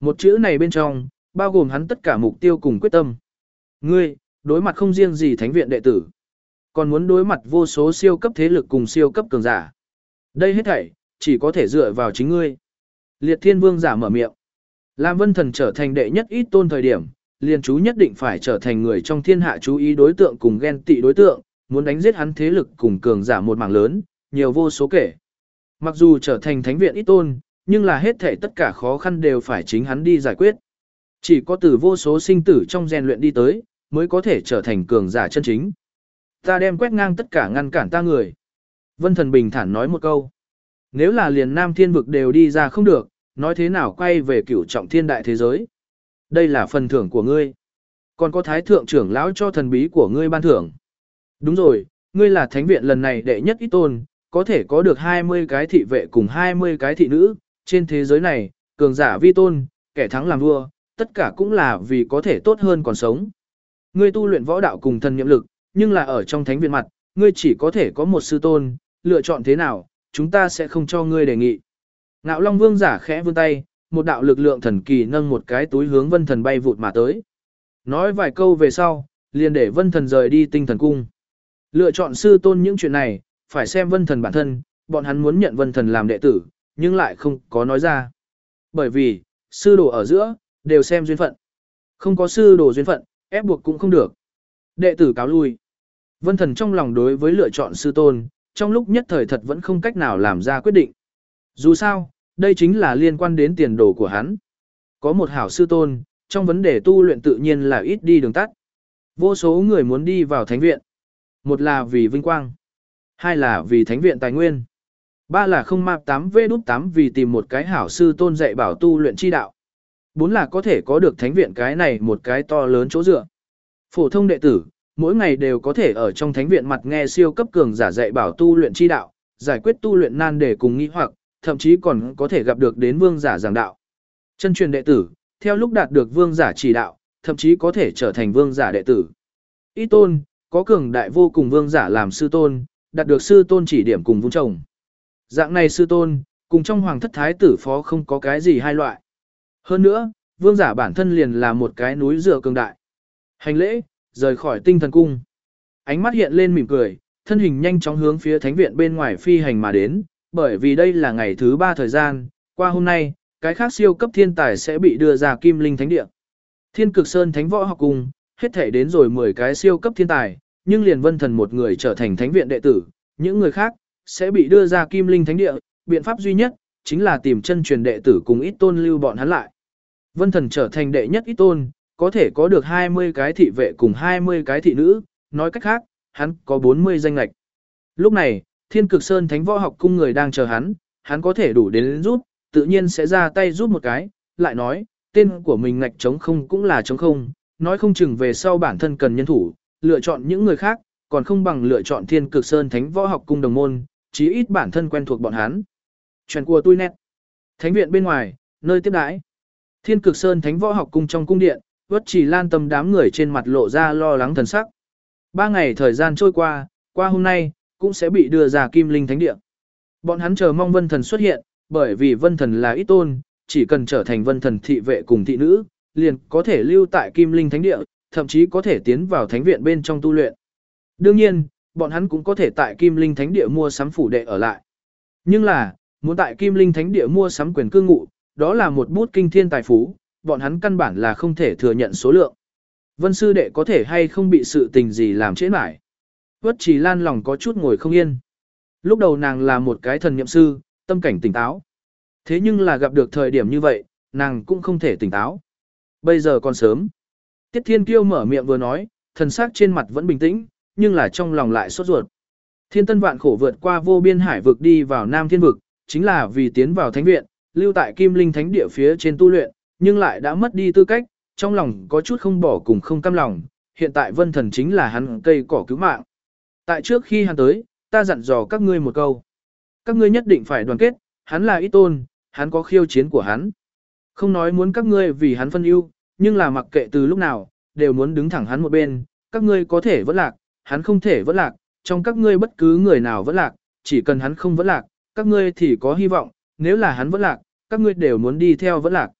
Một chữ này bên trong, bao gồm hắn tất cả mục tiêu cùng quyết tâm. Ngươi, đối mặt không riêng gì thánh viện đệ tử, còn muốn đối mặt vô số siêu cấp thế lực cùng siêu cấp cường giả. Đây hết thảy, chỉ có thể dựa vào chính ngươi. Liệt thiên vương giả mở miệng. Lam vân thần trở thành đệ nhất ít tôn thời điểm, liền chú nhất định phải trở thành người trong thiên hạ chú ý đối tượng cùng ghen tị đối tượng, muốn đánh giết hắn thế lực cùng cường giả một mảng lớn, nhiều vô số kể. Mặc dù trở thành thánh viện ít tôn, nhưng là hết thể tất cả khó khăn đều phải chính hắn đi giải quyết. Chỉ có từ vô số sinh tử trong rèn luyện đi tới, mới có thể trở thành cường giả chân chính. Ta đem quét ngang tất cả ngăn cản ta người. Vân thần bình thản nói một câu. Nếu là liền nam thiên vực đều đi ra không được, nói thế nào quay về cửu trọng thiên đại thế giới. Đây là phần thưởng của ngươi. Còn có thái thượng trưởng lão cho thần bí của ngươi ban thưởng. Đúng rồi, ngươi là thánh viện lần này đệ nhất ít tôn, có thể có được 20 cái thị vệ cùng 20 cái thị nữ, trên thế giới này, cường giả vi tôn, kẻ thắng làm vua, tất cả cũng là vì có thể tốt hơn còn sống. Ngươi tu luyện võ đạo cùng thần nhiệm lực, nhưng là ở trong thánh viện mặt, ngươi chỉ có thể có một sư tôn, lựa chọn thế nào, chúng ta sẽ không cho ngươi đề nghị. Ngạo Long Vương giả khẽ vươn tay, một đạo lực lượng thần kỳ nâng một cái túi hướng vân thần bay vụt mà tới. Nói vài câu về sau, liền để vân thần rời đi tinh thần cung. Lựa chọn sư tôn những chuyện này, phải xem vân thần bản thân, bọn hắn muốn nhận vân thần làm đệ tử, nhưng lại không có nói ra. Bởi vì, sư đồ ở giữa, đều xem duyên phận. Không có sư đồ duyên phận, ép buộc cũng không được. Đệ tử cáo lui. Vân thần trong lòng đối với lựa chọn sư tôn, trong lúc nhất thời thật vẫn không cách nào làm ra quyết định. Dù sao, đây chính là liên quan đến tiền đồ của hắn. Có một hảo sư tôn, trong vấn đề tu luyện tự nhiên là ít đi đường tắt. Vô số người muốn đi vào thánh viện. Một là vì vinh quang. Hai là vì thánh viện tài nguyên. Ba là không map 8 v đút 8 vì tìm một cái hảo sư tôn dạy bảo tu luyện chi đạo. Bốn là có thể có được thánh viện cái này một cái to lớn chỗ dựa. Phổ thông đệ tử, mỗi ngày đều có thể ở trong thánh viện mặt nghe siêu cấp cường giả dạy bảo tu luyện chi đạo, giải quyết tu luyện nan để cùng nghi hoặc, thậm chí còn có thể gặp được đến vương giả giảng đạo. Chân truyền đệ tử, theo lúc đạt được vương giả chỉ đạo, thậm chí có thể trở thành vương giả đệ tử. Ý tôn, có cường đại vô cùng vương giả làm sư tôn, đạt được sư tôn chỉ điểm cùng vung chồng. Dạng này sư tôn, cùng trong hoàng thất thái tử phó không có cái gì hai loại. Hơn nữa, vương giả bản thân liền là một cái núi dựa cường đại. Hành lễ, rời khỏi tinh thần cung. Ánh mắt hiện lên mỉm cười, thân hình nhanh chóng hướng phía thánh viện bên ngoài phi hành mà đến, bởi vì đây là ngày thứ ba thời gian, qua hôm nay, cái khác siêu cấp thiên tài sẽ bị đưa ra kim linh thánh địa. Thiên cực sơn thánh võ học cung, hết thể đến rồi 10 cái siêu cấp thiên tài, nhưng liền vân thần một người trở thành thánh viện đệ tử, những người khác, sẽ bị đưa ra kim linh thánh địa, biện pháp duy nhất, chính là tìm chân truyền đệ tử cùng ít tôn lưu bọn hắn lại. Vân thần trở thành đệ nhất ít tôn, có thể có được 20 cái thị vệ cùng 20 cái thị nữ, nói cách khác, hắn có 40 danh lệch. Lúc này, thiên cực sơn thánh võ học cung người đang chờ hắn, hắn có thể đủ đến giúp, tự nhiên sẽ ra tay giúp một cái, lại nói, tên của mình ngạch trống không cũng là trống không, nói không chừng về sau bản thân cần nhân thủ, lựa chọn những người khác, còn không bằng lựa chọn thiên cực sơn thánh võ học cung đồng môn, chí ít bản thân quen thuộc bọn hắn. Chuyện của tôi nét. Thánh viện bên ngoài, nơi tiếp đãi. Thiên cực sơn thánh võ học cung trong cung điện, vất chỉ lan tâm đám người trên mặt lộ ra lo lắng thần sắc. Ba ngày thời gian trôi qua, qua hôm nay, cũng sẽ bị đưa ra kim linh thánh địa. Bọn hắn chờ mong vân thần xuất hiện, bởi vì vân thần là ít tôn, chỉ cần trở thành vân thần thị vệ cùng thị nữ, liền có thể lưu tại kim linh thánh địa, thậm chí có thể tiến vào thánh viện bên trong tu luyện. Đương nhiên, bọn hắn cũng có thể tại kim linh thánh địa mua sắm phủ đệ ở lại. Nhưng là, muốn tại kim linh thánh địa mua sắm quyền cư ngụ, đó là một bút kinh thiên tài phú, bọn hắn căn bản là không thể thừa nhận số lượng. Vân sư đệ có thể hay không bị sự tình gì làm trễ mãi. Vất trì lan lòng có chút ngồi không yên. Lúc đầu nàng là một cái thần niệm sư, tâm cảnh tỉnh táo. Thế nhưng là gặp được thời điểm như vậy, nàng cũng không thể tỉnh táo. Bây giờ còn sớm. Tiết Thiên Kiêu mở miệng vừa nói, thần sắc trên mặt vẫn bình tĩnh, nhưng là trong lòng lại sốt ruột. Thiên Tân vạn khổ vượt qua vô biên hải vực đi vào Nam Thiên vực, chính là vì tiến vào thánh viện, lưu tại Kim Linh Thánh địa phía trên tu luyện, nhưng lại đã mất đi tư cách, trong lòng có chút không bỏ cùng không cam lòng, hiện tại Vân Thần chính là hắn cây cỏ cứu mạng. Tại trước khi hắn tới, ta dặn dò các ngươi một câu. Các ngươi nhất định phải đoàn kết, hắn là ít tôn, hắn có khiêu chiến của hắn. Không nói muốn các ngươi vì hắn phân ưu, nhưng là mặc kệ từ lúc nào, đều muốn đứng thẳng hắn một bên, các ngươi có thể vẫn lạc, hắn không thể vẫn lạc, trong các ngươi bất cứ người nào vẫn lạc, chỉ cần hắn không vẫn lạc, các ngươi thì có hy vọng, nếu là hắn vẫn lạc, các ngươi đều muốn đi theo vẫn lạc.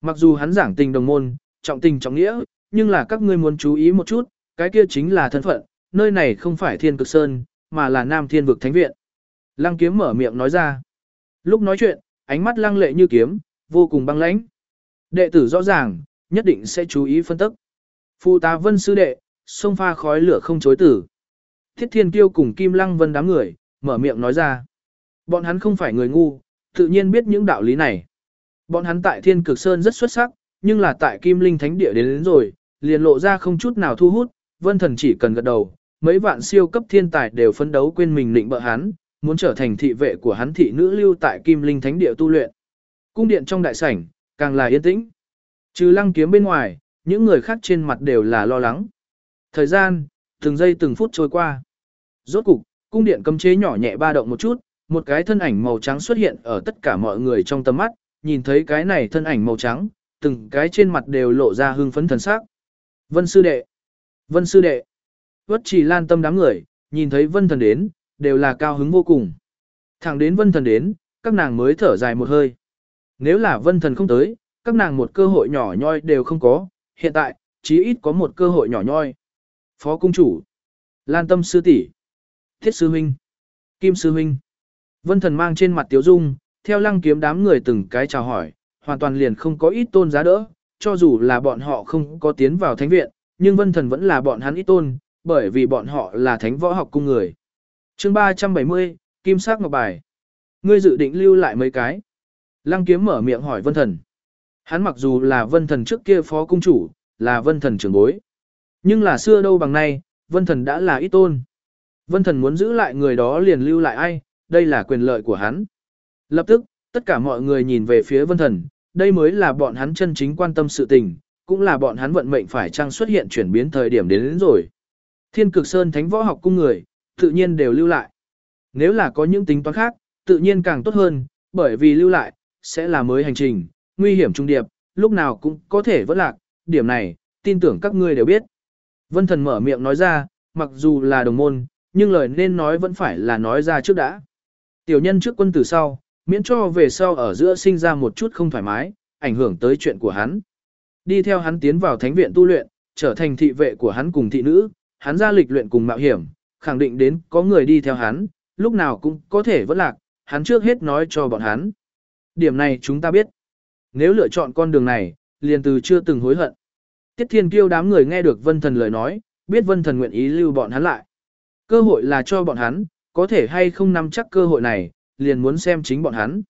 Mặc dù hắn giảng tình đồng môn, trọng tình trọng nghĩa, nhưng là các ngươi muốn chú ý một chút, cái kia chính là thân phận, nơi này không phải thiên cực sơn, mà là nam thiên vực thánh viện. Lăng kiếm mở miệng nói ra. Lúc nói chuyện, ánh mắt lăng lệ như kiếm, vô cùng băng lãnh. Đệ tử rõ ràng, nhất định sẽ chú ý phân tích. Phụ tá vân sư đệ, sông pha khói lửa không chối tử. Thiết thiên kiêu cùng kim lăng vân đám người, mở miệng nói ra. Bọn hắn không phải người ngu, tự nhiên biết những đạo lý này. Bọn hắn tại thiên cực sơn rất xuất sắc, nhưng là tại kim linh thánh địa đến, đến rồi, liền lộ ra không chút nào thu hút, vân thần chỉ cần gật đầu, mấy vạn siêu cấp thiên tài đều phấn đấu quên mình định bợ hắn, muốn trở thành thị vệ của hắn thị nữ lưu tại kim linh thánh địa tu luyện. Cung điện trong đại sảnh, càng là yên tĩnh. Trừ lăng kiếm bên ngoài, những người khác trên mặt đều là lo lắng. Thời gian, từng giây từng phút trôi qua. Rốt cục, cung điện cấm chế nhỏ nhẹ ba động một chút, một cái thân ảnh màu trắng xuất hiện ở tất cả mọi người trong tầm mắt, nhìn thấy cái này thân ảnh màu trắng, từng cái trên mặt đều lộ ra hưng phấn thần sắc. Vân sư đệ, Vân sư đệ. Vất Chỉ Lan tâm đám người, nhìn thấy Vân thần đến, đều là cao hứng vô cùng. Thẳng đến Vân thần đến, các nàng mới thở dài một hơi. Nếu là Vân thần không tới, các nàng một cơ hội nhỏ nhoi đều không có, hiện tại, chí ít có một cơ hội nhỏ nhoi. Phó cung chủ, Lan Tâm sư tỷ, Thiết sư huynh, Kim sư huynh. Vân Thần mang trên mặt tiếu dung, theo lăng kiếm đám người từng cái chào hỏi, hoàn toàn liền không có ít tôn giá đỡ, cho dù là bọn họ không có tiến vào thánh viện, nhưng Vân Thần vẫn là bọn hắn ít tôn, bởi vì bọn họ là thánh võ học cung người. Chương 370, Kim sắc ngọc bài. Ngươi dự định lưu lại mấy cái? Lăng kiếm mở miệng hỏi Vân Thần. Hắn mặc dù là vân thần trước kia phó cung chủ, là vân thần trưởng bối. Nhưng là xưa đâu bằng nay, vân thần đã là ít tôn. Vân thần muốn giữ lại người đó liền lưu lại ai, đây là quyền lợi của hắn. Lập tức, tất cả mọi người nhìn về phía vân thần, đây mới là bọn hắn chân chính quan tâm sự tình, cũng là bọn hắn vận mệnh phải trang xuất hiện chuyển biến thời điểm đến, đến rồi. Thiên cực sơn thánh võ học cung người, tự nhiên đều lưu lại. Nếu là có những tính toán khác, tự nhiên càng tốt hơn, bởi vì lưu lại, sẽ là mới hành trình, nguy hiểm trung điệp, lúc nào cũng có thể vỡ lạc, điểm này, tin tưởng các ngươi đều biết. Vân thần mở miệng nói ra, mặc dù là đồng môn, nhưng lời nên nói vẫn phải là nói ra trước đã. Tiểu nhân trước quân tử sau, miễn cho về sau ở giữa sinh ra một chút không thoải mái, ảnh hưởng tới chuyện của hắn. Đi theo hắn tiến vào thánh viện tu luyện, trở thành thị vệ của hắn cùng thị nữ, hắn ra lịch luyện cùng mạo hiểm, khẳng định đến có người đi theo hắn, lúc nào cũng có thể vẫn lạc, hắn trước hết nói cho bọn hắn. Điểm này chúng ta biết. Nếu lựa chọn con đường này, liền từ chưa từng hối hận. Tiết Thiên Kiêu đám người nghe được Vân Thần lời nói, biết Vân Thần nguyện ý lưu bọn hắn lại. Cơ hội là cho bọn hắn, có thể hay không nắm chắc cơ hội này, liền muốn xem chính bọn hắn.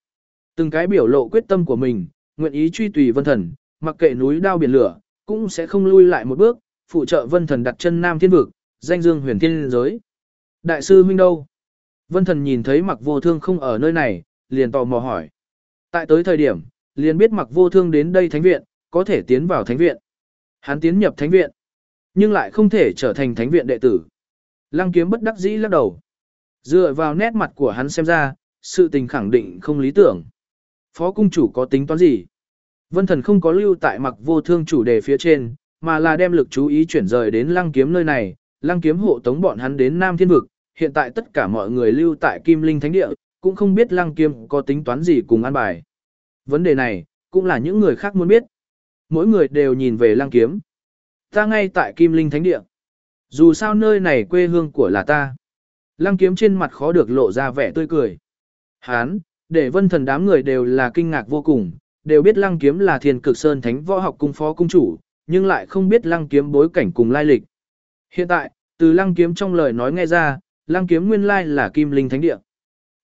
Từng cái biểu lộ quyết tâm của mình, nguyện ý truy tùy Vân Thần, mặc kệ núi đao biển lửa, cũng sẽ không lui lại một bước, phụ trợ Vân Thần đặt chân Nam Thiên Vực, danh dương huyền thiên giới. Đại sư huynh đâu? Vân Thần nhìn thấy mặc vô thương không ở nơi này, liền tò mò hỏi. Tại tới thời điểm, liền biết mặc vô thương đến đây thánh viện, có thể tiến vào thánh viện. Hắn tiến nhập thánh viện, nhưng lại không thể trở thành thánh viện đệ tử. Lăng kiếm bất đắc dĩ lắc đầu. Dựa vào nét mặt của hắn xem ra, sự tình khẳng định không lý tưởng. Phó cung chủ có tính toán gì? Vân thần không có lưu tại mặc vô thương chủ đề phía trên, mà là đem lực chú ý chuyển rời đến lăng kiếm nơi này. Lăng kiếm hộ tống bọn hắn đến Nam Thiên Vực, hiện tại tất cả mọi người lưu tại Kim Linh Thánh Địa, cũng không biết lăng kiếm có tính toán gì cùng an bài. Vấn đề này, cũng là những người khác muốn biết. Mỗi người đều nhìn về lăng kiếm. Ta ngay tại Kim Linh Thánh Địa. Dù sao nơi này quê hương của là ta. Lăng kiếm trên mặt khó được lộ ra vẻ tươi cười. Hán, để vân thần đám người đều là kinh ngạc vô cùng, đều biết lăng kiếm là thiên cực sơn thánh võ học cung phó cung chủ, nhưng lại không biết lăng kiếm bối cảnh cùng lai lịch. Hiện tại, từ lăng kiếm trong lời nói nghe ra, lăng kiếm nguyên lai là kim linh thánh địa.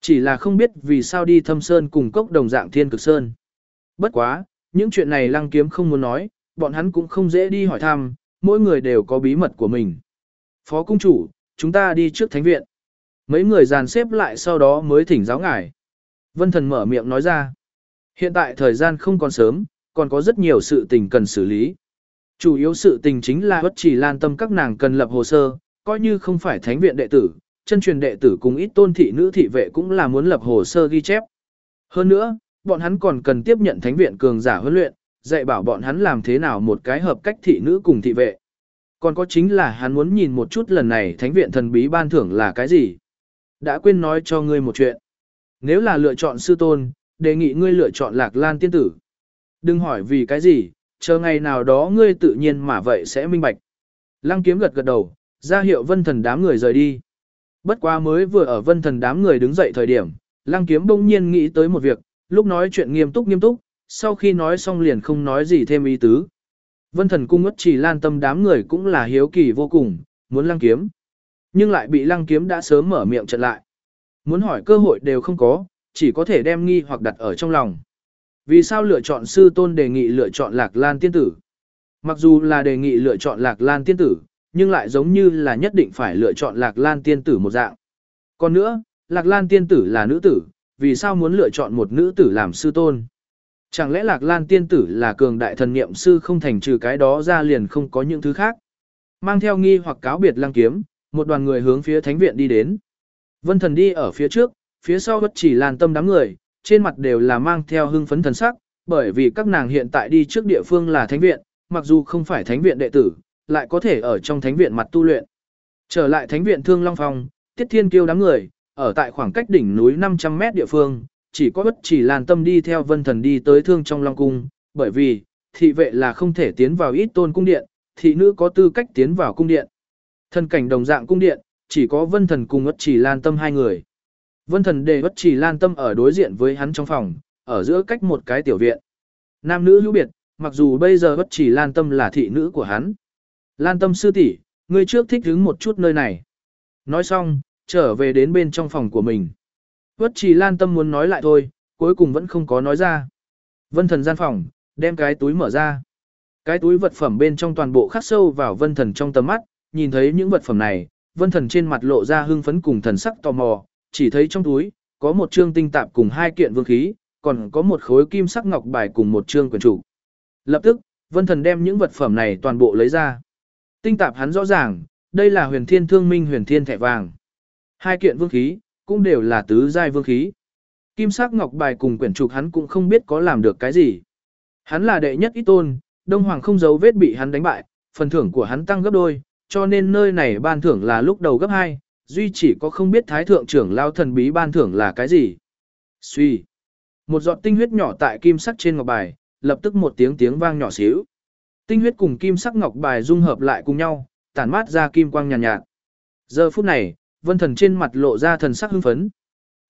Chỉ là không biết vì sao đi thâm sơn cùng cốc đồng dạng thiên cực sơn. Bất quá, những chuyện này lăng kiếm không muốn nói, bọn hắn cũng không dễ đi hỏi thăm, mỗi người đều có bí mật của mình. Phó cung chủ, chúng ta đi trước thánh viện. Mấy người dàn xếp lại sau đó mới thỉnh giáo ngài. Vân thần mở miệng nói ra. Hiện tại thời gian không còn sớm, còn có rất nhiều sự tình cần xử lý. Chủ yếu sự tình chính là bất chỉ lan tâm các nàng cần lập hồ sơ, coi như không phải thánh viện đệ tử, chân truyền đệ tử cùng ít tôn thị nữ thị vệ cũng là muốn lập hồ sơ ghi chép. Hơn nữa, bọn hắn còn cần tiếp nhận thánh viện cường giả huấn luyện, dạy bảo bọn hắn làm thế nào một cái hợp cách thị nữ cùng thị vệ. Còn có chính là hắn muốn nhìn một chút lần này thánh viện thần bí ban thưởng là cái gì. Đã quên nói cho ngươi một chuyện. Nếu là lựa chọn sư tôn, đề nghị ngươi lựa chọn lạc lan tiên tử. Đừng hỏi vì cái gì, chờ ngày nào đó ngươi tự nhiên mà vậy sẽ minh bạch. Lăng kiếm gật gật đầu, ra hiệu vân thần đám người rời đi. Bất quá mới vừa ở vân thần đám người đứng dậy thời điểm, lăng kiếm bỗng nhiên nghĩ tới một việc, lúc nói chuyện nghiêm túc nghiêm túc, sau khi nói xong liền không nói gì thêm ý tứ. Vân thần cung ngất chỉ lan tâm đám người cũng là hiếu kỳ vô cùng, muốn lăng kiếm. Nhưng lại bị lăng kiếm đã sớm mở miệng trận lại. Muốn hỏi cơ hội đều không có, chỉ có thể đem nghi hoặc đặt ở trong lòng. Vì sao lựa chọn sư tôn đề nghị lựa chọn lạc lan tiên tử? Mặc dù là đề nghị lựa chọn lạc lan tiên tử, nhưng lại giống như là nhất định phải lựa chọn lạc lan tiên tử một dạng. Còn nữa, lạc lan tiên tử là nữ tử, vì sao muốn lựa chọn một nữ tử làm sư tôn? Chẳng lẽ lạc lan tiên tử là cường đại thần niệm sư không thành trừ cái đó ra liền không có những thứ khác? Mang theo nghi hoặc cáo biệt lăng kiếm, một đoàn người hướng phía thánh viện đi đến. Vân thần đi ở phía trước, phía sau bất chỉ làn tâm đám người, trên mặt đều là mang theo hưng phấn thần sắc, bởi vì các nàng hiện tại đi trước địa phương là thánh viện, mặc dù không phải thánh viện đệ tử, lại có thể ở trong thánh viện mặt tu luyện. Trở lại thánh viện Thương Long Phong, Tiết Thiên Kiêu đám người, ở tại khoảng cách đỉnh núi 500 mét địa phương, chỉ có bất chỉ Lan Tâm đi theo Vân Thần đi tới Thương trong Long Cung, bởi vì, thị vệ là không thể tiến vào ít tôn cung điện, thị nữ có tư cách tiến vào cung điện. Thân cảnh đồng dạng cung điện, chỉ có Vân Thần cùng bất chỉ Lan Tâm hai người. Vân Thần để bất chỉ Lan Tâm ở đối diện với hắn trong phòng, ở giữa cách một cái tiểu viện. Nam nữ hữu biệt, mặc dù bây giờ bất chỉ Lan Tâm là thị nữ của hắn. Lan Tâm sư tỷ, ngươi trước thích hứng một chút nơi này. Nói xong, trở về đến bên trong phòng của mình. Quất chỉ Lan Tâm muốn nói lại thôi, cuối cùng vẫn không có nói ra. Vân Thần gian phòng, đem cái túi mở ra. Cái túi vật phẩm bên trong toàn bộ khắc sâu vào Vân Thần trong tầm mắt, nhìn thấy những vật phẩm này, Vân Thần trên mặt lộ ra hưng phấn cùng thần sắc tò mò, chỉ thấy trong túi có một trương tinh tạp cùng hai kiện vương khí, còn có một khối kim sắc ngọc bài cùng một trương quyền chủ. Lập tức, Vân Thần đem những vật phẩm này toàn bộ lấy ra. Tinh tạp hắn rõ ràng, đây là huyền thiên thương minh huyền thiên thẻ vàng. Hai kiện vương khí, cũng đều là tứ giai vương khí. Kim sắc ngọc bài cùng quyển trục hắn cũng không biết có làm được cái gì. Hắn là đệ nhất ít tôn, Đông Hoàng không giấu vết bị hắn đánh bại, phần thưởng của hắn tăng gấp đôi, cho nên nơi này ban thưởng là lúc đầu gấp hai, duy chỉ có không biết thái thượng trưởng lao thần bí ban thưởng là cái gì. Suy. Một giọt tinh huyết nhỏ tại kim sắc trên ngọc bài, lập tức một tiếng tiếng vang nhỏ xíu. Tinh huyết cùng kim sắc ngọc bài dung hợp lại cùng nhau, tản mát ra kim quang nhàn nhạt, nhạt. Giờ phút này, vân thần trên mặt lộ ra thần sắc hưng phấn.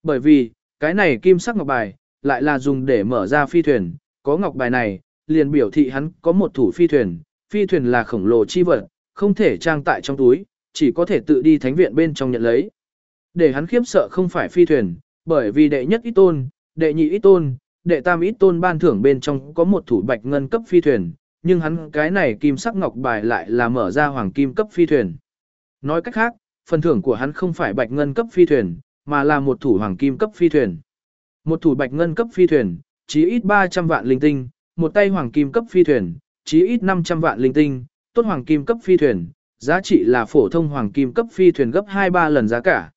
Bởi vì, cái này kim sắc ngọc bài, lại là dùng để mở ra phi thuyền, có ngọc bài này, liền biểu thị hắn có một thủ phi thuyền, phi thuyền là khổng lồ chi vật, không thể trang tại trong túi, chỉ có thể tự đi thánh viện bên trong nhận lấy. Để hắn khiếp sợ không phải phi thuyền, bởi vì đệ nhất ít tôn, đệ nhị ít tôn, đệ tam ít tôn ban thưởng bên trong có một thủ bạch ngân cấp phi thuyền, nhưng hắn cái này kim sắc ngọc bài lại là mở ra hoàng kim cấp phi thuyền. Nói cách khác, phần thưởng của hắn không phải bạch ngân cấp phi thuyền, mà là một thủ hoàng kim cấp phi thuyền. Một thủ bạch ngân cấp phi thuyền, chí ít 300 vạn linh tinh, một tay hoàng kim cấp phi thuyền, chí ít 500 vạn linh tinh, tốt hoàng kim cấp phi thuyền, giá trị là phổ thông hoàng kim cấp phi thuyền gấp 2-3 lần giá cả.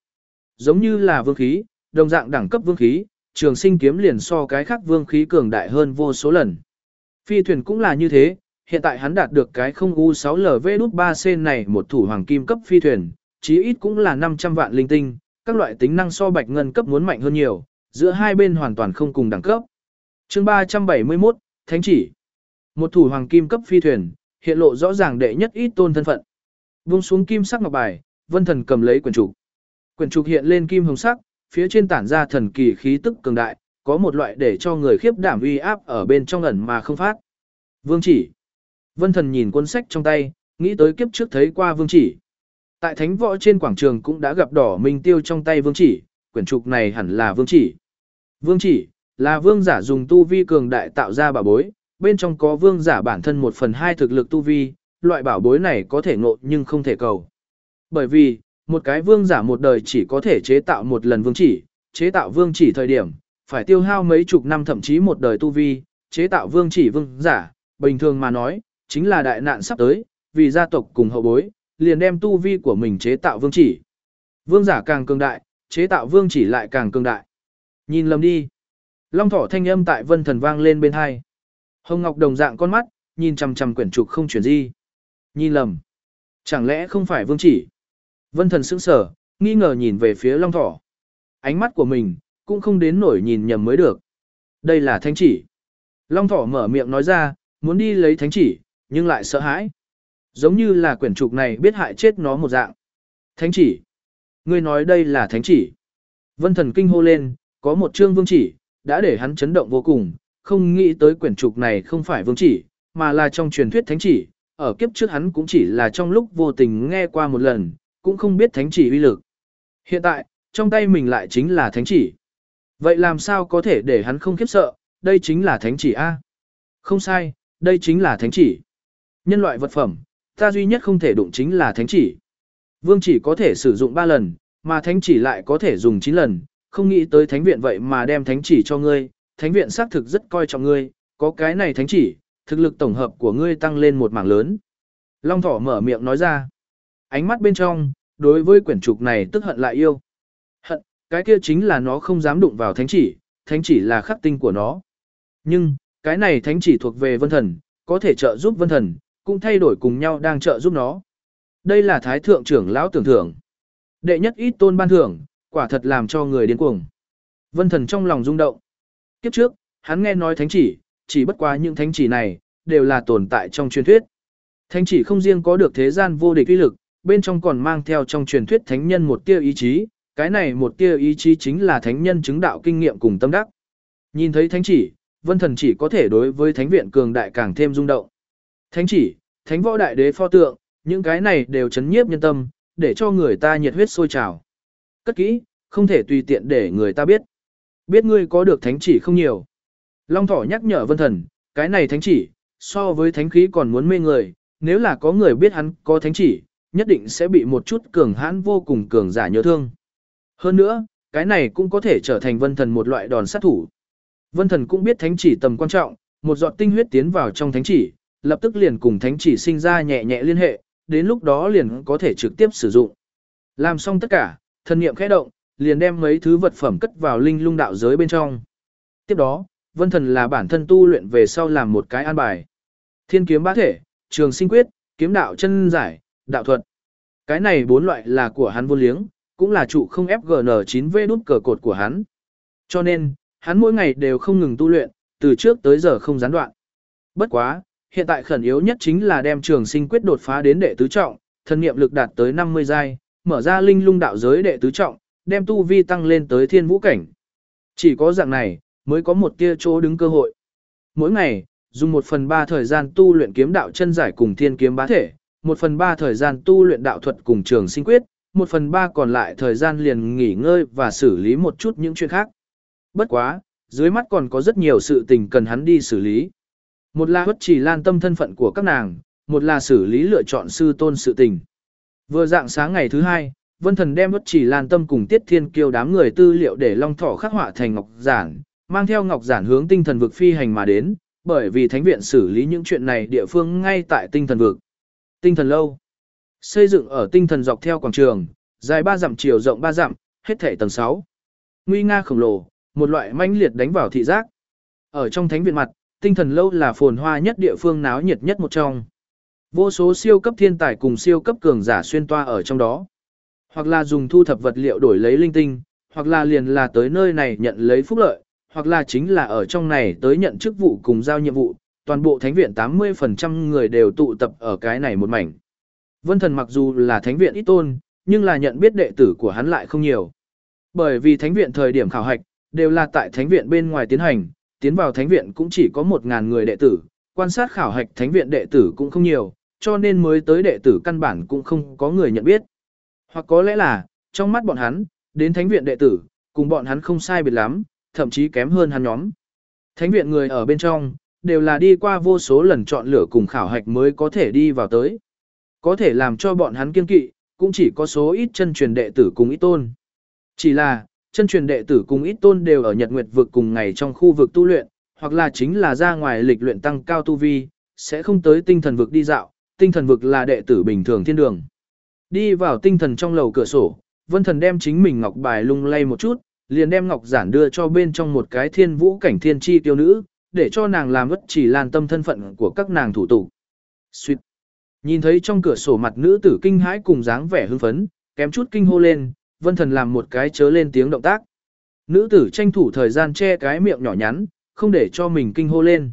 Giống như là vương khí, đồng dạng đẳng cấp vương khí, trường sinh kiếm liền so cái khác vương khí cường đại hơn vô số lần. Phi thuyền cũng là như thế, hiện tại hắn đạt được cái không U6LV3C này một thủ hoàng kim cấp phi thuyền, chí ít cũng là 500 vạn linh tinh, các loại tính năng so bạch ngân cấp muốn mạnh hơn nhiều, giữa hai bên hoàn toàn không cùng đẳng cấp. chương 371, Thánh chỉ. Một thủ hoàng kim cấp phi thuyền, hiện lộ rõ ràng đệ nhất ít tôn thân phận. Vung xuống kim sắc ngọc bài, vân thần cầm lấy quyển trục. Quyển trục hiện lên kim hồng sắc, phía trên tản ra thần kỳ khí tức cường đại, có một loại để cho người khiếp đảm uy áp ở bên trong ẩn mà không phát. Vương chỉ. Vân thần nhìn cuốn sách trong tay, nghĩ tới kiếp trước thấy qua vương chỉ. Tại thánh võ trên quảng trường cũng đã gặp đỏ minh tiêu trong tay vương chỉ, quyển trục này hẳn là vương chỉ. Vương chỉ, là vương giả dùng tu vi cường đại tạo ra bảo bối, bên trong có vương giả bản thân một phần hai thực lực tu vi, loại bảo bối này có thể ngộ nhưng không thể cầu. Bởi vì, một cái vương giả một đời chỉ có thể chế tạo một lần vương chỉ, chế tạo vương chỉ thời điểm, phải tiêu hao mấy chục năm thậm chí một đời tu vi, chế tạo vương chỉ vương giả, bình thường mà nói, chính là đại nạn sắp tới, vì gia tộc cùng hậu bối, liền đem tu vi của mình chế tạo vương chỉ. Vương giả càng cường đại, chế tạo vương chỉ lại càng cường đại. Nhìn lầm đi. Long thỏ thanh âm tại vân thần vang lên bên hai. Hồng Ngọc đồng dạng con mắt, nhìn chằm chằm quyển trục không chuyển gì. Nhìn lầm. Chẳng lẽ không phải vương chỉ? Vân thần sững sờ, nghi ngờ nhìn về phía long thỏ. Ánh mắt của mình, cũng không đến nổi nhìn nhầm mới được. Đây là thánh chỉ. Long thỏ mở miệng nói ra, muốn đi lấy thánh chỉ, nhưng lại sợ hãi. Giống như là quyển trục này biết hại chết nó một dạng. Thánh chỉ. Ngươi nói đây là thánh chỉ. Vân thần kinh hô lên, có một chương vương chỉ, đã để hắn chấn động vô cùng, không nghĩ tới quyển trục này không phải vương chỉ, mà là trong truyền thuyết thánh chỉ, ở kiếp trước hắn cũng chỉ là trong lúc vô tình nghe qua một lần, cũng không biết thánh chỉ uy lực. Hiện tại, trong tay mình lại chính là thánh chỉ. Vậy làm sao có thể để hắn không khiếp sợ, đây chính là thánh chỉ A. Không sai, đây chính là thánh chỉ. Nhân loại vật phẩm, ta duy nhất không thể đụng chính là thánh chỉ. Vương chỉ có thể sử dụng 3 lần, mà thánh chỉ lại có thể dùng 9 lần, không nghĩ tới thánh viện vậy mà đem thánh chỉ cho ngươi, thánh viện xác thực rất coi trọng ngươi, có cái này thánh chỉ, thực lực tổng hợp của ngươi tăng lên một mảng lớn. Long thỏ mở miệng nói ra. Ánh mắt bên trong, đối với quyển trục này tức hận lại yêu. Hận, cái kia chính là nó không dám đụng vào thánh chỉ, thánh chỉ là khắc tinh của nó. Nhưng, cái này thánh chỉ thuộc về vân thần, có thể trợ giúp vân thần, cũng thay đổi cùng nhau đang trợ giúp nó. Đây là thái thượng trưởng lão tưởng thưởng. Đệ nhất ít tôn ban thưởng, quả thật làm cho người điên cuồng. Vân thần trong lòng rung động. Kiếp trước, hắn nghe nói thánh chỉ, chỉ bất quá những thánh chỉ này, đều là tồn tại trong truyền thuyết. Thánh chỉ không riêng có được thế gian vô địch uy lực, bên trong còn mang theo trong truyền thuyết thánh nhân một tia ý chí, cái này một tia ý chí chính là thánh nhân chứng đạo kinh nghiệm cùng tâm đắc. Nhìn thấy thánh chỉ, vân thần chỉ có thể đối với thánh viện cường đại càng thêm rung động. Thánh chỉ, thánh võ đại đế pho tượng, những cái này đều chấn nhiếp nhân tâm, để cho người ta nhiệt huyết sôi trào. Cất kỹ, không thể tùy tiện để người ta biết. Biết ngươi có được thánh chỉ không nhiều. Long thỏ nhắc nhở vân thần, cái này thánh chỉ, so với thánh khí còn muốn mê người, nếu là có người biết hắn có thánh chỉ, nhất định sẽ bị một chút cường hãn vô cùng cường giả nhớ thương. Hơn nữa, cái này cũng có thể trở thành vân thần một loại đòn sát thủ. Vân thần cũng biết thánh chỉ tầm quan trọng, một giọt tinh huyết tiến vào trong thánh chỉ, lập tức liền cùng thánh chỉ sinh ra nhẹ nhẹ liên hệ, đến lúc đó liền có thể trực tiếp sử dụng. Làm xong tất cả, thần niệm khẽ động, liền đem mấy thứ vật phẩm cất vào linh lung đạo giới bên trong. Tiếp đó, vân thần là bản thân tu luyện về sau làm một cái an bài. Thiên kiếm bá thể, trường sinh quyết, kiếm đạo chân giải, đạo thuật. Cái này bốn loại là của hắn vô liếng, cũng là trụ không FGN9V đút cờ cột của hắn. Cho nên, hắn mỗi ngày đều không ngừng tu luyện, từ trước tới giờ không gián đoạn. Bất quá, hiện tại khẩn yếu nhất chính là đem trường sinh quyết đột phá đến đệ tứ trọng, thần niệm lực đạt tới 50 giai, mở ra linh lung đạo giới đệ tứ trọng, đem tu vi tăng lên tới thiên vũ cảnh. Chỉ có dạng này, mới có một tia chỗ đứng cơ hội. Mỗi ngày, dùng một phần ba thời gian tu luyện kiếm đạo chân giải cùng thiên kiếm bá thể, một phần ba thời gian tu luyện đạo thuật cùng trường sinh quyết, một phần ba còn lại thời gian liền nghỉ ngơi và xử lý một chút những chuyện khác. Bất quá, dưới mắt còn có rất nhiều sự tình cần hắn đi xử lý. Một là hất chỉ lan tâm thân phận của các nàng, một là xử lý lựa chọn sư tôn sự tình. Vừa dạng sáng ngày thứ hai, Vân Thần đem hất chỉ lan tâm cùng Tiết Thiên Kiêu đám người tư liệu để Long Thỏ khắc họa thành ngọc giản, mang theo ngọc giản hướng tinh thần vực phi hành mà đến, bởi vì thánh viện xử lý những chuyện này địa phương ngay tại tinh thần vực. Tinh thần lâu xây dựng ở tinh thần dọc theo quảng trường, dài 3 dặm chiều rộng 3 dặm, hết thể tầng 6. Nguy nga khổng lồ, một loại manh liệt đánh vào thị giác. Ở trong thánh viện mặt, tinh thần lâu là phồn hoa nhất địa phương náo nhiệt nhất một trong. Vô số siêu cấp thiên tài cùng siêu cấp cường giả xuyên toa ở trong đó. Hoặc là dùng thu thập vật liệu đổi lấy linh tinh, hoặc là liền là tới nơi này nhận lấy phúc lợi, hoặc là chính là ở trong này tới nhận chức vụ cùng giao nhiệm vụ. Toàn bộ thánh viện 80% người đều tụ tập ở cái này một mảnh. Vân thần mặc dù là thánh viện ít tôn, nhưng là nhận biết đệ tử của hắn lại không nhiều. Bởi vì thánh viện thời điểm khảo hạch, đều là tại thánh viện bên ngoài tiến hành, tiến vào thánh viện cũng chỉ có 1.000 người đệ tử, quan sát khảo hạch thánh viện đệ tử cũng không nhiều, cho nên mới tới đệ tử căn bản cũng không có người nhận biết. Hoặc có lẽ là, trong mắt bọn hắn, đến thánh viện đệ tử, cùng bọn hắn không sai biệt lắm, thậm chí kém hơn hắn nhóm. Thánh viện người ở bên trong, đều là đi qua vô số lần chọn lựa cùng khảo hạch mới có thể đi vào tới. Có thể làm cho bọn hắn kiên kỵ, cũng chỉ có số ít chân truyền đệ tử cùng ít tôn. Chỉ là, chân truyền đệ tử cùng ít tôn đều ở Nhật Nguyệt vực cùng ngày trong khu vực tu luyện, hoặc là chính là ra ngoài lịch luyện tăng cao tu vi, sẽ không tới tinh thần vực đi dạo, tinh thần vực là đệ tử bình thường thiên đường. Đi vào tinh thần trong lầu cửa sổ, Vân Thần đem chính mình ngọc bài lung lay một chút, liền đem ngọc giản đưa cho bên trong một cái thiên vũ cảnh thiên chi tiêu nữ, để cho nàng làm bất chỉ lan tâm thân phận của các nàng thủ tụ. Xuyệt. Nhìn thấy trong cửa sổ mặt nữ tử kinh hãi cùng dáng vẻ hưng phấn, kém chút kinh hô lên, vân thần làm một cái chớ lên tiếng động tác. Nữ tử tranh thủ thời gian che cái miệng nhỏ nhắn, không để cho mình kinh hô lên.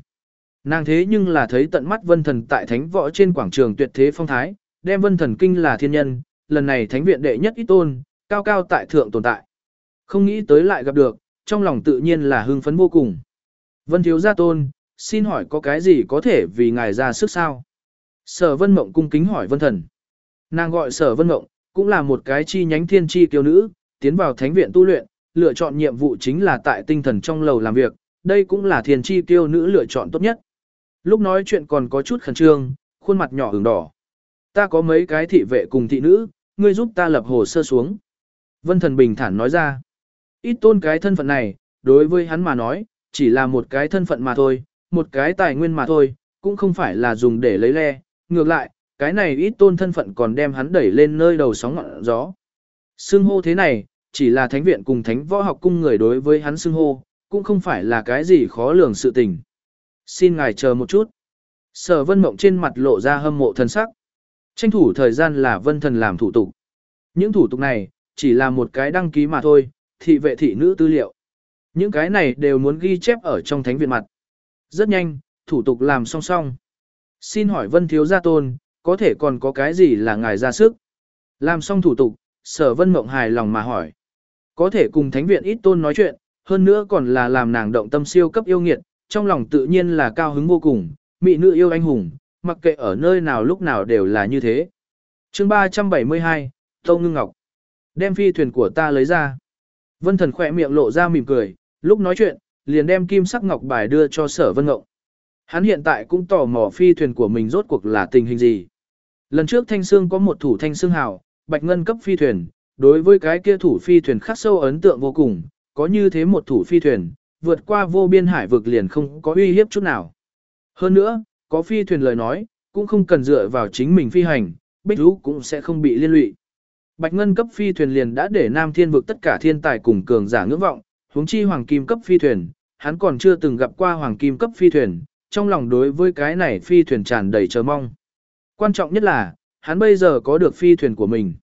Nàng thế nhưng là thấy tận mắt vân thần tại thánh võ trên quảng trường tuyệt thế phong thái, đem vân thần kinh là thiên nhân, lần này thánh viện đệ nhất ít tôn, cao cao tại thượng tồn tại. Không nghĩ tới lại gặp được, trong lòng tự nhiên là hưng phấn vô cùng. Vân thiếu gia tôn, xin hỏi có cái gì có thể vì ngài ra sức sao? Sở vân mộng cung kính hỏi vân thần. Nàng gọi sở vân mộng, cũng là một cái chi nhánh thiên chi kiêu nữ, tiến vào thánh viện tu luyện, lựa chọn nhiệm vụ chính là tại tinh thần trong lầu làm việc, đây cũng là thiên chi kiêu nữ lựa chọn tốt nhất. Lúc nói chuyện còn có chút khẩn trương, khuôn mặt nhỏ ửng đỏ. Ta có mấy cái thị vệ cùng thị nữ, ngươi giúp ta lập hồ sơ xuống. Vân thần bình thản nói ra. Ít tôn cái thân phận này, đối với hắn mà nói, chỉ là một cái thân phận mà thôi, một cái tài nguyên mà thôi, cũng không phải là dùng để lấy le. Ngược lại, cái này ít tôn thân phận còn đem hắn đẩy lên nơi đầu sóng ngọn gió. Xưng hô thế này, chỉ là thánh viện cùng thánh võ học cung người đối với hắn xưng hô, cũng không phải là cái gì khó lường sự tình. Xin ngài chờ một chút. Sở vân mộng trên mặt lộ ra hâm mộ thân sắc. Tranh thủ thời gian là vân thần làm thủ tục. Những thủ tục này, chỉ là một cái đăng ký mà thôi, thị vệ thị nữ tư liệu. Những cái này đều muốn ghi chép ở trong thánh viện mặt. Rất nhanh, thủ tục làm song song. Xin hỏi vân thiếu gia tôn, có thể còn có cái gì là ngài ra sức? Làm xong thủ tục, sở vân mộng hài lòng mà hỏi. Có thể cùng thánh viện ít tôn nói chuyện, hơn nữa còn là làm nàng động tâm siêu cấp yêu nghiệt, trong lòng tự nhiên là cao hứng vô cùng, mị nữ yêu anh hùng, mặc kệ ở nơi nào lúc nào đều là như thế. chương 372, Tâu Ngưng Ngọc. Đem phi thuyền của ta lấy ra. Vân thần khỏe miệng lộ ra mỉm cười, lúc nói chuyện, liền đem kim sắc ngọc bài đưa cho sở vân ngộng. Hắn hiện tại cũng tò mò phi thuyền của mình rốt cuộc là tình hình gì. Lần trước Thanh Sương có một thủ Thanh Sương hào, bạch ngân cấp phi thuyền, đối với cái kia thủ phi thuyền khắc sâu ấn tượng vô cùng, có như thế một thủ phi thuyền, vượt qua vô biên hải vực liền không có uy hiếp chút nào. Hơn nữa, có phi thuyền lời nói, cũng không cần dựa vào chính mình phi hành, bích lũ cũng sẽ không bị liên lụy. Bạch ngân cấp phi thuyền liền đã để Nam Thiên vực tất cả thiên tài cùng cường giả ngưỡng vọng, huống chi hoàng kim cấp phi thuyền, hắn còn chưa từng gặp qua hoàng kim cấp phi thuyền, trong lòng đối với cái này phi thuyền tràn đầy chờ mong. Quan trọng nhất là, hắn bây giờ có được phi thuyền của mình.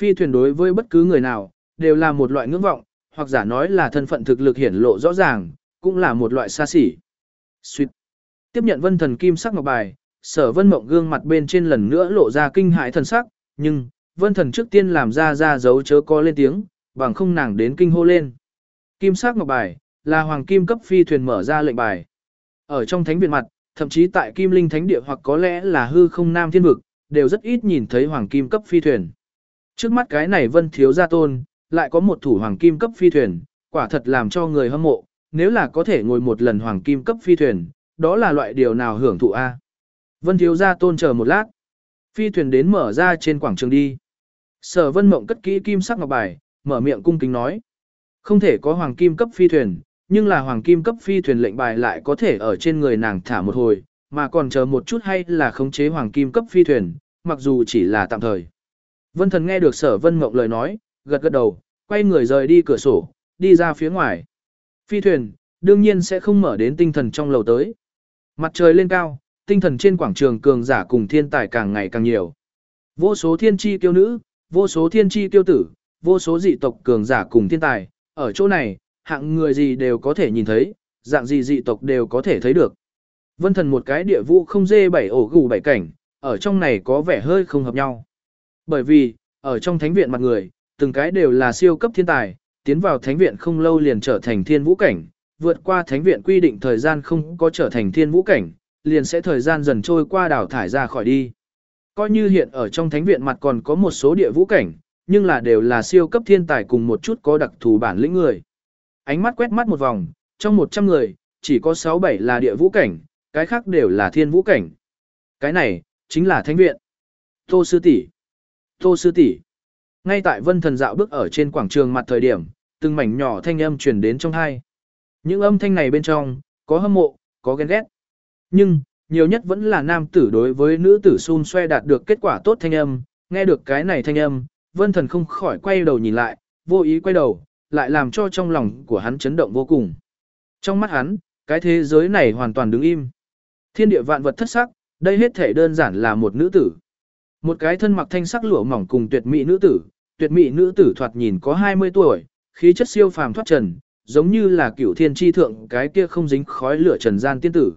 Phi thuyền đối với bất cứ người nào, đều là một loại ngưỡng vọng, hoặc giả nói là thân phận thực lực hiển lộ rõ ràng, cũng là một loại xa xỉ. Sweet. Tiếp nhận vân thần kim sắc ngọc bài, sở vân mộng gương mặt bên trên lần nữa lộ ra kinh hãi thần sắc, nhưng, vân thần trước tiên làm ra ra dấu chớ có lên tiếng, bằng không nàng đến kinh hô lên. Kim sắc ngọc bài, là hoàng kim cấp phi thuyền mở ra lệnh bài. Ở trong thánh viện mặt, thậm chí tại kim linh thánh địa hoặc có lẽ là hư không nam thiên vực, đều rất ít nhìn thấy hoàng kim cấp phi thuyền. Trước mắt cái này vân thiếu gia tôn, lại có một thủ hoàng kim cấp phi thuyền, quả thật làm cho người hâm mộ, nếu là có thể ngồi một lần hoàng kim cấp phi thuyền, đó là loại điều nào hưởng thụ a? Vân thiếu gia tôn chờ một lát. Phi thuyền đến mở ra trên quảng trường đi. Sở Vân Mộng cất kỹ kim sắc ngọc bài, mở miệng cung kính nói: "Không thể có hoàng kim cấp phi thuyền, nhưng là hoàng kim cấp phi thuyền lệnh bài lại có thể ở trên người nàng thả một hồi, mà còn chờ một chút hay là khống chế hoàng kim cấp phi thuyền, mặc dù chỉ là tạm thời." Vân Thần nghe được Sở Vân Mộng lời nói, gật gật đầu, quay người rời đi cửa sổ, đi ra phía ngoài. Phi thuyền, đương nhiên sẽ không mở đến tinh thần trong lầu tới. Mặt trời lên cao, tinh thần trên quảng trường cường giả cùng thiên tài càng ngày càng nhiều. Vô số thiên chi tiêu nữ, vô số thiên chi tiêu tử, vô số dị tộc cường giả cùng thiên tài, ở chỗ này, hạng người gì đều có thể nhìn thấy, dạng gì dị tộc đều có thể thấy được. Vân thần một cái địa vũ không dê bảy ổ gù bảy cảnh, ở trong này có vẻ hơi không hợp nhau. Bởi vì, ở trong thánh viện mặt người, từng cái đều là siêu cấp thiên tài, tiến vào thánh viện không lâu liền trở thành thiên vũ cảnh, vượt qua thánh viện quy định thời gian không có trở thành thiên vũ cảnh, liền sẽ thời gian dần trôi qua đào thải ra khỏi đi. Coi như hiện ở trong thánh viện mặt còn có một số địa vũ cảnh, nhưng là đều là siêu cấp thiên tài cùng một chút có đặc thù bản lĩnh người. Ánh mắt quét mắt một vòng, trong 100 người, chỉ có 6-7 là địa vũ cảnh, cái khác đều là thiên vũ cảnh. Cái này, chính là thánh viện. Tô sư tỷ, Tô sư tỷ. Ngay tại vân thần dạo bước ở trên quảng trường mặt thời điểm, từng mảnh nhỏ thanh âm truyền đến trong hai. Những âm thanh này bên trong, có hâm mộ, có ghen ghét. Nhưng, nhiều nhất vẫn là nam tử đối với nữ tử xun xoe đạt được kết quả tốt thanh âm, nghe được cái này thanh âm, vân thần không khỏi quay đầu nhìn lại, vô ý quay đầu, lại làm cho trong lòng của hắn chấn động vô cùng. Trong mắt hắn, cái thế giới này hoàn toàn đứng im. Thiên địa vạn vật thất sắc, đây hết thể đơn giản là một nữ tử. Một cái thân mặc thanh sắc lụa mỏng cùng tuyệt mỹ nữ tử, tuyệt mỹ nữ tử thoạt nhìn có 20 tuổi, khí chất siêu phàm thoát trần, giống như là cửu thiên tri thượng cái kia không dính khói lửa trần gian tiên tử.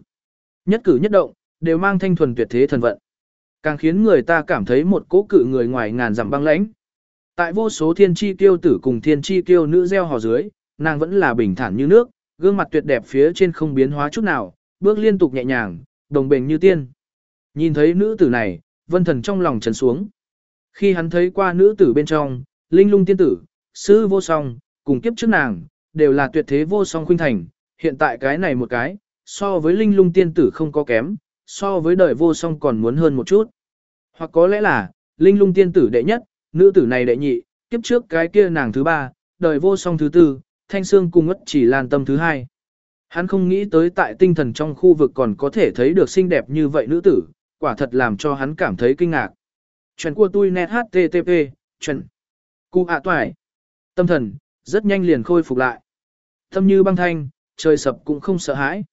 Nhất cử nhất động, đều mang thanh thuần tuyệt thế thần vận. Càng khiến người ta cảm thấy một cố cự người ngoài ngàn dặm băng lãnh. Tại vô số thiên chi kiêu tử cùng thiên chi kiêu nữ gieo hò dưới, nàng vẫn là bình thản như nước, gương mặt tuyệt đẹp phía trên không biến hóa chút nào, bước liên tục nhẹ nhàng, đồng bền như tiên. Nhìn thấy nữ tử này, vân thần trong lòng trấn xuống. Khi hắn thấy qua nữ tử bên trong, linh lung tiên tử, sư vô song, cùng kiếp trước nàng, đều là tuyệt thế vô song khuynh thành, hiện tại cái này một cái, so với linh lung tiên tử không có kém, so với đời vô song còn muốn hơn một chút. Hoặc có lẽ là, linh lung tiên tử đệ nhất, nữ tử này đệ nhị, kiếp trước cái kia nàng thứ ba, đời vô song thứ tư, thanh xương cùng ất chỉ lan tâm thứ hai. Hắn không nghĩ tới tại tinh thần trong khu vực còn có thể thấy được xinh đẹp như vậy nữ tử, quả thật làm cho hắn cảm thấy kinh ngạc. Chuyện của tôi net http, chuyện. Cụ ạ toại. Tâm thần, rất nhanh liền khôi phục lại. Tâm như băng thanh, trời sập cũng không sợ hãi.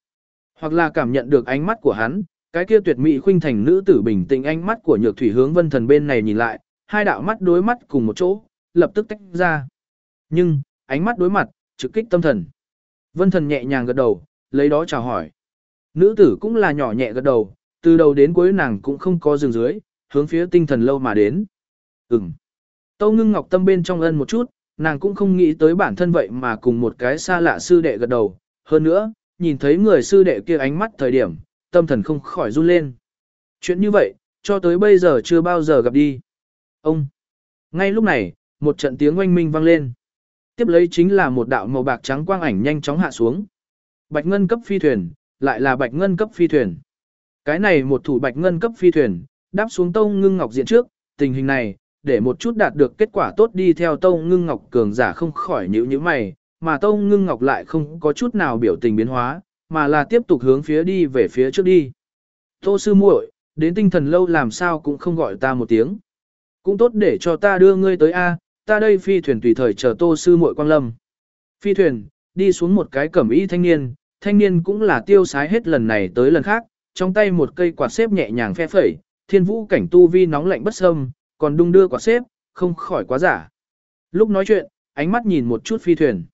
Hoặc là cảm nhận được ánh mắt của hắn, cái kia tuyệt mỹ khuynh thành nữ tử bình tĩnh ánh mắt của nhược thủy hướng vân thần bên này nhìn lại, hai đạo mắt đối mắt cùng một chỗ, lập tức tách ra. Nhưng, ánh mắt đối mặt, trực kích tâm thần. Vân thần nhẹ nhàng gật đầu, lấy đó chào hỏi. Nữ tử cũng là nhỏ nhẹ gật đầu, từ đầu đến cuối nàng cũng không có dừng dưới, hướng phía tinh thần lâu mà đến. Ừm. Tâu ngưng ngọc tâm bên trong ân một chút, nàng cũng không nghĩ tới bản thân vậy mà cùng một cái xa lạ sư đệ gật đầu. Hơn nữa, nhìn thấy người sư đệ kia ánh mắt thời điểm, tâm thần không khỏi run lên. Chuyện như vậy, cho tới bây giờ chưa bao giờ gặp đi. Ông! Ngay lúc này, một trận tiếng oanh minh vang lên. Tiếp lấy chính là một đạo màu bạc trắng quang ảnh nhanh chóng hạ xuống. Bạch ngân cấp phi thuyền, lại là bạch ngân cấp phi thuyền. Cái này một thủ bạch ngân cấp phi thuyền, đáp xuống tông ngưng ngọc diện trước, tình hình này, để một chút đạt được kết quả tốt đi theo tông ngưng ngọc cường giả không khỏi nhữ như mày, mà tông ngưng ngọc lại không có chút nào biểu tình biến hóa, mà là tiếp tục hướng phía đi về phía trước đi. Tô sư muội, đến tinh thần lâu làm sao cũng không gọi ta một tiếng. Cũng tốt để cho ta đưa ngươi tới A, ta đây phi thuyền tùy thời chờ tô sư muội quang lâm. Phi thuyền, đi xuống một cái cẩm y thanh niên, thanh niên cũng là tiêu sái hết lần này tới lần khác, trong tay một cây quạt xếp nhẹ nhàng phe phẩy, thiên vũ cảnh tu vi nóng lạnh bất sâm, còn đung đưa quạt xếp, không khỏi quá giả. Lúc nói chuyện, ánh mắt nhìn một chút phi thuyền.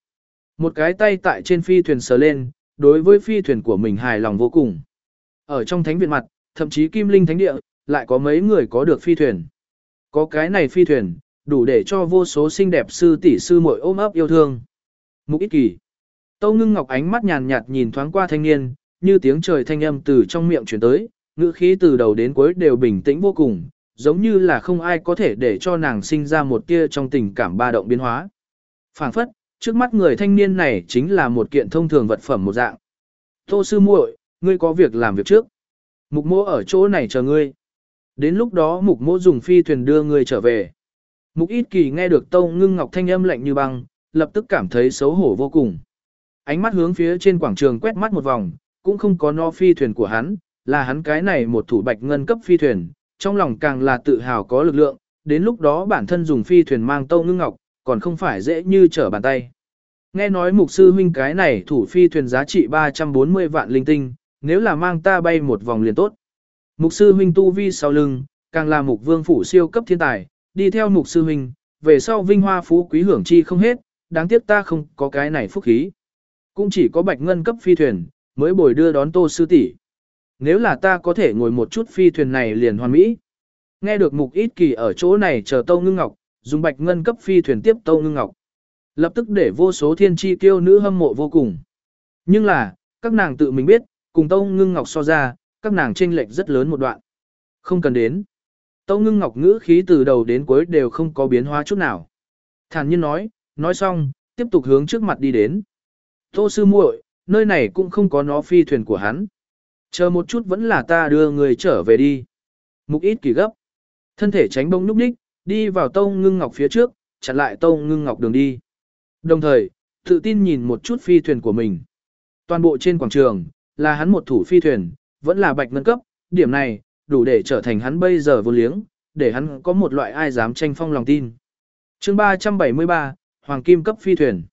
Một cái tay tại trên phi thuyền sờ lên, đối với phi thuyền của mình hài lòng vô cùng. Ở trong thánh viện mặt, thậm chí kim linh thánh địa, lại có mấy người có được phi thuyền. Có cái này phi thuyền, đủ để cho vô số xinh đẹp sư tỷ sư muội ôm ấp yêu thương. Mục ích kỳ. Tâu ngưng ngọc ánh mắt nhàn nhạt nhìn thoáng qua thanh niên, như tiếng trời thanh âm từ trong miệng truyền tới, ngữ khí từ đầu đến cuối đều bình tĩnh vô cùng, giống như là không ai có thể để cho nàng sinh ra một tia trong tình cảm ba động biến hóa. Phảng phất, trước mắt người thanh niên này chính là một kiện thông thường vật phẩm một dạng. Tô sư muội, ngươi có việc làm việc trước. Mục mỗ ở chỗ này chờ ngươi. Đến lúc đó mục mỗ dùng phi thuyền đưa người trở về. Mục ít kỳ nghe được tâu ngưng ngọc thanh âm lạnh như băng, lập tức cảm thấy xấu hổ vô cùng. Ánh mắt hướng phía trên quảng trường quét mắt một vòng, cũng không có no phi thuyền của hắn, là hắn cái này một thủ bạch ngân cấp phi thuyền, trong lòng càng là tự hào có lực lượng, đến lúc đó bản thân dùng phi thuyền mang tâu ngưng ngọc, còn không phải dễ như trở bàn tay. Nghe nói mục sư huynh cái này thủ phi thuyền giá trị 340 vạn linh tinh, nếu là mang ta bay một vòng liền tốt. Mục sư huynh tu vi sau lưng, càng là mục vương phủ siêu cấp thiên tài, đi theo mục sư huynh, về sau vinh hoa phú quý hưởng chi không hết, đáng tiếc ta không có cái này phúc khí. Cũng chỉ có bạch ngân cấp phi thuyền, mới bồi đưa đón tô sư tỷ. Nếu là ta có thể ngồi một chút phi thuyền này liền hoàn mỹ. Nghe được mục ít kỳ ở chỗ này chờ Tâu Ngưng Ngọc, dùng bạch ngân cấp phi thuyền tiếp Tâu Ngưng Ngọc. Lập tức để vô số thiên chi kiêu nữ hâm mộ vô cùng. Nhưng là, các nàng tự mình biết, cùng Tâu Ngưng Ngọc so ra, các nàng chênh lệch rất lớn một đoạn. Không cần đến. Tâu Ngưng Ngọc ngữ khí từ đầu đến cuối đều không có biến hóa chút nào. Thản nhiên nói, nói xong, tiếp tục hướng trước mặt đi đến. Tô sư muội, nơi này cũng không có nó phi thuyền của hắn. Chờ một chút vẫn là ta đưa người trở về đi. Mục ít kỳ gấp. Thân thể tránh bông núp đích, đi vào tông ngưng ngọc phía trước, chặn lại tông ngưng ngọc đường đi. Đồng thời, tự tin nhìn một chút phi thuyền của mình. Toàn bộ trên quảng trường, là hắn một thủ phi thuyền, vẫn là bạch ngân cấp, điểm này, đủ để trở thành hắn bây giờ vô liếng, để hắn có một loại ai dám tranh phong lòng tin. chương 373, Hoàng Kim cấp phi thuyền.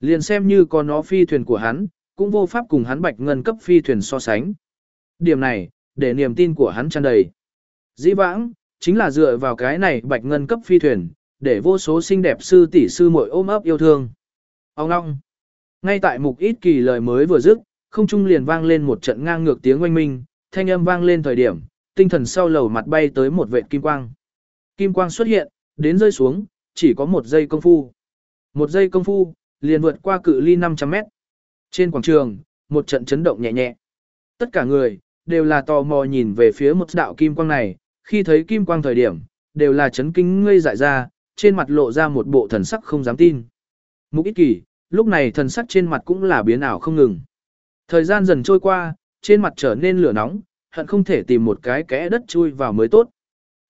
Liền xem như có nó phi thuyền của hắn, cũng vô pháp cùng hắn bạch ngân cấp phi thuyền so sánh. Điểm này, để niềm tin của hắn tràn đầy. Dĩ vãng, chính là dựa vào cái này bạch ngân cấp phi thuyền, để vô số xinh đẹp sư tỷ sư muội ôm ấp yêu thương. Ông ngong. Ngay tại mục ít kỳ lời mới vừa dứt, không trung liền vang lên một trận ngang ngược tiếng oanh minh, thanh âm vang lên thời điểm, tinh thần sau lầu mặt bay tới một vệt kim quang. Kim quang xuất hiện, đến rơi xuống, chỉ có một giây công phu. Một giây công phu, liền vượt qua cự ly 500 mét. Trên quảng trường, một trận chấn động nhẹ nhẹ. Tất cả người, đều là tò mò nhìn về phía một đạo kim quang này, khi thấy kim quang thời điểm, đều là chấn kinh ngây dại ra, trên mặt lộ ra một bộ thần sắc không dám tin. Mục ích kỳ, lúc này thần sắc trên mặt cũng là biến ảo không ngừng. Thời gian dần trôi qua, trên mặt trở nên lửa nóng, hận không thể tìm một cái kẽ đất chui vào mới tốt.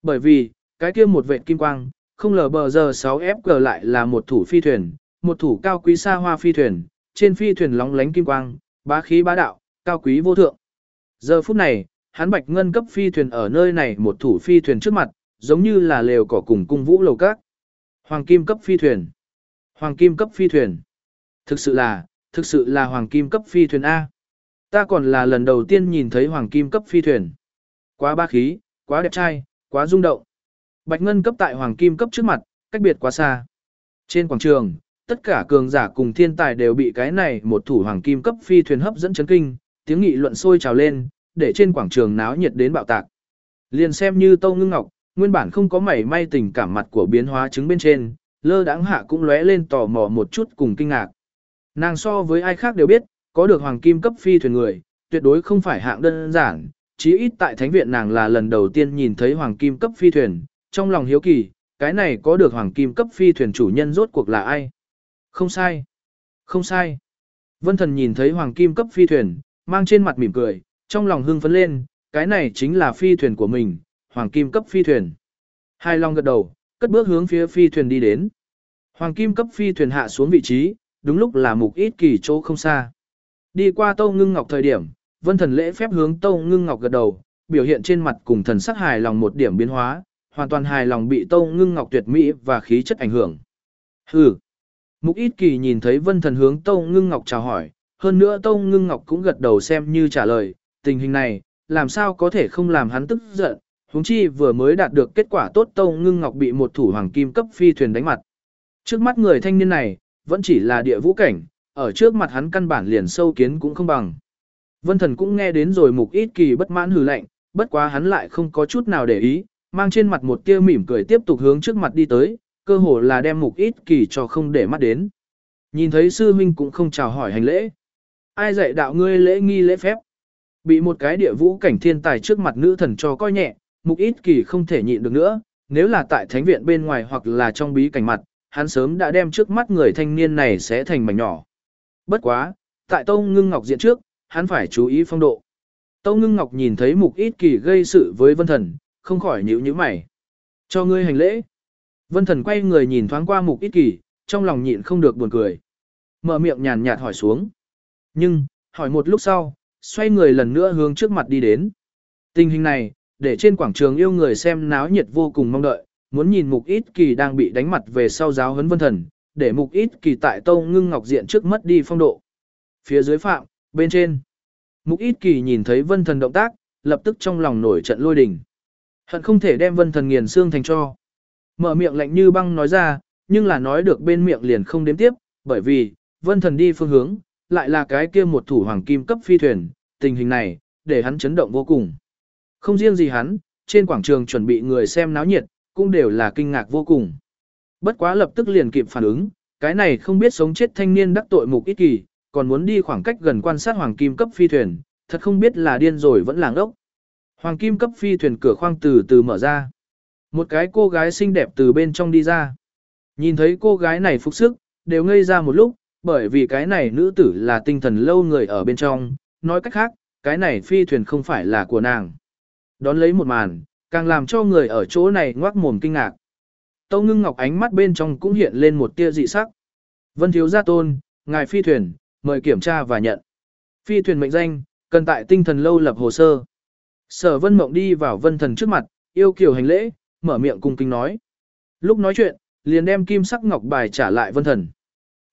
Bởi vì, cái kia một vệt kim quang, không lờ bờ giờ 6FG lại là một thủ phi thuyền, một thủ cao quý xa hoa phi thuyền, trên phi thuyền lóng lánh kim quang, bá khí bá đạo, cao quý vô thượng. Giờ phút này, hắn bạch ngân cấp phi thuyền ở nơi này một thủ phi thuyền trước mặt, giống như là lều cỏ cùng cung vũ lầu các. Hoàng kim cấp phi thuyền. Hoàng kim cấp phi thuyền. Thực sự là, thực sự là hoàng kim cấp phi thuyền A. Ta còn là lần đầu tiên nhìn thấy hoàng kim cấp phi thuyền. Quá ba khí, quá đẹp trai, quá rung động. Bạch ngân cấp tại hoàng kim cấp trước mặt, cách biệt quá xa. Trên quảng trường, tất cả cường giả cùng thiên tài đều bị cái này một thủ hoàng kim cấp phi thuyền hấp dẫn chấn kinh, tiếng nghị luận sôi trào lên, để trên quảng trường náo nhiệt đến bạo tạc. Liền xem như Tâu Ngưng Ngọc, nguyên bản không có mảy may tình cảm mặt của biến hóa chứng bên trên, lơ đãng hạ cũng lóe lên tò mò một chút cùng kinh ngạc. Nàng so với ai khác đều biết, có được hoàng kim cấp phi thuyền người, tuyệt đối không phải hạng đơn giản, chí ít tại thánh viện nàng là lần đầu tiên nhìn thấy hoàng kim cấp phi thuyền, trong lòng hiếu kỳ, cái này có được hoàng kim cấp phi thuyền chủ nhân rốt cuộc là ai? Không sai. Không sai. Vân thần nhìn thấy hoàng kim cấp phi thuyền, mang trên mặt mỉm cười, trong lòng hưng phấn lên, cái này chính là phi thuyền của mình, hoàng kim cấp phi thuyền. Hai long gật đầu, cất bước hướng phía phi thuyền đi đến. Hoàng kim cấp phi thuyền hạ xuống vị trí, đúng lúc là mục ít kỳ chỗ không xa. Đi qua Tâu Ngưng Ngọc thời điểm, Vân Thần lễ phép hướng Tâu Ngưng Ngọc gật đầu, biểu hiện trên mặt cùng thần sắc hài lòng một điểm biến hóa, hoàn toàn hài lòng bị Tâu Ngưng Ngọc tuyệt mỹ và khí chất ảnh hưởng. Hừ. Mục ít kỳ nhìn thấy Vân Thần hướng Tâu Ngưng Ngọc chào hỏi, hơn nữa Tâu Ngưng Ngọc cũng gật đầu xem như trả lời, tình hình này, làm sao có thể không làm hắn tức giận, huống chi vừa mới đạt được kết quả tốt Tâu Ngưng Ngọc bị một thủ hoàng kim cấp phi thuyền đánh mặt. Trước mắt người thanh niên này, vẫn chỉ là địa vũ cảnh, ở trước mặt hắn căn bản liền sâu kiến cũng không bằng. Vân thần cũng nghe đến rồi mục ít kỳ bất mãn hừ lạnh, bất quá hắn lại không có chút nào để ý, mang trên mặt một tia mỉm cười tiếp tục hướng trước mặt đi tới, cơ hồ là đem mục ít kỳ cho không để mắt đến. Nhìn thấy sư huynh cũng không chào hỏi hành lễ. Ai dạy đạo ngươi lễ nghi lễ phép? Bị một cái địa vũ cảnh thiên tài trước mặt nữ thần cho coi nhẹ, mục ít kỳ không thể nhịn được nữa, nếu là tại thánh viện bên ngoài hoặc là trong bí cảnh mặt, hắn sớm đã đem trước mắt người thanh niên này sẽ thành mảnh nhỏ. Bất quá, tại Tâu Ngưng Ngọc diện trước, hắn phải chú ý phong độ. Tâu Ngưng Ngọc nhìn thấy mục ít kỳ gây sự với vân thần, không khỏi nhíu nhíu mày. Cho ngươi hành lễ. Vân thần quay người nhìn thoáng qua mục ít kỳ, trong lòng nhịn không được buồn cười. Mở miệng nhàn nhạt hỏi xuống. Nhưng, hỏi một lúc sau, xoay người lần nữa hướng trước mặt đi đến. Tình hình này, để trên quảng trường yêu người xem náo nhiệt vô cùng mong đợi, muốn nhìn mục ít kỳ đang bị đánh mặt về sau giáo huấn vân thần, để mục ít kỳ tại tâu ngưng ngọc diện trước mất đi phong độ. Phía dưới phạm, bên trên. Mục ít kỳ nhìn thấy vân thần động tác, lập tức trong lòng nổi trận lôi đình. Hận không thể đem vân thần nghiền xương thành cho. Mở miệng lạnh như băng nói ra, nhưng là nói được bên miệng liền không đếm tiếp, bởi vì, vân thần đi phương hướng, lại là cái kia một thủ hoàng kim cấp phi thuyền, tình hình này, để hắn chấn động vô cùng. Không riêng gì hắn, trên quảng trường chuẩn bị người xem náo nhiệt, cũng đều là kinh ngạc vô cùng. Bất quá lập tức liền kịp phản ứng, cái này không biết sống chết thanh niên đắc tội mục ít kỳ, còn muốn đi khoảng cách gần quan sát hoàng kim cấp phi thuyền, thật không biết là điên rồi vẫn làng ốc. Hoàng kim cấp phi thuyền cửa khoang từ từ mở ra. Một cái cô gái xinh đẹp từ bên trong đi ra. Nhìn thấy cô gái này phục sức, đều ngây ra một lúc, bởi vì cái này nữ tử là tinh thần lâu người ở bên trong, nói cách khác, cái này phi thuyền không phải là của nàng. Đón lấy một màn, càng làm cho người ở chỗ này ngoác mồm kinh ngạc. Tâu ngưng ngọc ánh mắt bên trong cũng hiện lên một tia dị sắc. Vân thiếu gia tôn, ngài phi thuyền, mời kiểm tra và nhận. Phi thuyền mệnh danh, cần tại tinh thần lâu lập hồ sơ. Sở vân mộng đi vào vân thần trước mặt, yêu kiều hành lễ, mở miệng cung kính nói. Lúc nói chuyện, liền đem kim sắc ngọc bài trả lại vân thần.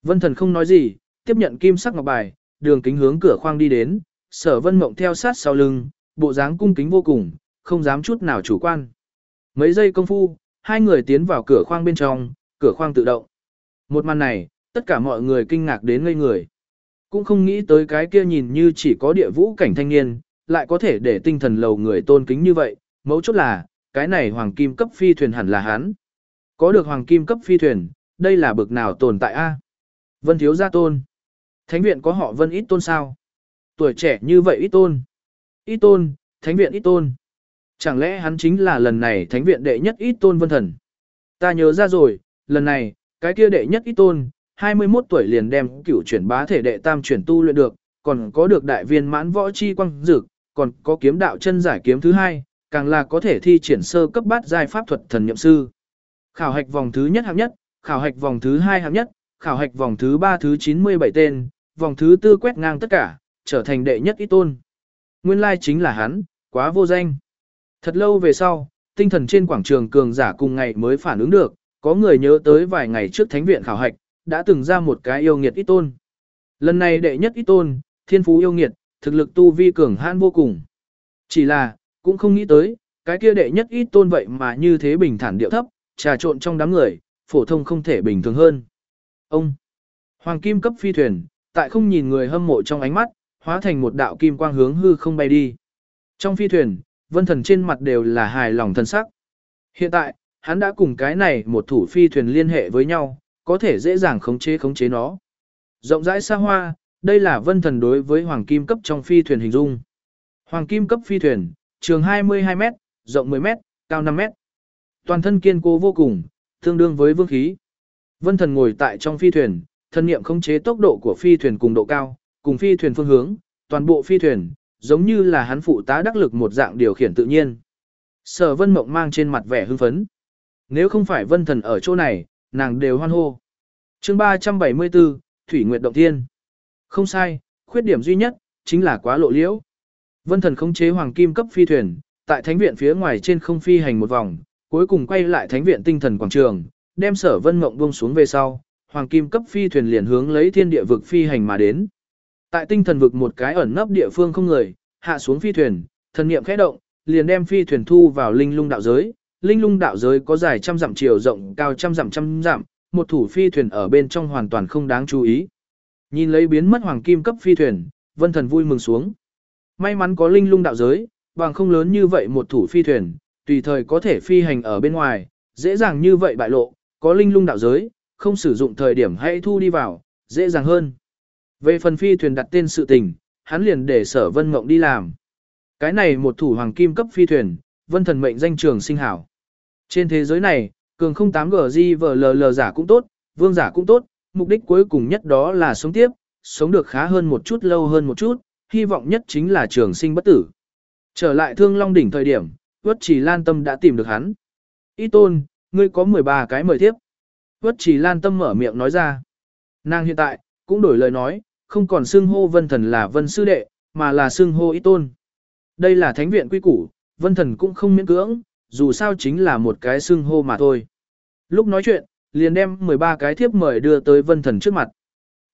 Vân thần không nói gì, tiếp nhận kim sắc ngọc bài, đường kính hướng cửa khoang đi đến, sở vân mộng theo sát sau lưng, bộ dáng cung kính vô cùng, không dám chút nào chủ quan. Mấy giây công phu, hai người tiến vào cửa khoang bên trong, cửa khoang tự động. Một màn này, tất cả mọi người kinh ngạc đến ngây người. Cũng không nghĩ tới cái kia nhìn như chỉ có địa vũ cảnh thanh niên, lại có thể để tinh thần lầu người tôn kính như vậy, mấu chốt là, cái này hoàng kim cấp phi thuyền hẳn là hắn. Có được hoàng kim cấp phi thuyền, đây là bực nào tồn tại a? Vân thiếu gia tôn. Thánh viện có họ vân ít tôn sao? Tuổi trẻ như vậy ít tôn. Ít tôn, thánh viện ít tôn. Chẳng lẽ hắn chính là lần này thánh viện đệ nhất ít tôn vân thần? Ta nhớ ra rồi, lần này, cái kia đệ nhất ít tôn, 21 tuổi liền đem cửu chuyển bá thể đệ tam chuyển tu luyện được, còn có được đại viên mãn võ chi quang dược, còn có kiếm đạo chân giải kiếm thứ hai, càng là có thể thi triển sơ cấp bát giai pháp thuật thần nhậm sư. Khảo hạch vòng thứ nhất hạng nhất, khảo hạch vòng thứ hai hạng nhất, khảo hạch vòng thứ ba thứ 97 tên, vòng thứ tư quét ngang tất cả, trở thành đệ nhất ít tôn. Nguyên lai chính là hắn, quá vô danh. Thật lâu về sau, tinh thần trên quảng trường cường giả cùng ngày mới phản ứng được, có người nhớ tới vài ngày trước thánh viện khảo hạch, đã từng ra một cái yêu nghiệt ít tôn. Lần này đệ nhất ít tôn, thiên phú yêu nghiệt, thực lực tu vi cường hãn vô cùng. Chỉ là, cũng không nghĩ tới, cái kia đệ nhất ít tôn vậy mà như thế bình thản điệu thấp, trà trộn trong đám người, phổ thông không thể bình thường hơn. Ông, hoàng kim cấp phi thuyền, tại không nhìn người hâm mộ trong ánh mắt, hóa thành một đạo kim quang hướng hư không bay đi. Trong phi thuyền, vân thần trên mặt đều là hài lòng thân sắc. Hiện tại, hắn đã cùng cái này một thủ phi thuyền liên hệ với nhau, có thể dễ dàng khống chế khống chế nó. Rộng rãi xa hoa, đây là vân thần đối với hoàng kim cấp trong phi thuyền hình dung. Hoàng kim cấp phi thuyền, trường 22 m rộng 10 m cao 5 m Toàn thân kiên cố vô cùng, tương đương với vương khí. Vân thần ngồi tại trong phi thuyền, thân niệm khống chế tốc độ của phi thuyền cùng độ cao, cùng phi thuyền phương hướng, toàn bộ phi thuyền, giống như là hắn phụ tá đắc lực một dạng điều khiển tự nhiên. Sở vân mộng mang trên mặt vẻ hưng phấn. Nếu không phải vân thần ở chỗ này, nàng đều hoan hô. chương 374, Thủy Nguyệt Động Thiên. Không sai, khuyết điểm duy nhất, chính là quá lộ liễu. Vân thần khống chế hoàng kim cấp phi thuyền, tại thánh viện phía ngoài trên không phi hành một vòng, cuối cùng quay lại thánh viện tinh thần quảng trường, đem sở vân mộng buông xuống về sau, hoàng kim cấp phi thuyền liền hướng lấy thiên địa vực phi hành mà đến. Tại tinh thần vực một cái ẩn nấp địa phương không người, hạ xuống phi thuyền, thần niệm khẽ động, liền đem phi thuyền thu vào linh lung đạo giới. Linh lung đạo giới có dài trăm dặm chiều rộng cao trăm dặm trăm dặm, một thủ phi thuyền ở bên trong hoàn toàn không đáng chú ý. Nhìn lấy biến mất hoàng kim cấp phi thuyền, vân thần vui mừng xuống. May mắn có linh lung đạo giới, bằng không lớn như vậy một thủ phi thuyền, tùy thời có thể phi hành ở bên ngoài, dễ dàng như vậy bại lộ, có linh lung đạo giới, không sử dụng thời điểm hãy thu đi vào, dễ dàng hơn. Về phần phi thuyền đặt tên sự tình, hắn liền để sở vân mộng đi làm. Cái này một thủ hoàng kim cấp phi thuyền, vân thần mệnh danh trường sinh hảo. Trên thế giới này, cường không 8G vờ lờ lờ giả cũng tốt, vương giả cũng tốt, mục đích cuối cùng nhất đó là sống tiếp, sống được khá hơn một chút lâu hơn một chút, hy vọng nhất chính là trường sinh bất tử. Trở lại thương long đỉnh thời điểm, Vất Chỉ Lan Tâm đã tìm được hắn. Y tôn, ngươi có 13 cái mời tiếp. Vất Chỉ Lan Tâm mở miệng nói ra. Nàng hiện tại, cũng đổi lời nói, không còn xưng hô vân thần là vân sư đệ, mà là xưng hô Y tôn. Đây là thánh viện quy củ, vân thần cũng không miễn cưỡng, dù sao chính là một cái xưng hô mà thôi. Lúc nói chuyện, liền đem 13 cái thiếp mời đưa tới vân thần trước mặt.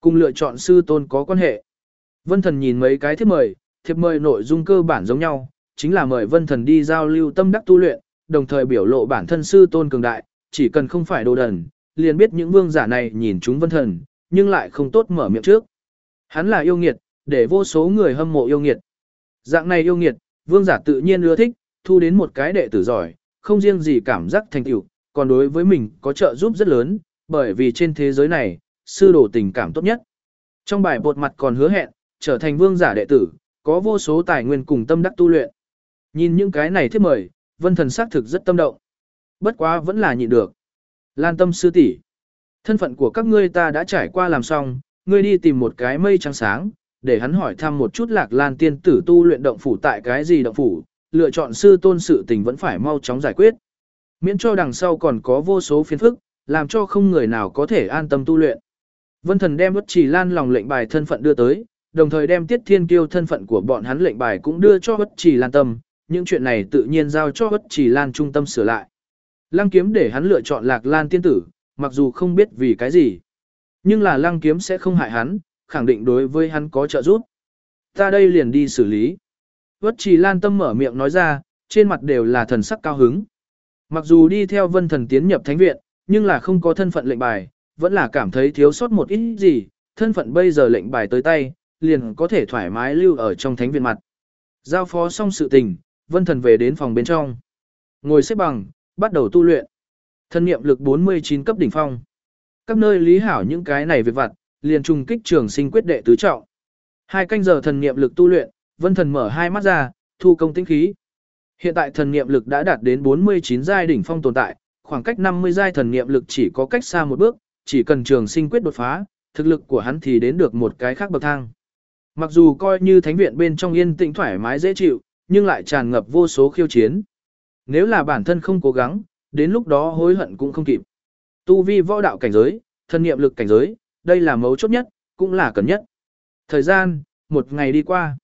Cùng lựa chọn sư tôn có quan hệ. Vân thần nhìn mấy cái thiếp mời, thiếp mời nội dung cơ bản giống nhau, chính là mời vân thần đi giao lưu tâm đắc tu luyện, đồng thời biểu lộ bản thân sư tôn cường đại, chỉ cần không phải đồ đần, liền biết những vương giả này nhìn chúng vân thần, nhưng lại không tốt mở miệng trước. Hắn là yêu nghiệt, để vô số người hâm mộ yêu nghiệt. Dạng này yêu nghiệt, vương giả tự nhiên ưa thích, thu đến một cái đệ tử giỏi, không riêng gì cảm giác thành tựu, còn đối với mình có trợ giúp rất lớn, bởi vì trên thế giới này, sư đồ tình cảm tốt nhất. Trong bài bột mặt còn hứa hẹn, trở thành vương giả đệ tử, có vô số tài nguyên cùng tâm đắc tu luyện. Nhìn những cái này thiết mời, vân thần xác thực rất tâm động. Bất quá vẫn là nhịn được. Lan tâm sư tỷ, Thân phận của các ngươi ta đã trải qua làm xong, ngươi đi tìm một cái mây trắng sáng, để hắn hỏi thăm một chút lạc lan tiên tử tu luyện động phủ tại cái gì động phủ, lựa chọn sư tôn sự tình vẫn phải mau chóng giải quyết. Miễn cho đằng sau còn có vô số phiền phức, làm cho không người nào có thể an tâm tu luyện. Vân thần đem bất chỉ lan lòng lệnh bài thân phận đưa tới, đồng thời đem tiết thiên kiêu thân phận của bọn hắn lệnh bài cũng đưa cho bất chỉ lan tâm, những chuyện này tự nhiên giao cho bất chỉ lan trung tâm sửa lại. Lăng kiếm để hắn lựa chọn lạc lan tiên tử, mặc dù không biết vì cái gì. Nhưng là lăng kiếm sẽ không hại hắn, khẳng định đối với hắn có trợ giúp. Ta đây liền đi xử lý. Vất trì lan tâm mở miệng nói ra, trên mặt đều là thần sắc cao hứng. Mặc dù đi theo vân thần tiến nhập thánh viện, nhưng là không có thân phận lệnh bài, vẫn là cảm thấy thiếu sót một ít gì, thân phận bây giờ lệnh bài tới tay, liền có thể thoải mái lưu ở trong thánh viện mặt. Giao phó xong sự tình, vân thần về đến phòng bên trong. Ngồi xếp bằng, bắt đầu tu luyện. Thân niệm lực 49 cấp đỉnh phong. Các nơi lý hảo những cái này việc vặt, liền trùng kích trường sinh quyết đệ tứ trọng. Hai canh giờ thần niệm lực tu luyện, vân thần mở hai mắt ra, thu công tinh khí. Hiện tại thần niệm lực đã đạt đến 49 giai đỉnh phong tồn tại, khoảng cách 50 giai thần niệm lực chỉ có cách xa một bước, chỉ cần trường sinh quyết đột phá, thực lực của hắn thì đến được một cái khác bậc thang. Mặc dù coi như thánh viện bên trong yên tĩnh thoải mái dễ chịu, nhưng lại tràn ngập vô số khiêu chiến. Nếu là bản thân không cố gắng, đến lúc đó hối hận cũng không kịp. Tu vi võ đạo cảnh giới, thân niệm lực cảnh giới, đây là mấu chốt nhất, cũng là cần nhất. Thời gian, một ngày đi qua.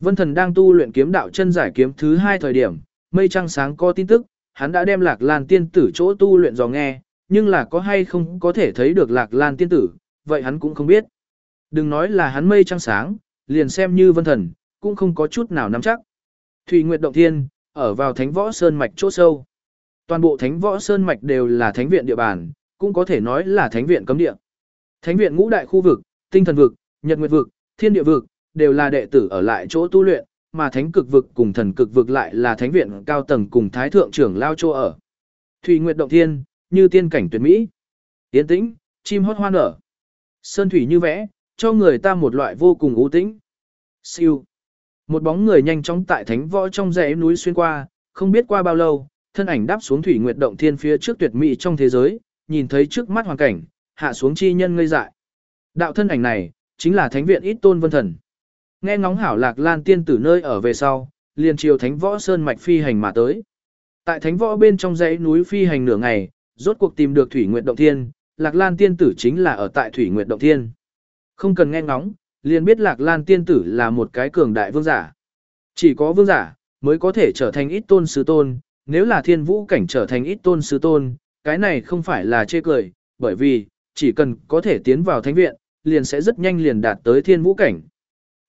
Vân Thần đang tu luyện kiếm đạo chân giải kiếm thứ hai thời điểm, mây trăng sáng có tin tức, hắn đã đem Lạc Lan tiên tử chỗ tu luyện dò nghe, nhưng là có hay không có thể thấy được Lạc Lan tiên tử, vậy hắn cũng không biết. Đừng nói là hắn mây trăng sáng, liền xem như Vân Thần, cũng không có chút nào nắm chắc. Thủy Nguyệt Động Thiên, ở vào Thánh Võ Sơn mạch chỗ sâu. Toàn bộ Thánh Võ Sơn mạch đều là thánh viện địa bàn, cũng có thể nói là thánh viện cấm địa. Thánh viện ngũ đại khu vực, Tinh Thần vực, Nhật Nguyệt vực, Thiên Địa vực, đều là đệ tử ở lại chỗ tu luyện, mà thánh cực vực cùng thần cực vực lại là thánh viện cao tầng cùng thái thượng trưởng lao chỗ ở. Thủy Nguyệt động thiên, như tiên cảnh tuyệt mỹ. Yên tĩnh, chim hót hoa nở. Sơn thủy như vẽ, cho người ta một loại vô cùng ưu tĩnh. Siêu. Một bóng người nhanh chóng tại thánh võ trong dãy núi xuyên qua, không biết qua bao lâu, thân ảnh đáp xuống thủy nguyệt động thiên phía trước tuyệt mỹ trong thế giới, nhìn thấy trước mắt hoàn cảnh, hạ xuống chi nhân ngây dại. Đạo thân ảnh này, chính là thánh viện ít tôn vân thần. Nghe ngóng hảo lạc lan tiên tử nơi ở về sau, liền chiều thánh võ sơn mạch phi hành mà tới. Tại thánh võ bên trong dãy núi phi hành nửa ngày, rốt cuộc tìm được thủy nguyệt động thiên, lạc lan tiên tử chính là ở tại thủy nguyệt động thiên. Không cần nghe ngóng, liền biết lạc lan tiên tử là một cái cường đại vương giả. Chỉ có vương giả, mới có thể trở thành ít tôn sứ tôn, nếu là thiên vũ cảnh trở thành ít tôn sư tôn, cái này không phải là chê cười, bởi vì, chỉ cần có thể tiến vào thánh viện, liền sẽ rất nhanh liền đạt tới thiên vũ cảnh.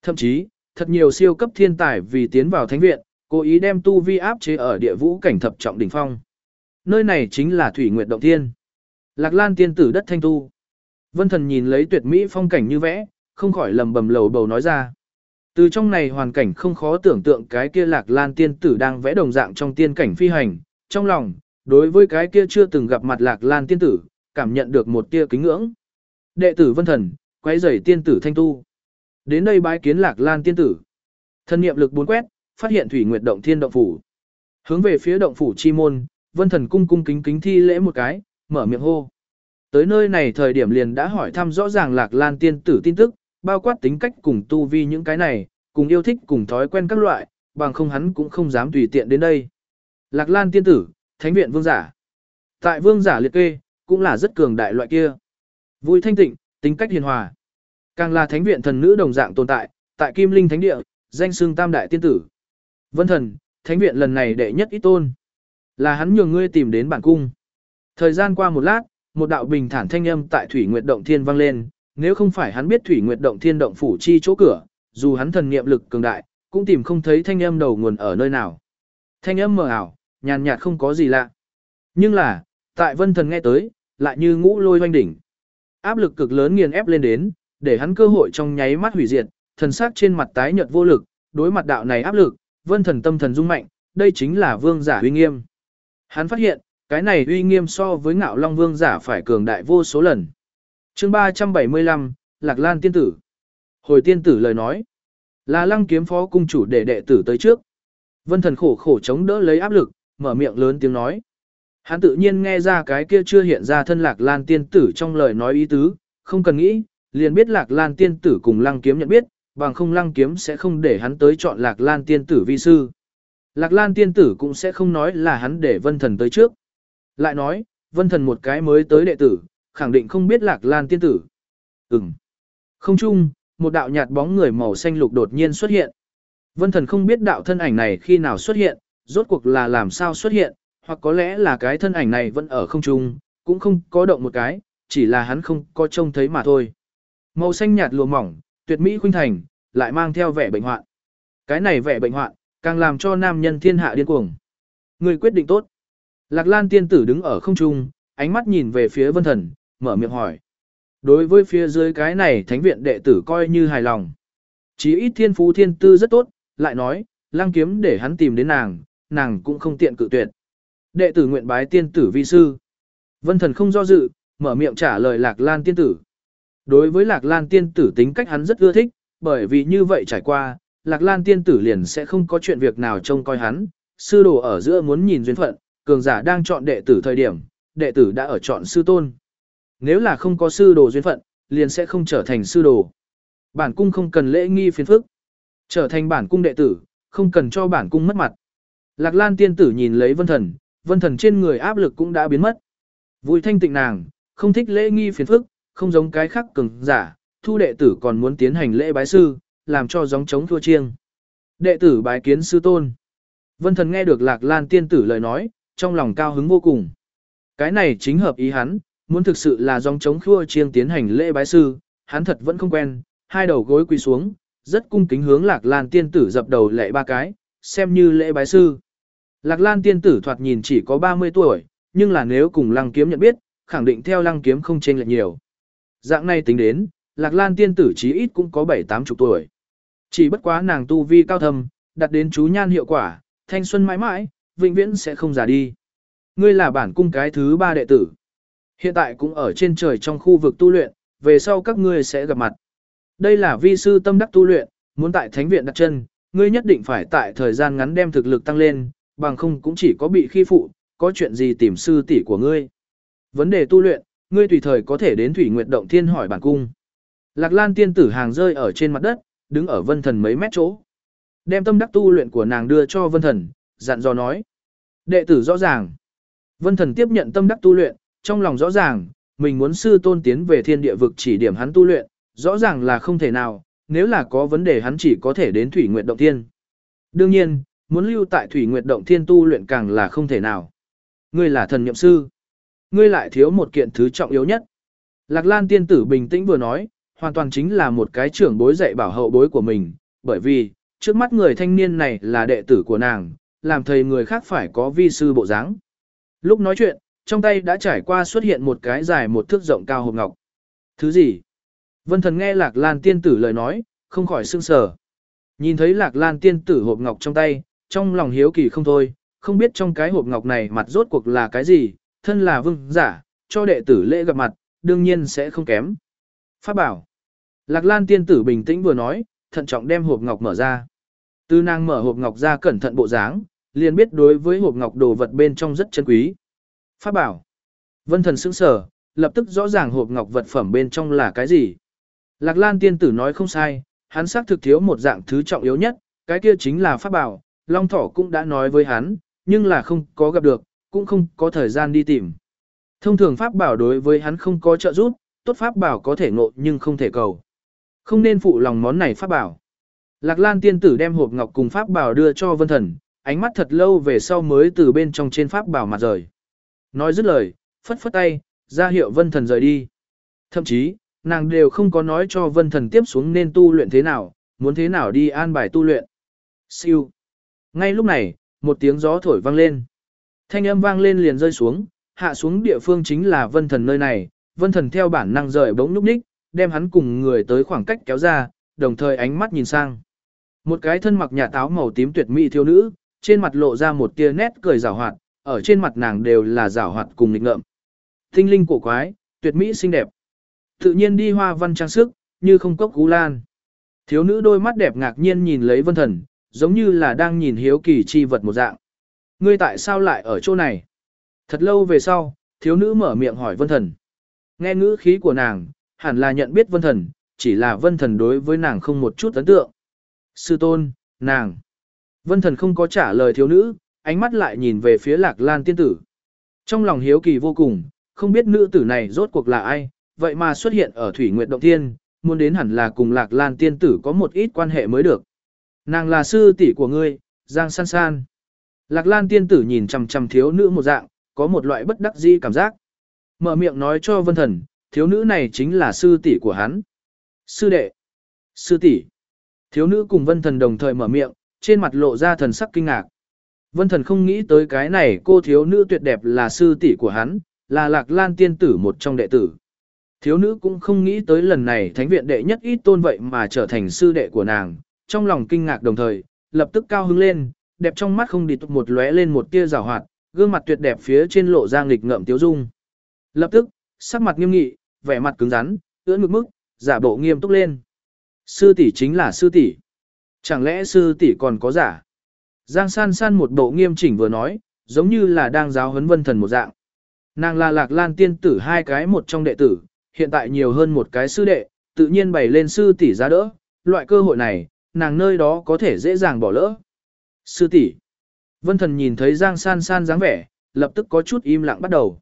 Thậm chí, thật nhiều siêu cấp thiên tài vì tiến vào thánh viện, cố ý đem tu vi áp chế ở địa vũ cảnh thập trọng đỉnh phong. Nơi này chính là Thủy Nguyệt Động Thiên. Lạc Lan tiên tử đất thanh tu. Vân Thần nhìn lấy tuyệt mỹ phong cảnh như vẽ, không khỏi lầm bầm lầu bầu nói ra. Từ trong này hoàn cảnh không khó tưởng tượng cái kia Lạc Lan tiên tử đang vẽ đồng dạng trong tiên cảnh phi hành, trong lòng, đối với cái kia chưa từng gặp mặt Lạc Lan tiên tử, cảm nhận được một tia kính ngưỡng. Đệ tử Vân Thần, quấy rầy tiên tử thanh tu. Đến đây bái kiến Lạc Lan tiên tử. Thân niệm lực bốn quét, phát hiện Thủy Nguyệt động thiên động phủ. Hướng về phía động phủ chi môn, Vân Thần cung cung kính kính thi lễ một cái, mở miệng hô. Tới nơi này thời điểm liền đã hỏi thăm rõ ràng Lạc Lan tiên tử tin tức, bao quát tính cách cùng tu vi những cái này, cùng yêu thích cùng thói quen các loại, bằng không hắn cũng không dám tùy tiện đến đây. Lạc Lan tiên tử, thánh viện vương giả. Tại vương giả liệt kê, cũng là rất cường đại loại kia. Vui thanh tịnh, tính cách hiền hòa. Càng là thánh viện thần nữ đồng dạng tồn tại, tại Kim Linh Thánh Địa, danh xưng tam đại tiên tử. Vân thần, thánh viện lần này đệ nhất ít tôn. Là hắn nhường ngươi tìm đến bản cung. Thời gian qua một lát, một đạo bình thản thanh âm tại Thủy Nguyệt Động Thiên vang lên, nếu không phải hắn biết Thủy Nguyệt Động Thiên động phủ chi chỗ cửa, dù hắn thần niệm lực cường đại, cũng tìm không thấy thanh âm đầu nguồn ở nơi nào. Thanh âm mờ ảo, nhàn nhạt không có gì lạ. Nhưng là, tại Vân Thần nghe tới, lại như ngũ lôi hoanh đỉnh. Áp lực cực lớn nghiền ép lên đến, để hắn cơ hội trong nháy mắt hủy diệt, thần sắc trên mặt tái nhợt vô lực, đối mặt đạo này áp lực, vân thần tâm thần rung mạnh, đây chính là vương giả uy nghiêm. Hắn phát hiện, cái này uy nghiêm so với ngạo long vương giả phải cường đại vô số lần chương 375, Lạc Lan tiên tử. Hồi tiên tử lời nói, là lăng kiếm phó cung chủ để đệ tử tới trước. Vân thần khổ khổ chống đỡ lấy áp lực, mở miệng lớn tiếng nói. Hắn tự nhiên nghe ra cái kia chưa hiện ra thân Lạc Lan tiên tử trong lời nói ý tứ, không cần nghĩ, liền biết Lạc Lan tiên tử cùng Lăng Kiếm nhận biết, bằng không Lăng Kiếm sẽ không để hắn tới chọn Lạc Lan tiên tử vi sư. Lạc Lan tiên tử cũng sẽ không nói là hắn để Vân Thần tới trước. Lại nói, Vân Thần một cái mới tới đệ tử, khẳng định không biết Lạc Lan tiên tử. Ừm. Không chung, một đạo nhạt bóng người màu xanh lục đột nhiên xuất hiện. Vân Thần không biết đạo thân ảnh này khi nào xuất hiện, rốt cuộc là làm sao xuất hiện, hoặc có lẽ là cái thân ảnh này vẫn ở không trung, cũng không có động một cái, chỉ là hắn không có trông thấy mà thôi. Màu xanh nhạt lùa mỏng, tuyệt mỹ khuynh thành, lại mang theo vẻ bệnh hoạn. Cái này vẻ bệnh hoạn, càng làm cho nam nhân thiên hạ điên cuồng. Người quyết định tốt. Lạc Lan tiên tử đứng ở không trung, ánh mắt nhìn về phía Vân Thần, mở miệng hỏi. đối với phía dưới cái này thánh viện đệ tử coi như hài lòng. Chí ít thiên phú thiên tư rất tốt, lại nói, lang kiếm để hắn tìm đến nàng, nàng cũng không tiện cự tuyệt. Đệ tử nguyện bái tiên tử vi sư. Vân thần không do dự, mở miệng trả lời lạc lan tiên tử. Đối với lạc lan tiên tử tính cách hắn rất ưa thích, bởi vì như vậy trải qua, lạc lan tiên tử liền sẽ không có chuyện việc nào trông coi hắn. Sư đồ ở giữa muốn nhìn duyên phận, cường giả đang chọn đệ tử thời điểm, đệ tử đã ở chọn sư tôn. Nếu là không có sư đồ duyên phận, liền sẽ không trở thành sư đồ. Bản cung không cần lễ nghi phiền phức. Trở thành bản cung đệ tử, không cần cho bản cung mất mặt. Lạc Lan tiên tử nhìn lấy vân thần, vân thần trên người áp lực cũng đã biến mất. Vui thanh tịnh nàng, không thích lễ nghi phiền phức, không giống cái khác cường giả, thu đệ tử còn muốn tiến hành lễ bái sư, làm cho giống chống thua chiêng. Đệ tử bái kiến sư tôn. Vân thần nghe được Lạc Lan tiên tử lời nói, trong lòng cao hứng vô cùng. Cái này chính hợp ý hắn, muốn thực sự là dòng chống khua chiêng tiến hành lễ bái sư, hắn thật vẫn không quen, hai đầu gối quỳ xuống, rất cung kính hướng Lạc Lan tiên tử dập đầu lễ ba cái, xem như lễ bái sư. Lạc Lan tiên tử thoạt nhìn chỉ có 30 tuổi, nhưng là nếu cùng Lăng Kiếm nhận biết, khẳng định theo Lăng Kiếm không chênh lệch nhiều. Dạng này tính đến, Lạc Lan tiên tử chí ít cũng có 7-8 chục tuổi. Chỉ bất quá nàng tu vi cao thâm, đặt đến chú nhan hiệu quả, thanh xuân mãi mãi, vĩnh viễn sẽ không già đi. Ngươi là bản cung cái thứ ba đệ tử. Hiện tại cũng ở trên trời trong khu vực tu luyện, về sau các ngươi sẽ gặp mặt. Đây là vi sư tâm đắc tu luyện, muốn tại thánh viện đặt chân, ngươi nhất định phải tại thời gian ngắn đem thực lực tăng lên, bằng không cũng chỉ có bị khi phụ, có chuyện gì tìm sư tỷ của ngươi. Vấn đề tu luyện, ngươi tùy thời có thể đến Thủy Nguyệt Động Thiên hỏi bản cung. Lạc Lan tiên tử hàng rơi ở trên mặt đất, đứng ở vân thần mấy mét chỗ. Đem tâm đắc tu luyện của nàng đưa cho vân thần, dặn dò nói. Đệ tử rõ ràng. Vân thần tiếp nhận tâm đắc tu luyện, trong lòng rõ ràng, mình muốn sư tôn tiến về thiên địa vực chỉ điểm hắn tu luyện, rõ ràng là không thể nào, nếu là có vấn đề hắn chỉ có thể đến Thủy Nguyệt Động Thiên. Đương nhiên, muốn lưu tại Thủy Nguyệt Động Thiên tu luyện càng là không thể nào. Ngươi là thần nhậm sư. Ngươi lại thiếu một kiện thứ trọng yếu nhất. Lạc Lan tiên tử bình tĩnh vừa nói, hoàn toàn chính là một cái trưởng bối dạy bảo hậu bối của mình, bởi vì, trước mắt người thanh niên này là đệ tử của nàng, làm thầy người khác phải có vi sư bộ dáng. Lúc nói chuyện, trong tay đã trải qua xuất hiện một cái dài một thước rộng cao hộp ngọc. Thứ gì? Vân thần nghe Lạc Lan tiên tử lời nói, không khỏi sưng sờ. Nhìn thấy Lạc Lan tiên tử hộp ngọc trong tay, trong lòng hiếu kỳ không thôi, không biết trong cái hộp ngọc này mặt rốt cuộc là cái gì, thân là vương giả, cho đệ tử lễ gặp mặt, đương nhiên sẽ không kém. Pháp bảo. Lạc Lan tiên tử bình tĩnh vừa nói, thận trọng đem hộp ngọc mở ra. Tư nàng mở hộp ngọc ra cẩn thận bộ dáng, liền biết đối với hộp ngọc đồ vật bên trong rất chân quý. Pháp bảo. Vân thần sững sờ, lập tức rõ ràng hộp ngọc vật phẩm bên trong là cái gì. Lạc Lan tiên tử nói không sai, hắn xác thực thiếu một dạng thứ trọng yếu nhất, cái kia chính là pháp bảo, Long Thỏ cũng đã nói với hắn, nhưng là không có gặp được, cũng không có thời gian đi tìm. Thông thường pháp bảo đối với hắn không có trợ giúp, tốt pháp bảo có thể ngộ nhưng không thể cầu. Không nên phụ lòng món này pháp bảo. Lạc Lan tiên tử đem hộp ngọc cùng pháp bảo đưa cho Vân Thần, ánh mắt thật lâu về sau mới từ bên trong trên pháp bảo mặt rời. Nói dứt lời, phất phất tay, ra hiệu Vân Thần rời đi. Thậm chí, nàng đều không có nói cho Vân Thần tiếp xuống nên tu luyện thế nào, muốn thế nào đi an bài tu luyện. Siêu. Ngay lúc này, một tiếng gió thổi vang lên. Thanh âm vang lên liền rơi xuống, hạ xuống địa phương chính là Vân Thần nơi này, Vân Thần theo bản năng rời bỗng núp ních, đem hắn cùng người tới khoảng cách kéo ra, đồng thời ánh mắt nhìn sang. Một cái thân mặc nhà táo màu tím tuyệt mỹ thiếu nữ, trên mặt lộ ra một tia nét cười rào hoạt, ở trên mặt nàng đều là rảo hoạt cùng nghịch ngợm. Tinh linh cổ quái, tuyệt mỹ xinh đẹp. Tự nhiên đi hoa văn trang sức, như không cốc gú lan. Thiếu nữ đôi mắt đẹp ngạc nhiên nhìn lấy vân thần, giống như là đang nhìn hiếu kỳ chi vật một dạng. Ngươi tại sao lại ở chỗ này? Thật lâu về sau, thiếu nữ mở miệng hỏi vân thần. Nghe ngữ khí của nàng, hẳn là nhận biết vân thần, chỉ là vân thần đối với nàng không một chút ấn tượng. Sư tôn, nàng. Vân thần không có trả lời thiếu nữ, ánh mắt lại nhìn về phía lạc lan tiên tử. Trong lòng hiếu kỳ vô cùng, không biết nữ tử này rốt cuộc là ai, vậy mà xuất hiện ở Thủy Nguyệt Động Thiên, muốn đến hẳn là cùng lạc lan tiên tử có một ít quan hệ mới được. Nàng là sư tỷ của ngươi, Giang San San. Lạc lan tiên tử nhìn chằm chằm thiếu nữ một dạng, có một loại bất đắc dĩ cảm giác. Mở miệng nói cho vân thần, thiếu nữ này chính là sư tỷ của hắn. Sư đệ. Sư tỷ. Thiếu nữ cùng vân thần đồng thời mở miệng, trên mặt lộ ra thần sắc kinh ngạc. Vân thần không nghĩ tới cái này cô thiếu nữ tuyệt đẹp là sư tỷ của hắn, là lạc lan tiên tử một trong đệ tử. Thiếu nữ cũng không nghĩ tới lần này thánh viện đệ nhất ít tôn vậy mà trở thành sư đệ của nàng, trong lòng kinh ngạc đồng thời, lập tức cao hứng lên, đẹp trong mắt không đi tục một lóe lên một tia rào hoạt, gương mặt tuyệt đẹp phía trên lộ ra nghịch ngợm tiếu dung. Lập tức, sắc mặt nghiêm nghị, vẻ mặt cứng rắn, ưỡn ngực mức, giả bộ nghiêm túc lên. Sư tỷ chính là sư tỷ. Chẳng lẽ sư tỷ còn có giả? Giang san san một bộ nghiêm chỉnh vừa nói, giống như là đang giáo huấn vân thần một dạng. Nàng là lạc lan tiên tử hai cái một trong đệ tử, hiện tại nhiều hơn một cái sư đệ, tự nhiên bày lên sư tỷ giá đỡ, loại cơ hội này, nàng nơi đó có thể dễ dàng bỏ lỡ. Sư tỷ. Vân thần nhìn thấy Giang san san dáng vẻ, lập tức có chút im lặng bắt đầu.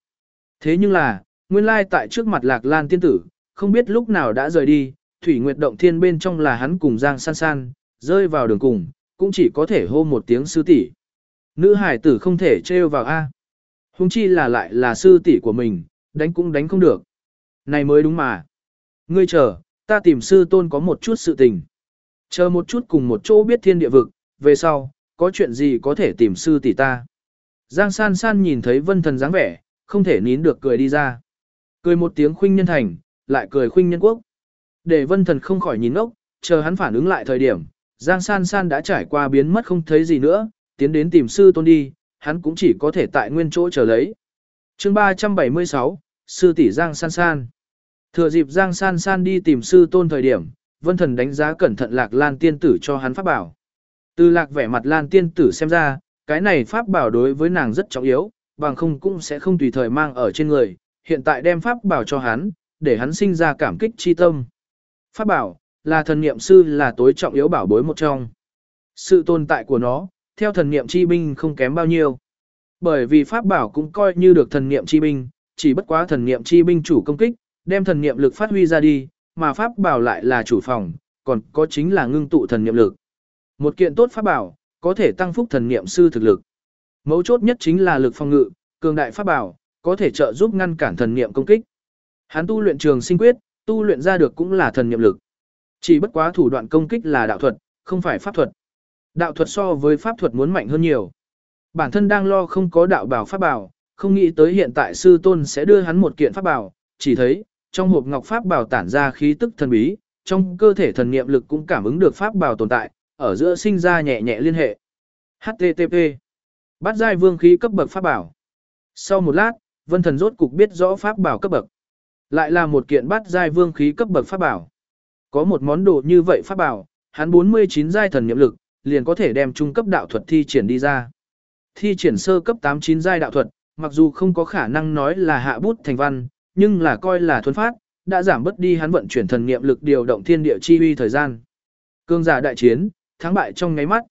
Thế nhưng là, nguyên lai tại trước mặt lạc lan tiên tử, không biết lúc nào đã rời đi, thủy nguyệt động thiên bên trong là hắn cùng Giang san san, rơi vào đường cùng, cũng chỉ có thể hô một tiếng sư tỷ. Nữ hải tử không thể trêu vào A. Hùng chi là lại là sư tỷ của mình, đánh cũng đánh không được. Này mới đúng mà. Ngươi chờ, ta tìm sư tôn có một chút sự tình. Chờ một chút cùng một chỗ biết thiên địa vực, về sau, có chuyện gì có thể tìm sư tỷ ta. Giang san san nhìn thấy vân thần dáng vẻ, không thể nín được cười đi ra. Cười một tiếng khuynh nhân thành, lại cười khuynh nhân quốc. Để vân thần không khỏi nhìn ngốc, chờ hắn phản ứng lại thời điểm, Giang san san đã trải qua biến mất không thấy gì nữa, tiến đến tìm sư tôn đi, hắn cũng chỉ có thể tại nguyên chỗ chờ lấy. chương 376, Sư tỷ Giang san san. Thừa dịp Giang san san đi tìm sư tôn thời điểm, vân thần đánh giá cẩn thận lạc lan tiên tử cho hắn pháp bảo. Từ lạc vẻ mặt lan tiên tử xem ra, cái này pháp bảo đối với nàng rất trọng yếu, bằng không cũng sẽ không tùy thời mang ở trên người, hiện tại đem pháp bảo cho hắn, để hắn sinh ra cảm kích chi tâm. Pháp bảo, là thần niệm sư là tối trọng yếu bảo bối một trong. Sự tồn tại của nó, theo thần niệm chi binh không kém bao nhiêu. Bởi vì pháp bảo cũng coi như được thần niệm chi binh, chỉ bất quá thần niệm chi binh chủ công kích, đem thần niệm lực phát huy ra đi, mà pháp bảo lại là chủ phòng, còn có chính là ngưng tụ thần niệm lực. Một kiện tốt pháp bảo, có thể tăng phúc thần niệm sư thực lực. Mấu chốt nhất chính là lực phòng ngự, cường đại pháp bảo, có thể trợ giúp ngăn cản thần niệm công kích. Hắn tu luyện trường sinh quyết, tu luyện ra được cũng là thần niệm lực. Chỉ bất quá thủ đoạn công kích là đạo thuật, không phải pháp thuật. Đạo thuật so với pháp thuật muốn mạnh hơn nhiều. Bản thân đang lo không có đạo bảo pháp bảo, không nghĩ tới hiện tại sư tôn sẽ đưa hắn một kiện pháp bảo, chỉ thấy, trong hộp ngọc pháp bảo tản ra khí tức thần bí, trong cơ thể thần niệm lực cũng cảm ứng được pháp bảo tồn tại, ở giữa sinh ra nhẹ nhẹ liên hệ. HTTP Bắt giai vương khí cấp bậc pháp bảo. Sau một lát, Vân Thần rốt cục biết rõ pháp bảo cấp bậc. Lại là một kiện bắt giai vương khí cấp bậc pháp bảo. Có một món đồ như vậy pháp bảo, hắn 49 giai thần niệm lực, liền có thể đem trung cấp đạo thuật thi triển đi ra. Thi triển sơ cấp 89 giai đạo thuật, mặc dù không có khả năng nói là hạ bút thành văn, nhưng là coi là thuần phát, đã giảm bớt đi hắn vận chuyển thần niệm lực điều động thiên địa chi uy thời gian. Cương giả đại chiến, thắng bại trong ngáy mắt.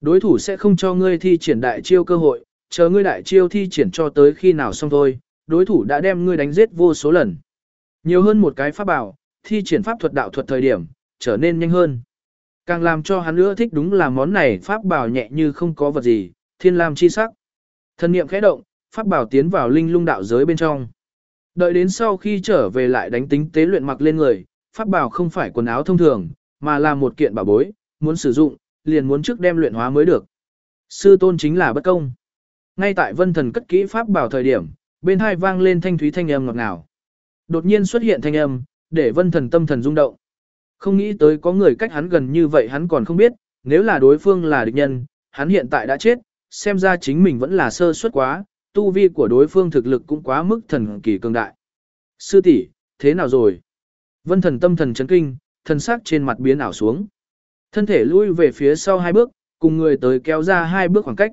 Đối thủ sẽ không cho ngươi thi triển đại chiêu cơ hội, chờ ngươi đại chiêu thi triển cho tới khi nào xong thôi, đối thủ đã đem ngươi đánh giết vô số lần. Nhiều hơn một cái pháp bảo, thi triển pháp thuật đạo thuật thời điểm, trở nên nhanh hơn. Càng làm cho hắn nữa thích đúng là món này pháp bảo nhẹ như không có vật gì, thiên lam chi sắc. Thần niệm khẽ động, pháp bảo tiến vào linh lung đạo giới bên trong. Đợi đến sau khi trở về lại đánh tính tế luyện mặc lên người, pháp bảo không phải quần áo thông thường, mà là một kiện bảo bối, muốn sử dụng, liền muốn trước đem luyện hóa mới được. Sư tôn chính là bất công. Ngay tại vân thần cất kỹ pháp bảo thời điểm, bên hai vang lên thanh thúy thanh âm ngọt ngào. Đột nhiên xuất hiện thanh âm, để vân thần tâm thần rung động. Không nghĩ tới có người cách hắn gần như vậy hắn còn không biết, nếu là đối phương là địch nhân, hắn hiện tại đã chết, xem ra chính mình vẫn là sơ suất quá, tu vi của đối phương thực lực cũng quá mức thần kỳ cường đại. Sư tỷ, thế nào rồi? Vân thần tâm thần chấn kinh, thần sắc trên mặt biến ảo xuống. Thân thể lui về phía sau hai bước, cùng người tới kéo ra hai bước khoảng cách.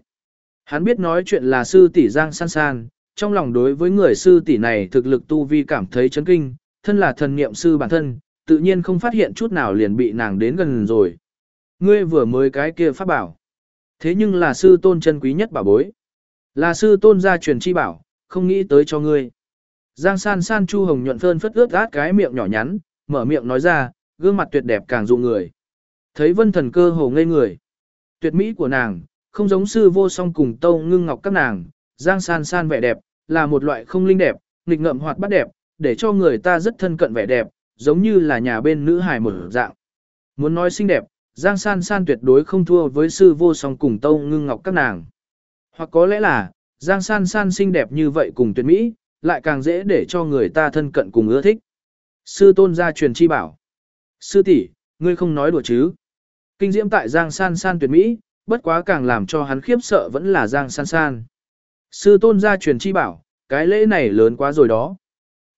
Hắn biết nói chuyện là sư tỷ Giang San San, trong lòng đối với người sư tỷ này thực lực tu vi cảm thấy chấn kinh, thân là thần niệm sư bản thân, tự nhiên không phát hiện chút nào liền bị nàng đến gần rồi. Ngươi vừa mới cái kia pháp bảo. Thế nhưng là sư tôn chân quý nhất bảo bối. Là sư tôn gia truyền chi bảo, không nghĩ tới cho ngươi. Giang san san chu hồng nhuận phơn phất ướt át cái miệng nhỏ nhắn, mở miệng nói ra, gương mặt tuyệt đẹp càng dụ người. Thấy vân thần cơ hồ ngây người. Tuyệt mỹ của nàng, không giống sư vô song cùng tâu ngưng ngọc các nàng, giang san san vẻ đẹp, là một loại không linh đẹp, nghịch ngợm hoạt bát đẹp, để cho người ta rất thân cận vẻ đẹp, giống như là nhà bên nữ hài một dạng. Muốn nói xinh đẹp, Giang San San tuyệt đối không thua với sư vô song cùng tâu ngưng ngọc các nàng. Hoặc có lẽ là, Giang San San xinh đẹp như vậy cùng tuyệt mỹ, lại càng dễ để cho người ta thân cận cùng ưa thích. Sư tôn gia truyền chi bảo. Sư tỷ, ngươi không nói đùa chứ. Kinh diễm tại Giang San San tuyệt mỹ, bất quá càng làm cho hắn khiếp sợ vẫn là Giang San San. Sư tôn gia truyền chi bảo, cái lễ này lớn quá rồi đó.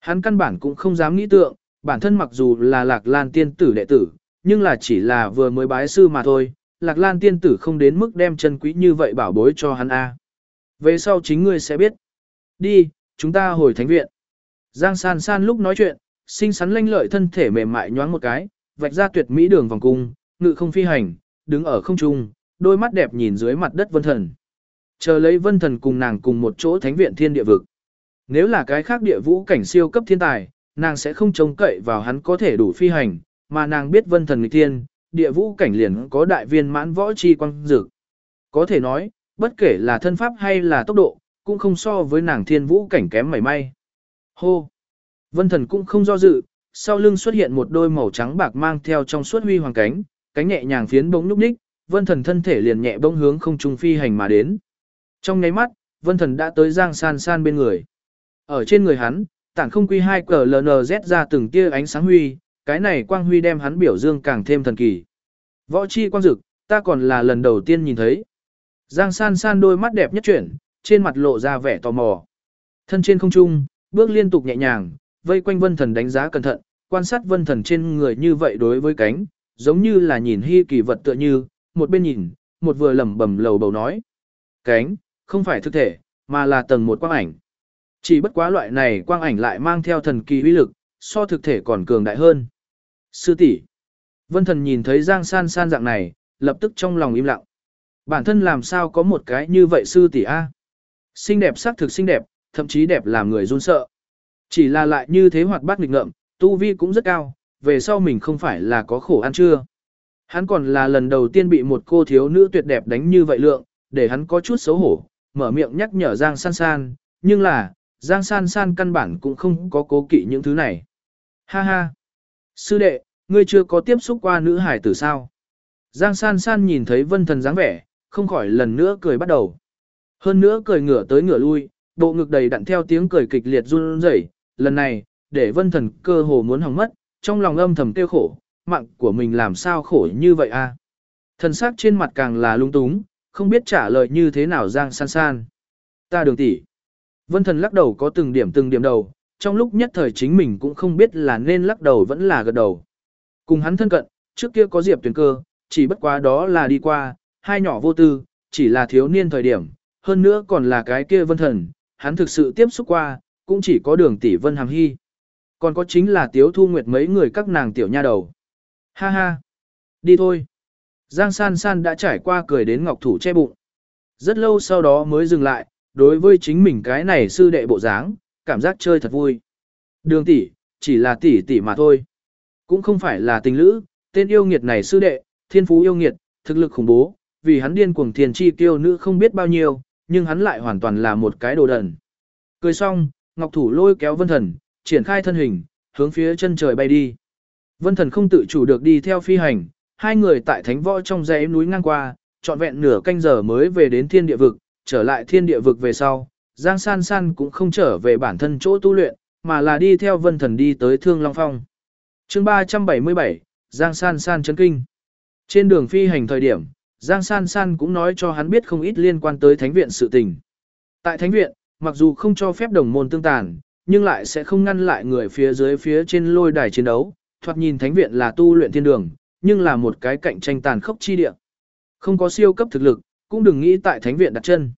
Hắn căn bản cũng không dám nghĩ tượng, bản thân mặc dù là lạc lan tiên tử đệ tử, nhưng là chỉ là vừa mới bái sư mà thôi, lạc lan tiên tử không đến mức đem chân quý như vậy bảo bối cho hắn a. Về sau chính ngươi sẽ biết. Đi, chúng ta hồi thánh viện. Giang san san lúc nói chuyện, xinh xắn lanh lợi thân thể mềm mại nhoáng một cái, vạch ra tuyệt mỹ đường vòng cung, ngự không phi hành, đứng ở không trung, đôi mắt đẹp nhìn dưới mặt đất vân thần. Chờ lấy vân thần cùng nàng cùng một chỗ thánh viện thiên địa vực. Nếu là cái khác địa vũ cảnh siêu cấp thiên tài, nàng sẽ không trông cậy vào hắn có thể đủ phi hành, mà nàng biết vân thần nghịch thiên, địa vũ cảnh liền có đại viên mãn võ chi quang dực. Có thể nói, bất kể là thân pháp hay là tốc độ, cũng không so với nàng thiên vũ cảnh kém mảy may. Hô! Vân thần cũng không do dự, sau lưng xuất hiện một đôi màu trắng bạc mang theo trong suốt huy hoàng cánh, cánh nhẹ nhàng phiến bóng núp ních, vân thần thân thể liền nhẹ bỗng hướng không trung phi hành mà đến. Trong nháy mắt, vân thần đã tới giang san san bên người. Ở trên người hắn, tản không quy hai cờ LNZ ra từng tia ánh sáng huy, cái này quang huy đem hắn biểu dương càng thêm thần kỳ. Võ chi quang dực, ta còn là lần đầu tiên nhìn thấy. Giang san san đôi mắt đẹp nhất chuyển, trên mặt lộ ra vẻ tò mò. Thân trên không trung, bước liên tục nhẹ nhàng, vây quanh vân thần đánh giá cẩn thận, quan sát vân thần trên người như vậy đối với cánh, giống như là nhìn hy kỳ vật tựa như, một bên nhìn, một vừa lẩm bẩm lầu bầu nói. Cánh, không phải thực thể, mà là tầng một quang ảnh. Chỉ bất quá loại này quang ảnh lại mang theo thần kỳ uy lực, so thực thể còn cường đại hơn. Sư tỷ, Vân thần nhìn thấy Giang San San dạng này, lập tức trong lòng im lặng. Bản thân làm sao có một cái như vậy sư tỷ a? Xinh đẹp sắc thực xinh đẹp, thậm chí đẹp làm người run sợ. Chỉ là lại như thế hoạt bát nghịch ngợm, tu vi cũng rất cao, về sau mình không phải là có khổ ăn chưa. Hắn còn là lần đầu tiên bị một cô thiếu nữ tuyệt đẹp đánh như vậy lượng, để hắn có chút xấu hổ, mở miệng nhắc nhở Giang San San, nhưng là, Giang San San căn bản cũng không có cố kỵ những thứ này. Ha ha! Sư đệ, ngươi chưa có tiếp xúc qua nữ hải tử sao? Giang San San nhìn thấy vân thần dáng vẻ, không khỏi lần nữa cười bắt đầu. Hơn nữa cười ngửa tới ngửa lui, bộ ngực đầy đặn theo tiếng cười kịch liệt run rẩy, lần này, để vân thần cơ hồ muốn hỏng mất, trong lòng âm thầm tiêu khổ, mạng của mình làm sao khổ như vậy a? Thần sắc trên mặt càng là lung túng, không biết trả lời như thế nào Giang San San. Ta đường tỷ. Vân thần lắc đầu có từng điểm từng điểm đầu, trong lúc nhất thời chính mình cũng không biết là nên lắc đầu vẫn là gật đầu. Cùng hắn thân cận, trước kia có Diệp tuyển cơ, chỉ bất quá đó là đi qua, hai nhỏ vô tư, chỉ là thiếu niên thời điểm, hơn nữa còn là cái kia vân thần, hắn thực sự tiếp xúc qua, cũng chỉ có đường tỷ vân hàm hy. Còn có chính là tiếu thu nguyệt mấy người các nàng tiểu nha đầu. Ha ha, đi thôi. Giang san san đã trải qua cười đến ngọc thủ che bụng. Rất lâu sau đó mới dừng lại, đối với chính mình cái này sư đệ bộ dáng, cảm giác chơi thật vui. Đường tỷ, chỉ là tỷ tỷ mà thôi. Cũng không phải là tình lữ, tên yêu nghiệt này sư đệ, thiên phú yêu nghiệt, thực lực khủng bố, vì hắn điên cuồng thiền chi tiêu nữ không biết bao nhiêu, nhưng hắn lại hoàn toàn là một cái đồ đần. Cười xong, Ngọc Thủ lôi kéo Vân Thần, triển khai thân hình, hướng phía chân trời bay đi. Vân Thần không tự chủ được đi theo phi hành, hai người tại thánh võ trong dãy núi ngang qua, trọn vẹn nửa canh giờ mới về đến thiên địa vực, trở lại thiên địa vực về sau, Giang San San cũng không trở về bản thân chỗ tu luyện, mà là đi theo Vân Thần đi tới Thương Long Phong. Chương 377, Giang San San chấn kinh. Trên đường phi hành thời điểm, Giang San San cũng nói cho hắn biết không ít liên quan tới thánh viện sự tình. Tại thánh viện, mặc dù không cho phép đồng môn tương tàn, nhưng lại sẽ không ngăn lại người phía dưới phía trên lôi đài chiến đấu, thoạt nhìn thánh viện là tu luyện thiên đường, nhưng là một cái cạnh tranh tàn khốc chi địa. Không có siêu cấp thực lực, cũng đừng nghĩ tại thánh viện đặt chân.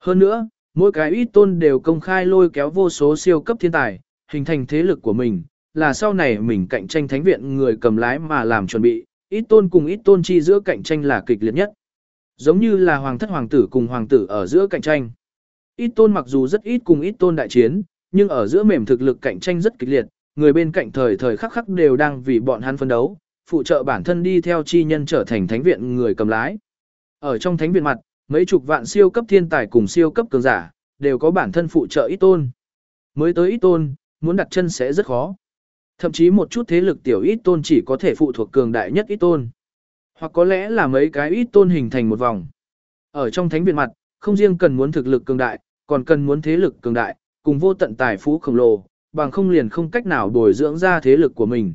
Hơn nữa, mỗi cái ít tôn đều công khai lôi kéo vô số siêu cấp thiên tài, hình thành thế lực của mình, là sau này mình cạnh tranh thánh viện người cầm lái mà làm chuẩn bị, ít tôn cùng ít tôn chi giữa cạnh tranh là kịch liệt nhất. Giống như là hoàng thất hoàng tử cùng hoàng tử ở giữa cạnh tranh. Ít tôn mặc dù rất ít cùng ít tôn đại chiến, nhưng ở giữa mềm thực lực cạnh tranh rất kịch liệt, người bên cạnh thời thời khắc khắc đều đang vì bọn hắn phân đấu, phụ trợ bản thân đi theo chi nhân trở thành thánh viện người cầm lái. Ở trong thánh viện mặt, mấy chục vạn siêu cấp thiên tài cùng siêu cấp cường giả, đều có bản thân phụ trợ ít tôn. Mới tới ít tôn, muốn đặt chân sẽ rất khó. Thậm chí một chút thế lực tiểu ít tôn chỉ có thể phụ thuộc cường đại nhất ít tôn. Hoặc có lẽ là mấy cái ít tôn hình thành một vòng. Ở trong thánh viện mặt, không riêng cần muốn thực lực cường đại, còn cần muốn thế lực cường đại, cùng vô tận tài phú khổng lồ, bằng không liền không cách nào bồi dưỡng ra thế lực của mình.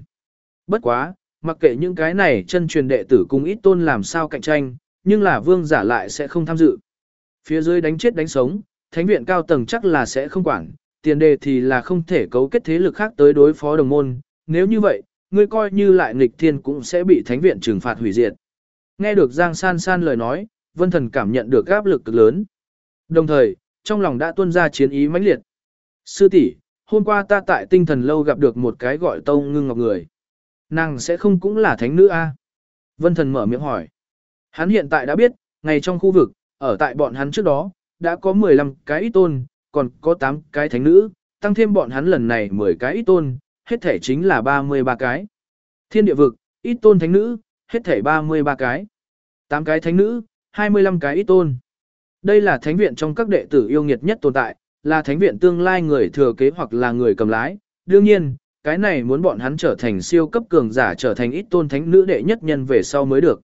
Bất quá, mặc kệ những cái này chân truyền đệ tử cùng ít tôn làm sao cạnh tranh, nhưng là vương giả lại sẽ không tham dự. Phía dưới đánh chết đánh sống, thánh viện cao tầng chắc là sẽ không quản, tiền đề thì là không thể cấu kết thế lực khác tới đối phó đồng môn, nếu như vậy, ngươi coi như lại nghịch thiên cũng sẽ bị thánh viện trừng phạt hủy diệt. Nghe được Giang San San lời nói, Vân Thần cảm nhận được áp lực cực lớn. Đồng thời, trong lòng đã tuôn ra chiến ý mãnh liệt. Sư tỷ, hôm qua ta tại tinh thần lâu gặp được một cái gọi tông Ngưng Ngọc người. Nàng sẽ không cũng là thánh nữ a? Vân Thần mở miệng hỏi. Hắn hiện tại đã biết, ngày trong khu vực, ở tại bọn hắn trước đó, đã có 15 cái ít tôn, còn có 8 cái thánh nữ, tăng thêm bọn hắn lần này 10 cái ít tôn, hết thể chính là 33 cái. Thiên địa vực, ít tôn thánh nữ, hết thể 33 cái. 8 cái thánh nữ, 25 cái ít tôn. Đây là thánh viện trong các đệ tử yêu nghiệt nhất tồn tại, là thánh viện tương lai người thừa kế hoặc là người cầm lái. Đương nhiên, cái này muốn bọn hắn trở thành siêu cấp cường giả trở thành ít tôn thánh nữ đệ nhất nhân về sau mới được.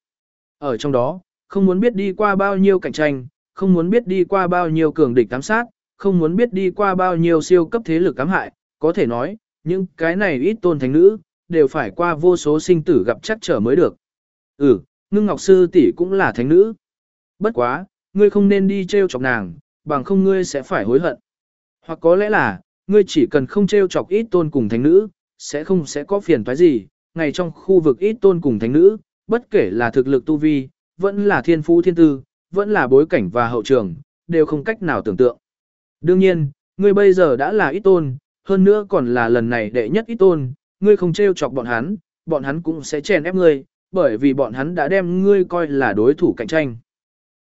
Ở trong đó, không muốn biết đi qua bao nhiêu cạnh tranh, không muốn biết đi qua bao nhiêu cường địch ám sát, không muốn biết đi qua bao nhiêu siêu cấp thế lực ám hại, có thể nói, những cái này ít tôn thánh nữ, đều phải qua vô số sinh tử gặp chắc trở mới được. Ừ, ngưng ngọc sư tỷ cũng là thánh nữ. Bất quá, ngươi không nên đi treo chọc nàng, bằng không ngươi sẽ phải hối hận. Hoặc có lẽ là, ngươi chỉ cần không treo chọc ít tôn cùng thánh nữ, sẽ không sẽ có phiền toái gì, ngày trong khu vực ít tôn cùng thánh nữ, bất kể là thực lực tu vi, vẫn là thiên phú thiên tư, vẫn là bối cảnh và hậu trường, đều không cách nào tưởng tượng. Đương nhiên, ngươi bây giờ đã là ít tôn, hơn nữa còn là lần này đệ nhất ít tôn, ngươi không trêu chọc bọn hắn, bọn hắn cũng sẽ chèn ép ngươi, bởi vì bọn hắn đã đem ngươi coi là đối thủ cạnh tranh.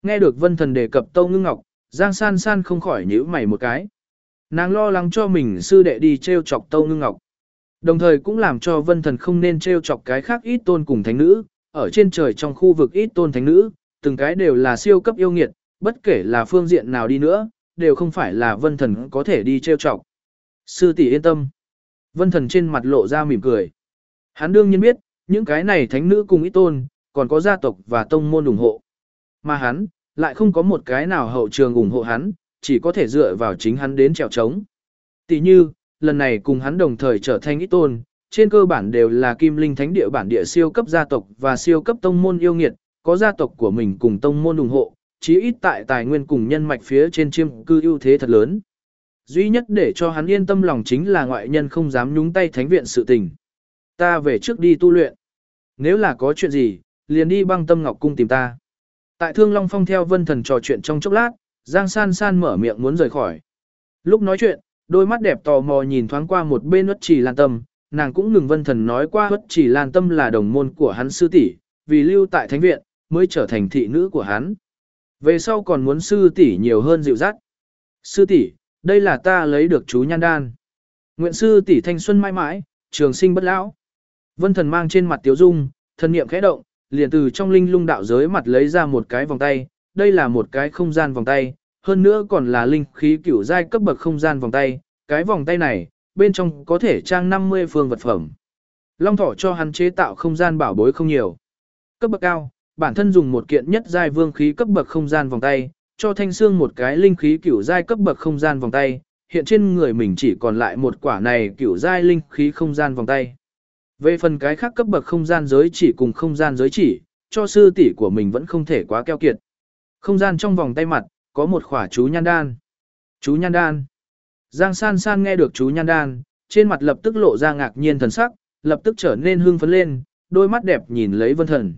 Nghe được vân thần đề cập Tâu Ngưng Ngọc, Giang San San không khỏi nhíu mày một cái. Nàng lo lắng cho mình sư đệ đi trêu chọc Tâu Ngưng Ngọc. Đồng thời cũng làm cho vân thần không nên trêu chọc cái khác ít tôn cùng thánh nữ, ở trên trời trong khu vực ít tôn thánh nữ, từng cái đều là siêu cấp yêu nghiệt, bất kể là phương diện nào đi nữa, đều không phải là vân thần có thể đi trêu chọc. Sư tỷ yên tâm. Vân thần trên mặt lộ ra mỉm cười. Hắn đương nhiên biết, những cái này thánh nữ cùng ít tôn, còn có gia tộc và tông môn ủng hộ. Mà hắn, lại không có một cái nào hậu trường ủng hộ hắn, chỉ có thể dựa vào chính hắn đến trèo trống. Tỷ như, lần này cùng hắn đồng thời trở thành ít tôn, trên cơ bản đều là kim linh thánh địa bản địa siêu cấp gia tộc và siêu cấp tông môn yêu nghiệt, có gia tộc của mình cùng tông môn ủng hộ, chí ít tại tài nguyên cùng nhân mạch phía trên chiêm cư ưu thế thật lớn. Duy nhất để cho hắn yên tâm lòng chính là ngoại nhân không dám nhúng tay thánh viện sự tình. Ta về trước đi tu luyện. Nếu là có chuyện gì, liền đi băng tâm ngọc cung tìm ta. Tại Thương Long Phong theo vân thần trò chuyện trong chốc lát, Giang San San mở miệng muốn rời khỏi. Lúc nói chuyện, đôi mắt đẹp tò mò nhìn thoáng qua một bên ất chỉ lan tâm, nàng cũng ngừng vân thần nói qua bất chỉ lan tâm là đồng môn của hắn sư tỷ, vì lưu tại thánh viện, mới trở thành thị nữ của hắn. Về sau còn muốn sư tỷ nhiều hơn dịu dắt. Sư tỷ, đây là ta lấy được chú nhan đan. Nguyện sư tỷ thanh xuân mãi mãi, trường sinh bất lão. Vân thần mang trên mặt tiếu dung, thần niệm khẽ động, liền từ trong linh lung đạo giới mặt lấy ra một cái vòng tay, đây là một cái không gian vòng tay, hơn nữa còn là linh khí cửu giai cấp bậc không gian vòng tay, cái vòng tay này, bên trong có thể trang 50 phương vật phẩm. Long thỏ cho hắn chế tạo không gian bảo bối không nhiều. Cấp bậc cao, bản thân dùng một kiện nhất giai vương khí cấp bậc không gian vòng tay, cho thanh xương một cái linh khí cửu giai cấp bậc không gian vòng tay, hiện trên người mình chỉ còn lại một quả này cửu giai linh khí không gian vòng tay. Về phần cái khác cấp bậc không gian giới chỉ cùng không gian giới chỉ, cho sư tỷ của mình vẫn không thể quá keo kiệt. Không gian trong vòng tay mặt, có một khỏa chú nhan đan. Chú nhan đan. Giang san san nghe được chú nhan đan, trên mặt lập tức lộ ra ngạc nhiên thần sắc, lập tức trở nên hưng phấn lên, đôi mắt đẹp nhìn lấy vân thần.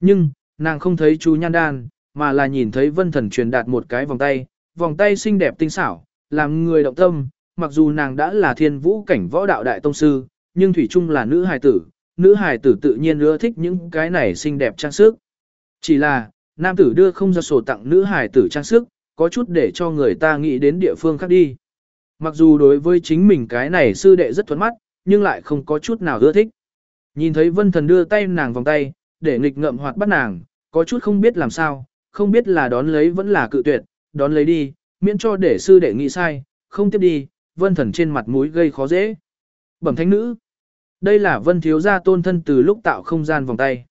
Nhưng, nàng không thấy chú nhan đan, mà là nhìn thấy vân thần truyền đạt một cái vòng tay, vòng tay xinh đẹp tinh xảo, làm người động tâm, mặc dù nàng đã là thiên vũ cảnh võ đạo đại tông sư, nhưng thủy chung là nữ hài tử, nữ hài tử tự nhiên ưa thích những cái này xinh đẹp trang sức. Chỉ là, nam tử đưa không ra sổ tặng nữ hài tử trang sức, có chút để cho người ta nghĩ đến địa phương khác đi. Mặc dù đối với chính mình cái này sư đệ rất thuận mắt, nhưng lại không có chút nào ưa thích. Nhìn thấy vân thần đưa tay nàng vòng tay, để nghịch ngợm hoạt bắt nàng, có chút không biết làm sao, không biết là đón lấy vẫn là cự tuyệt, đón lấy đi, miễn cho để sư đệ nghĩ sai, không tiếp đi, vân thần trên mặt mũi gây khó dễ. Bẩm thánh nữ, đây là vân thiếu gia tôn thân từ lúc tạo không gian vòng tay.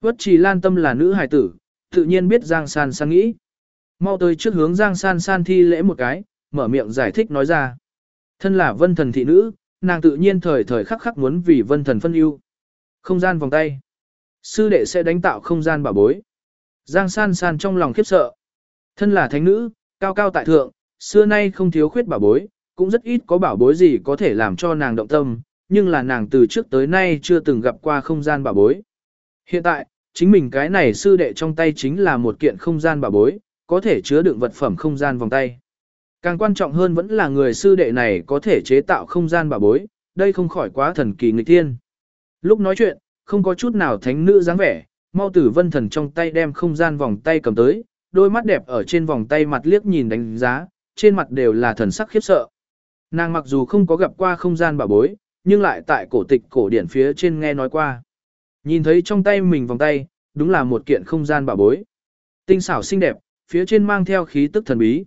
Vất trì lan tâm là nữ hài tử, tự nhiên biết Giang San San nghĩ. Mau tới trước hướng Giang San San thi lễ một cái, mở miệng giải thích nói ra. Thân là vân thần thị nữ, nàng tự nhiên thời thời khắc khắc muốn vì vân thần phân ưu. Không gian vòng tay. Sư đệ sẽ đánh tạo không gian bảo bối. Giang san san trong lòng khiếp sợ. Thân là thánh nữ, cao cao tại thượng, xưa nay không thiếu khuyết bảo bối, cũng rất ít có bảo bối gì có thể làm cho nàng động tâm, nhưng là nàng từ trước tới nay chưa từng gặp qua không gian bảo bối. Hiện tại, chính mình cái này sư đệ trong tay chính là một kiện không gian bảo bối, có thể chứa đựng vật phẩm không gian vòng tay. Càng quan trọng hơn vẫn là người sư đệ này có thể chế tạo không gian bảo bối, đây không khỏi quá thần kỳ nghịch thiên. Lúc nói chuyện, không có chút nào thánh nữ dáng vẻ, mau tử vân thần trong tay đem không gian vòng tay cầm tới, đôi mắt đẹp ở trên vòng tay mặt liếc nhìn đánh giá, trên mặt đều là thần sắc khiếp sợ. Nàng mặc dù không có gặp qua không gian bảo bối, nhưng lại tại cổ tịch cổ điển phía trên nghe nói qua. Nhìn thấy trong tay mình vòng tay, đúng là một kiện không gian bảo bối. Tinh xảo xinh đẹp, phía trên mang theo khí tức thần bí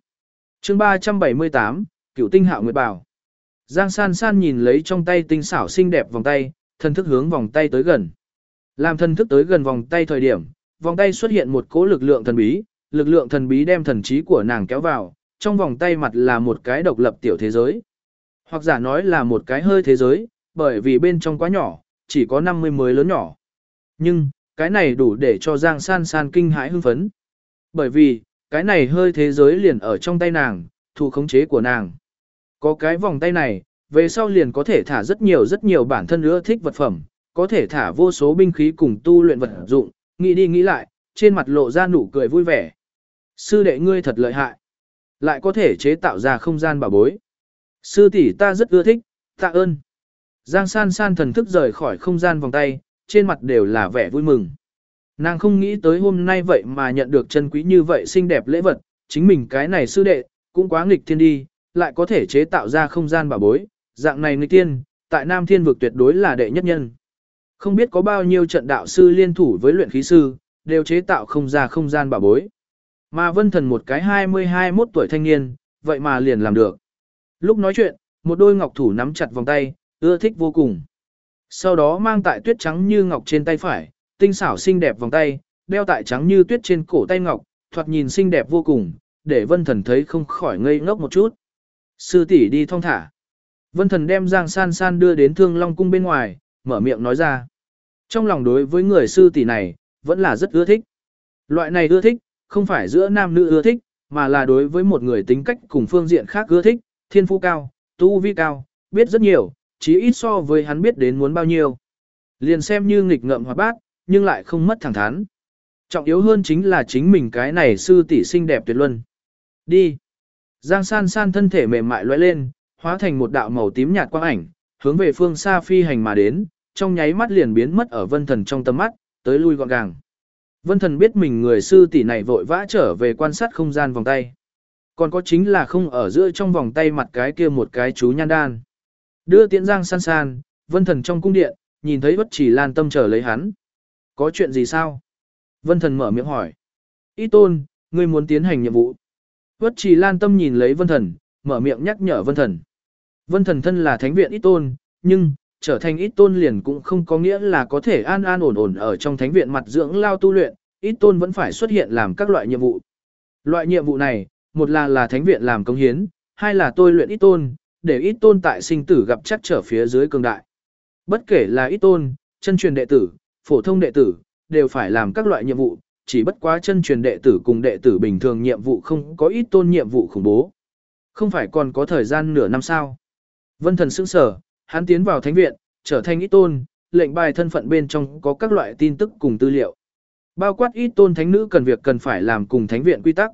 chương 378, cựu tinh hạo nguyệt bảo. Giang san san nhìn lấy trong tay tinh xảo xinh đẹp vòng tay, thần thức hướng vòng tay tới gần. Làm thần thức tới gần vòng tay thời điểm, vòng tay xuất hiện một cỗ lực lượng thần bí, lực lượng thần bí đem thần trí của nàng kéo vào, trong vòng tay mặt là một cái độc lập tiểu thế giới. Hoặc giả nói là một cái hơi thế giới, bởi vì bên trong quá nhỏ, chỉ có 50 mới lớn nhỏ. Nhưng, cái này đủ để cho Giang San San kinh hãi hưng phấn. Bởi vì, cái này hơi thế giới liền ở trong tay nàng, thu khống chế của nàng. Có cái vòng tay này, về sau liền có thể thả rất nhiều rất nhiều bản thân nữa thích vật phẩm, có thể thả vô số binh khí cùng tu luyện vật dụng, nghĩ đi nghĩ lại, trên mặt lộ ra nụ cười vui vẻ. Sư đệ ngươi thật lợi hại, lại có thể chế tạo ra không gian bảo bối. Sư tỷ ta rất ưa thích, tạ ơn. Giang san san thần thức rời khỏi không gian vòng tay, trên mặt đều là vẻ vui mừng. Nàng không nghĩ tới hôm nay vậy mà nhận được chân quý như vậy xinh đẹp lễ vật, chính mình cái này sư đệ, cũng quá nghịch thiên đi, lại có thể chế tạo ra không gian bảo bối, dạng này nghịch tiên, tại Nam Thiên vực tuyệt đối là đệ nhất nhân. Không biết có bao nhiêu trận đạo sư liên thủ với luyện khí sư, đều chế tạo không ra không gian bảo bối. Mà vân thần một cái 20-21 tuổi thanh niên, vậy mà liền làm được. Lúc nói chuyện, một đôi ngọc thủ nắm chặt vòng tay, ưa thích vô cùng. Sau đó mang tại tuyết trắng như ngọc trên tay phải, tinh xảo xinh đẹp vòng tay, đeo tại trắng như tuyết trên cổ tay ngọc, thoạt nhìn xinh đẹp vô cùng, để vân thần thấy không khỏi ngây ngốc một chút. Sư tỷ đi thong thả. Vân thần đem Giang San San đưa đến Thương Long cung bên ngoài, mở miệng nói ra. Trong lòng đối với người sư tỷ này, vẫn là rất ưa thích. Loại này ưa thích, không phải giữa nam nữ ưa thích, mà là đối với một người tính cách cùng phương diện khác ưa thích, thiên phú cao, tu vi cao, biết rất nhiều, chí ít so với hắn biết đến muốn bao nhiêu. Liền xem như nghịch ngợm hoặc bát, nhưng lại không mất thẳng thắn. Trọng yếu hơn chính là chính mình cái này sư tỷ xinh đẹp tuyệt luân. Đi. Giang san san thân thể mềm mại lóe lên, hóa thành một đạo màu tím nhạt quang ảnh, hướng về phương xa phi hành mà đến, trong nháy mắt liền biến mất ở vân thần trong tầm mắt, tới lui gọn gàng. Vân thần biết mình người sư tỷ này vội vã trở về quan sát không gian vòng tay. Còn có chính là không ở giữa trong vòng tay mặt cái kia một cái chú nhan đan. Đưa tiễn giang san san, vân thần trong cung điện, nhìn thấy bất chỉ lan tâm chờ lấy hắn. Có chuyện gì sao? Vân thần mở miệng hỏi. Ý tôn, ngươi muốn tiến hành nhiệm vụ. Vất trì lan tâm nhìn lấy vân thần, mở miệng nhắc nhở vân thần. Vân thần thân là thánh viện ít tôn, nhưng, trở thành ít tôn liền cũng không có nghĩa là có thể an an ổn ổn ở trong thánh viện mặt dưỡng lao tu luyện, ít tôn vẫn phải xuất hiện làm các loại nhiệm vụ. Loại nhiệm vụ này, một là là thánh viện làm công hiến, hai là tôi luyện ít tôn, để ít tôn tại sinh tử gặp chắc trở phía dưới cường đại. Bất kể là ít tôn, chân truyền đệ tử, phổ thông đệ tử, đều phải làm các loại nhiệm vụ, chỉ bất quá chân truyền đệ tử cùng đệ tử bình thường nhiệm vụ không có ít tôn nhiệm vụ khủng bố. Không phải còn có thời gian nửa năm sao. Vân thần sững sở, hắn tiến vào thánh viện, trở thành ít tôn, lệnh bài thân phận bên trong có các loại tin tức cùng tư liệu. Bao quát ít tôn thánh nữ cần việc cần phải làm cùng thánh viện quy tắc.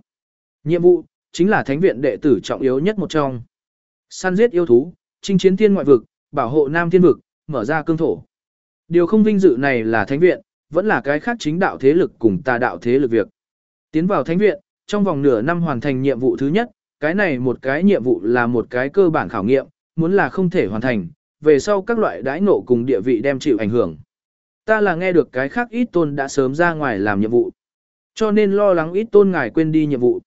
Nhiệm vụ, chính là thánh viện đệ tử trọng yếu nhất một trong. Săn giết yêu thú, chinh chiến thiên ngoại vực, bảo hộ nam thiên vực, mở ra cương thổ. Điều không vinh dự này là thánh viện, vẫn là cái khác chính đạo thế lực cùng tà đạo thế lực việc. Tiến vào thánh viện, trong vòng nửa năm hoàn thành nhiệm vụ thứ nhất, cái này một cái nhiệm vụ là một cái cơ bản khảo nghiệm, muốn là không thể hoàn thành, về sau các loại đãi nộ cùng địa vị đem chịu ảnh hưởng. Ta là nghe được cái khác ít tôn đã sớm ra ngoài làm nhiệm vụ. Cho nên lo lắng ít tôn ngài quên đi nhiệm vụ.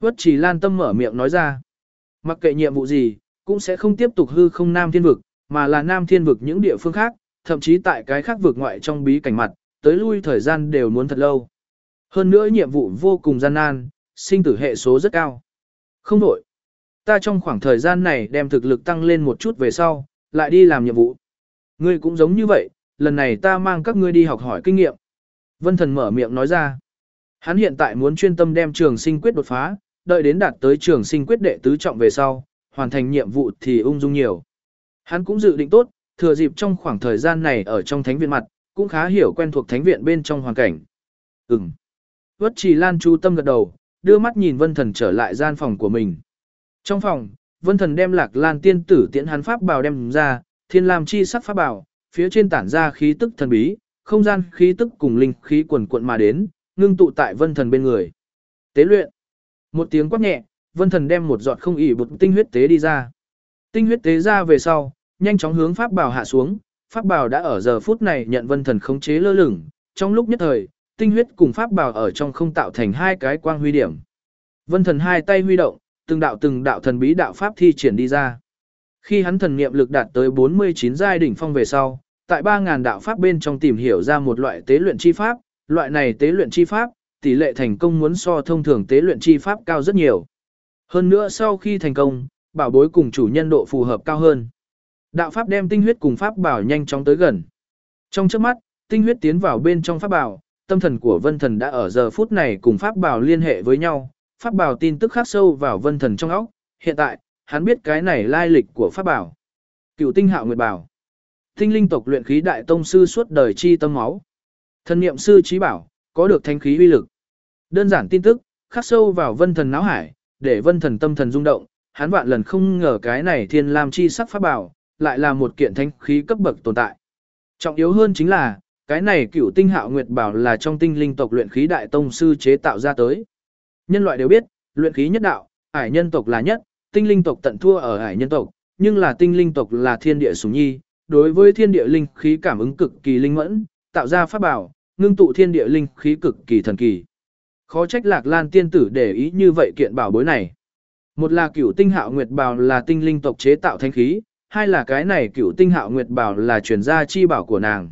Vất chỉ lan tâm mở miệng nói ra. Mặc kệ nhiệm vụ gì, cũng sẽ không tiếp tục hư không nam thiên vực, mà là nam thiên vực những địa phương khác, thậm chí tại cái khác vực ngoại trong bí cảnh mặt, tới lui thời gian đều muốn thật lâu. Hơn nữa nhiệm vụ vô cùng gian nan, sinh tử hệ số rất cao. Không đổi. ta trong khoảng thời gian này đem thực lực tăng lên một chút về sau, lại đi làm nhiệm vụ. Ngươi cũng giống như vậy, lần này ta mang các ngươi đi học hỏi kinh nghiệm. Vân Thần mở miệng nói ra. Hắn hiện tại muốn chuyên tâm đem trường sinh quyết đột phá, đợi đến đạt tới trường sinh quyết đệ tứ trọng về sau, hoàn thành nhiệm vụ thì ung dung nhiều. Hắn cũng dự định tốt, thừa dịp trong khoảng thời gian này ở trong thánh viện mặt, cũng khá hiểu quen thuộc thánh viện bên trong hoàn cảnh. Ừm. Vất trì lan chú tâm gật đầu, đưa mắt nhìn vân thần trở lại gian phòng của mình. Trong phòng, vân thần đem lạc lan tiên tử tiễn hắn pháp bào đem ra, thiên lam chi sắc pháp bào, phía trên tản ra khí tức thần bí, không gian khí tức cùng linh khí quần cuộn mà đến, ngưng tụ tại vân thần bên người. Tế luyện. Một tiếng quát nhẹ, vân thần đem một giọt không ỉ bột tinh huyết tế đi ra. Tinh huyết tế ra về sau, nhanh chóng hướng pháp bào hạ xuống, pháp bào đã ở giờ phút này nhận vân thần khống chế lơ lửng, trong lúc nhất thời, tinh huyết cùng pháp bào ở trong không tạo thành hai cái quang huy điểm. Vân thần hai tay huy động, từng đạo từng đạo thần bí đạo pháp thi triển đi ra. Khi hắn thần niệm lực đạt tới 49 giai đỉnh phong về sau, tại 3000 đạo pháp bên trong tìm hiểu ra một loại tế luyện chi pháp, loại này tế luyện chi pháp, tỷ lệ thành công muốn so thông thường tế luyện chi pháp cao rất nhiều. Hơn nữa sau khi thành công, bảo bối cùng chủ nhân độ phù hợp cao hơn. Đạo pháp đem tinh huyết cùng pháp bảo nhanh chóng tới gần. Trong trước mắt, tinh huyết tiến vào bên trong pháp bảo, tâm thần của vân thần đã ở giờ phút này cùng pháp bảo liên hệ với nhau, pháp bảo tin tức khắc sâu vào vân thần trong óc, hiện tại, hắn biết cái này lai lịch của pháp bảo. Cựu tinh hạo nguyệt bảo. Tinh linh tộc luyện khí đại tông sư suốt đời chi tâm máu. Thần niệm sư trí bảo, có được thanh khí uy lực. Đơn giản tin tức, khắc sâu vào vân thần não hải, để vân thần tâm thần rung động, hắn vạn lần không ngờ cái này thiên lam chi sắc pháp bảo, lại là một kiện thanh khí cấp bậc tồn tại. Trọng yếu hơn chính là, cái này cựu tinh hạo nguyệt bảo là trong tinh linh tộc luyện khí đại tông sư chế tạo ra tới. Nhân loại đều biết, luyện khí nhất đạo, ải nhân tộc là nhất, tinh linh tộc tận thua ở ải nhân tộc, nhưng là tinh linh tộc là thiên địa sủng nhi, đối với thiên địa linh khí cảm ứng cực kỳ linh mẫn, tạo ra pháp bảo, ngưng tụ thiên địa linh khí cực kỳ thần kỳ. Khó trách Lạc Lan tiên tử để ý như vậy kiện bảo bối này. Một là cửu tinh hạo nguyệt bảo là tinh linh tộc chế tạo thanh khí, hai là cái này cựu tinh hạo nguyệt bảo là truyền gia chi bảo của nàng.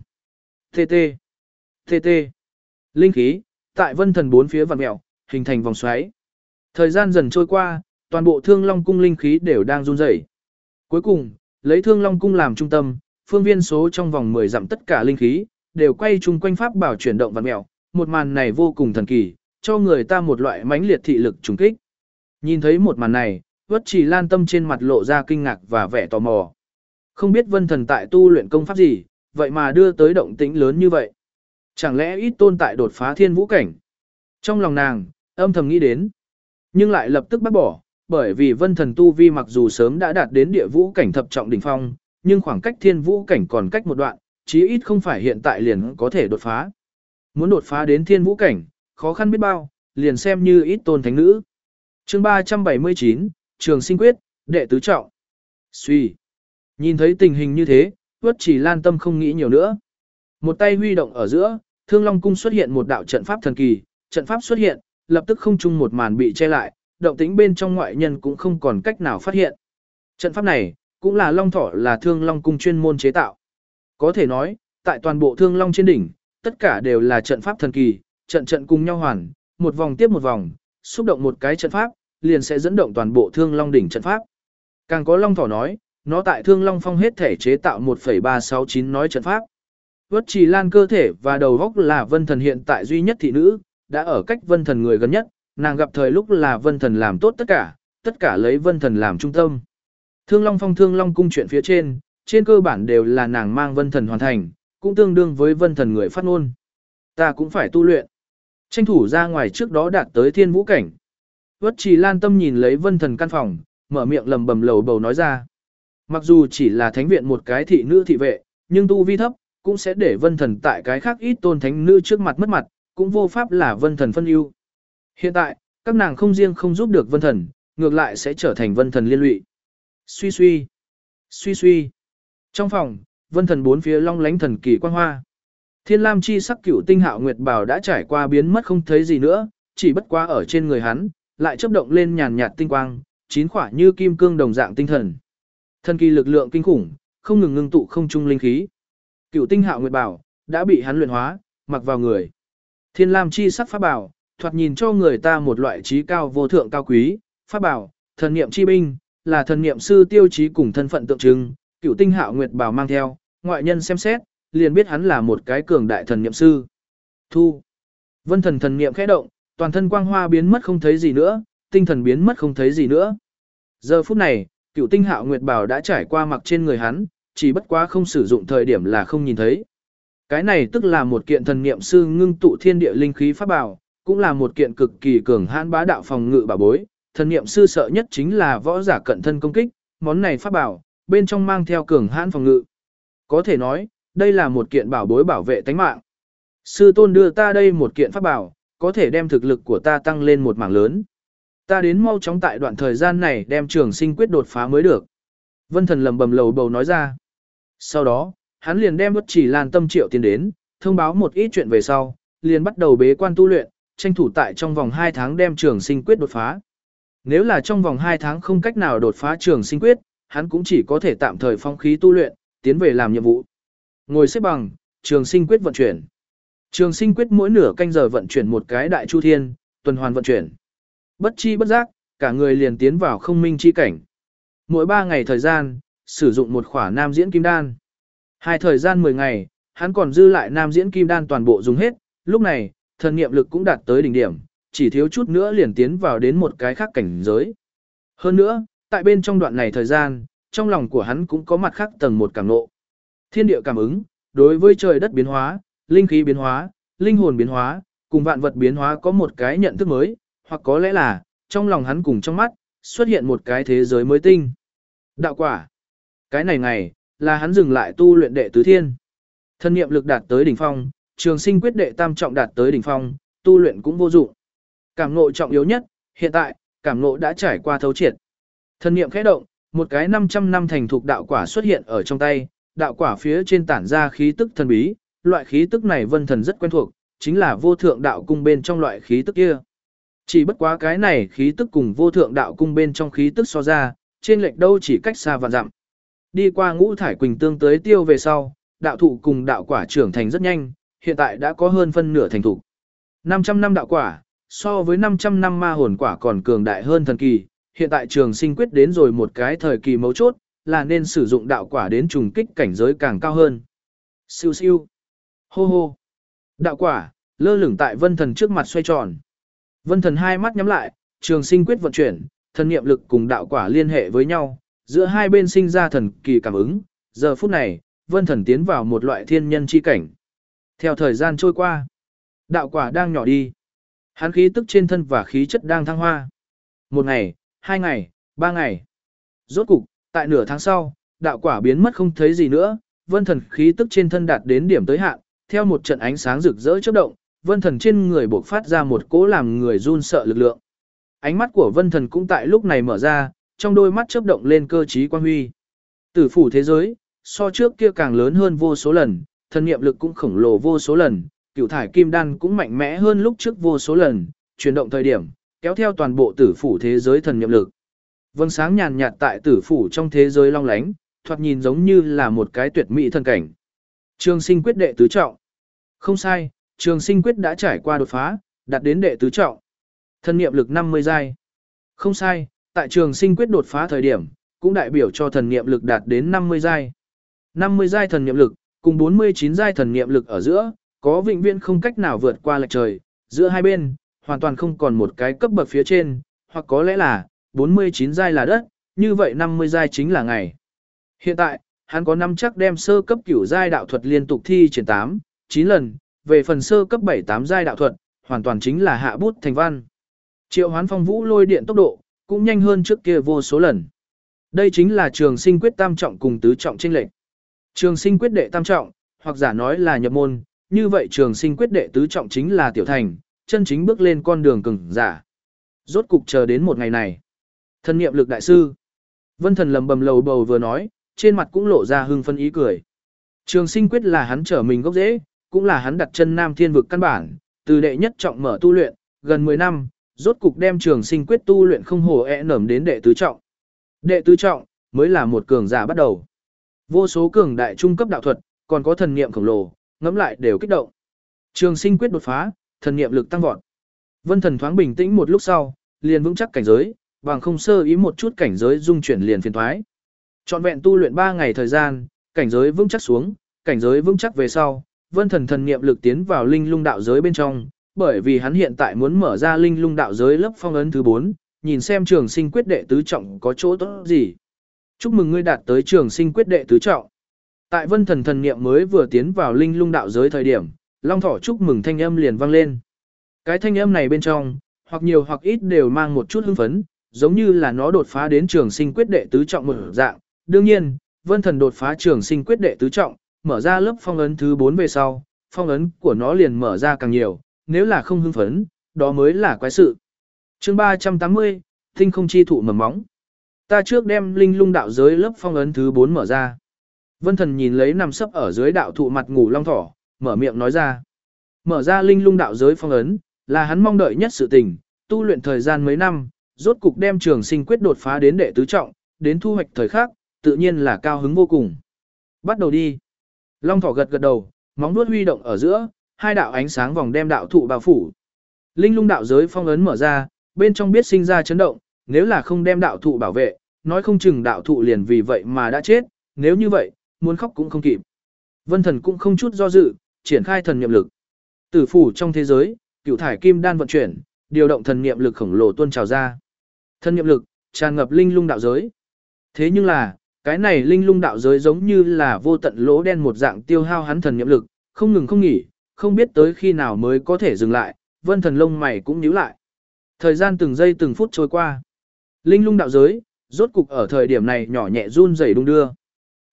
TT. TT. Linh khí, tại vân thần bốn phía vặn mẹo, hình thành vòng xoáy. Thời gian dần trôi qua, toàn bộ thương long cung linh khí đều đang run rẩy. Cuối cùng, lấy thương long cung làm trung tâm, phương viên số trong vòng 10 dặm tất cả linh khí, đều quay chung quanh pháp bảo chuyển động vặn mẹo. Một màn này vô cùng thần kỳ, cho người ta một loại mãnh liệt thị lực trùng kích. Nhìn thấy một màn này, vất chỉ lan tâm trên mặt lộ ra kinh ngạc và vẻ tò mò. Không biết vân thần tại tu luyện công pháp gì, vậy mà đưa tới động tĩnh lớn như vậy. Chẳng lẽ ít tôn tại đột phá thiên vũ cảnh? Trong lòng nàng, âm thầm nghĩ đến, nhưng lại lập tức bác bỏ, bởi vì vân thần tu vi mặc dù sớm đã đạt đến địa vũ cảnh thập trọng đỉnh phong, nhưng khoảng cách thiên vũ cảnh còn cách một đoạn, chí ít không phải hiện tại liền có thể đột phá. Muốn đột phá đến thiên vũ cảnh, khó khăn biết bao, liền xem như ít tôn thánh nữ. chương 379, Trường sinh quyết, đệ tứ trọng. Suy. Nhìn thấy tình hình như thế, Tuất chỉ lan tâm không nghĩ nhiều nữa. Một tay huy động ở giữa, Thương Long Cung xuất hiện một đạo trận pháp thần kỳ, trận pháp xuất hiện, lập tức không chung một màn bị che lại, động tĩnh bên trong ngoại nhân cũng không còn cách nào phát hiện. Trận pháp này, cũng là Long Thỏ là Thương Long Cung chuyên môn chế tạo. Có thể nói, tại toàn bộ Thương Long trên đỉnh, tất cả đều là trận pháp thần kỳ, trận trận cùng nhau hoàn, một vòng tiếp một vòng, xúc động một cái trận pháp, liền sẽ dẫn động toàn bộ Thương Long đỉnh trận pháp. Càng có Long Thỏ nói, nó tại Thương Long Phong hết thể chế tạo 1,369 nói trận pháp. Vất trì lan cơ thể và đầu góc là vân thần hiện tại duy nhất thị nữ, đã ở cách vân thần người gần nhất, nàng gặp thời lúc là vân thần làm tốt tất cả, tất cả lấy vân thần làm trung tâm. Thương Long Phong Thương Long cung chuyện phía trên, trên cơ bản đều là nàng mang vân thần hoàn thành, cũng tương đương với vân thần người phát ngôn. Ta cũng phải tu luyện. Tranh thủ ra ngoài trước đó đạt tới thiên vũ cảnh. Vất trì lan tâm nhìn lấy vân thần căn phòng, mở miệng lầm bầm lầu bầu nói ra. Mặc dù chỉ là thánh viện một cái thị nữ thị vệ, nhưng tu vi thấp, cũng sẽ để vân thần tại cái khác ít tôn thánh nữ trước mặt mất mặt, cũng vô pháp là vân thần phân ưu. Hiện tại, các nàng không riêng không giúp được vân thần, ngược lại sẽ trở thành vân thần liên lụy. Suy suy, suy suy. Trong phòng, vân thần bốn phía long lánh thần kỳ quang hoa. Thiên lam chi sắc cửu tinh hạo nguyệt bảo đã trải qua biến mất không thấy gì nữa, chỉ bất quá ở trên người hắn, lại chấp động lên nhàn nhạt tinh quang, chín khỏa như kim cương đồng dạng tinh thần. Thần kỳ lực lượng kinh khủng, không ngừng ngưng tụ không trung linh khí. Cựu tinh hạo nguyệt bảo đã bị hắn luyện hóa, mặc vào người. Thiên lam chi sắc pháp bảo, thoạt nhìn cho người ta một loại trí cao vô thượng cao quý, pháp bảo, thần niệm chi binh, là thần niệm sư tiêu chí cùng thân phận tượng trưng, cựu tinh hạo nguyệt bảo mang theo, ngoại nhân xem xét, liền biết hắn là một cái cường đại thần niệm sư. Thu. Vân thần thần niệm khẽ động, toàn thân quang hoa biến mất không thấy gì nữa, tinh thần biến mất không thấy gì nữa. Giờ phút này, cựu tinh hạo nguyệt bảo đã trải qua mặc trên người hắn, chỉ bất quá không sử dụng thời điểm là không nhìn thấy. Cái này tức là một kiện thần niệm sư ngưng tụ thiên địa linh khí pháp bảo, cũng là một kiện cực kỳ cường hãn bá đạo phòng ngự bảo bối. Thần niệm sư sợ nhất chính là võ giả cận thân công kích, món này pháp bảo, bên trong mang theo cường hãn phòng ngự. Có thể nói, đây là một kiện bảo bối bảo vệ tánh mạng. Sư tôn đưa ta đây một kiện pháp bảo, có thể đem thực lực của ta tăng lên một mảng lớn. Ta đến mau chóng tại đoạn thời gian này đem trường sinh quyết đột phá mới được. Vân thần lầm bầm lầu bầu nói ra. Sau đó, hắn liền đem bất chỉ lan tâm triệu tiền đến, thông báo một ít chuyện về sau, liền bắt đầu bế quan tu luyện, tranh thủ tại trong vòng 2 tháng đem trường sinh quyết đột phá. Nếu là trong vòng 2 tháng không cách nào đột phá trường sinh quyết, hắn cũng chỉ có thể tạm thời phong khí tu luyện, tiến về làm nhiệm vụ. Ngồi xếp bằng, trường sinh quyết vận chuyển. Trường sinh quyết mỗi nửa canh giờ vận chuyển một cái đại chu thiên, tuần hoàn vận chuyển. Bất chi bất giác, cả người liền tiến vào không minh chi cảnh. Mỗi 3 ngày thời gian, sử dụng một khỏa nam diễn kim đan. Hai thời gian 10 ngày, hắn còn dư lại nam diễn kim đan toàn bộ dùng hết, lúc này, thần niệm lực cũng đạt tới đỉnh điểm, chỉ thiếu chút nữa liền tiến vào đến một cái khác cảnh giới. Hơn nữa, tại bên trong đoạn này thời gian, trong lòng của hắn cũng có mặt khác tầng một cảm ngộ. Thiên địa cảm ứng, đối với trời đất biến hóa, linh khí biến hóa, linh hồn biến hóa, cùng vạn vật biến hóa có một cái nhận thức mới, hoặc có lẽ là, trong lòng hắn cùng trong mắt, xuất hiện một cái thế giới mới tinh. Đạo quả. Cái này ngày, là hắn dừng lại tu luyện đệ tứ thiên. Thân niệm lực đạt tới đỉnh phong, trường sinh quyết đệ tam trọng đạt tới đỉnh phong, tu luyện cũng vô dụng. Cảm ngộ trọng yếu nhất, hiện tại, cảm ngộ đã trải qua thấu triệt. Thân niệm khẽ động, một cái 500 năm thành thục đạo quả xuất hiện ở trong tay, đạo quả phía trên tản ra khí tức thần bí, loại khí tức này vân thần rất quen thuộc, chính là vô thượng đạo cung bên trong loại khí tức kia. Chỉ bất quá cái này khí tức cùng vô thượng đạo cung bên trong khí tức so ra, trên lệch đâu chỉ cách xa vạn dặm. Đi qua ngũ thải quỳnh tương tới tiêu về sau, đạo thụ cùng đạo quả trưởng thành rất nhanh, hiện tại đã có hơn phân nửa thành thủ. 500 năm đạo quả, so với 500 năm ma hồn quả còn cường đại hơn thần kỳ, hiện tại trường sinh quyết đến rồi một cái thời kỳ mấu chốt, là nên sử dụng đạo quả đến trùng kích cảnh giới càng cao hơn. Siêu siêu. Hô hô. Đạo quả, lơ lửng tại vân thần trước mặt xoay tròn. Vân thần hai mắt nhắm lại, trường sinh quyết vận chuyển, thần niệm lực cùng đạo quả liên hệ với nhau, giữa hai bên sinh ra thần kỳ cảm ứng, giờ phút này, vân thần tiến vào một loại thiên nhân chi cảnh. Theo thời gian trôi qua, đạo quả đang nhỏ đi. Hắn khí tức trên thân và khí chất đang thăng hoa. Một ngày, hai ngày, ba ngày. Rốt cục, tại nửa tháng sau, đạo quả biến mất không thấy gì nữa, vân thần khí tức trên thân đạt đến điểm tới hạn, theo một trận ánh sáng rực rỡ chớp động, vân thần trên người bộc phát ra một cỗ làm người run sợ lực lượng. Ánh mắt của vân thần cũng tại lúc này mở ra, trong đôi mắt chớp động lên cơ trí quan huy. Tử phủ thế giới, so trước kia càng lớn hơn vô số lần, thần niệm lực cũng khổng lồ vô số lần, cửu thải kim đan cũng mạnh mẽ hơn lúc trước vô số lần, chuyển động thời điểm, kéo theo toàn bộ tử phủ thế giới thần niệm lực. Vân sáng nhàn nhạt tại tử phủ trong thế giới long lánh, thoạt nhìn giống như là một cái tuyệt mỹ thần cảnh. Trường sinh quyết đệ tứ trọng. Không sai, trường sinh quyết đã trải qua đột phá, đạt đến đệ tứ trọng. Thân niệm lực 50 giai. Không sai, tại trường sinh quyết đột phá thời điểm, cũng đại biểu cho thần niệm lực đạt đến 50 giai. 50 giai thần niệm lực, cùng 49 giai thần niệm lực ở giữa, có vĩnh viễn không cách nào vượt qua lệch trời, giữa hai bên, hoàn toàn không còn một cái cấp bậc phía trên, hoặc có lẽ là 49 giai là đất, như vậy 50 giai chính là ngày. Hiện tại, hắn có năm chắc đem sơ cấp cửu giai đạo thuật liên tục thi triển 8, 9 lần, về phần sơ cấp 7 8 giai đạo thuật, hoàn toàn chính là hạ bút thành văn. Triệu Hoán Phong Vũ lôi điện tốc độ cũng nhanh hơn trước kia vô số lần. Đây chính là trường sinh quyết tam trọng cùng tứ trọng chênh lệch. Trường sinh quyết đệ tam trọng, hoặc giả nói là nhập môn, như vậy trường sinh quyết đệ tứ trọng chính là tiểu thành, chân chính bước lên con đường cường giả. Rốt cục chờ đến một ngày này. Thân niệm lực đại sư. Vân thần lầm bầm lầu bầu vừa nói, trên mặt cũng lộ ra hưng phân ý cười. Trường sinh quyết là hắn trở mình gốc dễ, cũng là hắn đặt chân nam thiên vực căn bản, từ đệ nhất trọng mở tu luyện, gần 10 năm, rốt cục đem trường sinh quyết tu luyện không hồ e nẩm đến đệ tứ trọng. Đệ tứ trọng, mới là một cường giả bắt đầu. Vô số cường đại trung cấp đạo thuật, còn có thần niệm khổng lồ, ngẫm lại đều kích động. Trường sinh quyết đột phá, thần niệm lực tăng vọt. Vân thần thoáng bình tĩnh một lúc sau, liền vững chắc cảnh giới, bằng không sơ ý một chút cảnh giới dung chuyển liền phiền toái Trọn vẹn tu luyện 3 ngày thời gian, cảnh giới vững chắc xuống, cảnh giới vững chắc về sau, vân thần thần niệm lực tiến vào linh lung đạo giới bên trong, bởi vì hắn hiện tại muốn mở ra linh lung đạo giới lớp phong ấn thứ 4, nhìn xem trường sinh quyết đệ tứ trọng có chỗ tốt gì. Chúc mừng ngươi đạt tới trường sinh quyết đệ tứ trọng. Tại vân thần thần niệm mới vừa tiến vào linh lung đạo giới thời điểm, long thỏ chúc mừng thanh âm liền vang lên. Cái thanh âm này bên trong, hoặc nhiều hoặc ít đều mang một chút hưng phấn, giống như là nó đột phá đến trường sinh quyết đệ tứ trọng một dạng. Đương nhiên, vân thần đột phá trường sinh quyết đệ tứ trọng, mở ra lớp phong ấn thứ 4 về sau, phong ấn của nó liền mở ra càng nhiều, nếu là không hưng phấn, đó mới là quái sự. chương 380, tinh không chi thụ mầm móng. Ta trước đem linh lung đạo giới lớp phong ấn thứ 4 mở ra. Vân thần nhìn lấy nằm sấp ở dưới đạo thụ mặt ngủ long thỏ, mở miệng nói ra. Mở ra linh lung đạo giới phong ấn, là hắn mong đợi nhất sự tình, tu luyện thời gian mấy năm, rốt cục đem trường sinh quyết đột phá đến đệ tứ trọng, đến thu hoạch thời khắc, tự nhiên là cao hứng vô cùng. Bắt đầu đi. Long thỏ gật gật đầu, móng đuốt huy động ở giữa, hai đạo ánh sáng vòng đem đạo thụ bao phủ. Linh lung đạo giới phong ấn mở ra, bên trong biết sinh ra chấn động, nếu là không đem đạo thụ bảo vệ, nói không chừng đạo thụ liền vì vậy mà đã chết, nếu như vậy, muốn khóc cũng không kịp. Vân thần cũng không chút do dự, triển khai thần niệm lực. Tử phủ trong thế giới, cửu thải kim đan vận chuyển, điều động thần niệm lực khổng lồ tuôn trào ra. Thần niệm lực tràn ngập linh lung đạo giới. Thế nhưng là, cái này linh lung đạo giới giống như là vô tận lỗ đen một dạng tiêu hao hắn thần niệm lực, không ngừng không nghỉ, không biết tới khi nào mới có thể dừng lại, vân thần lông mày cũng nhíu lại. Thời gian từng giây từng phút trôi qua. Linh lung đạo giới, rốt cục ở thời điểm này nhỏ nhẹ run rẩy đung đưa.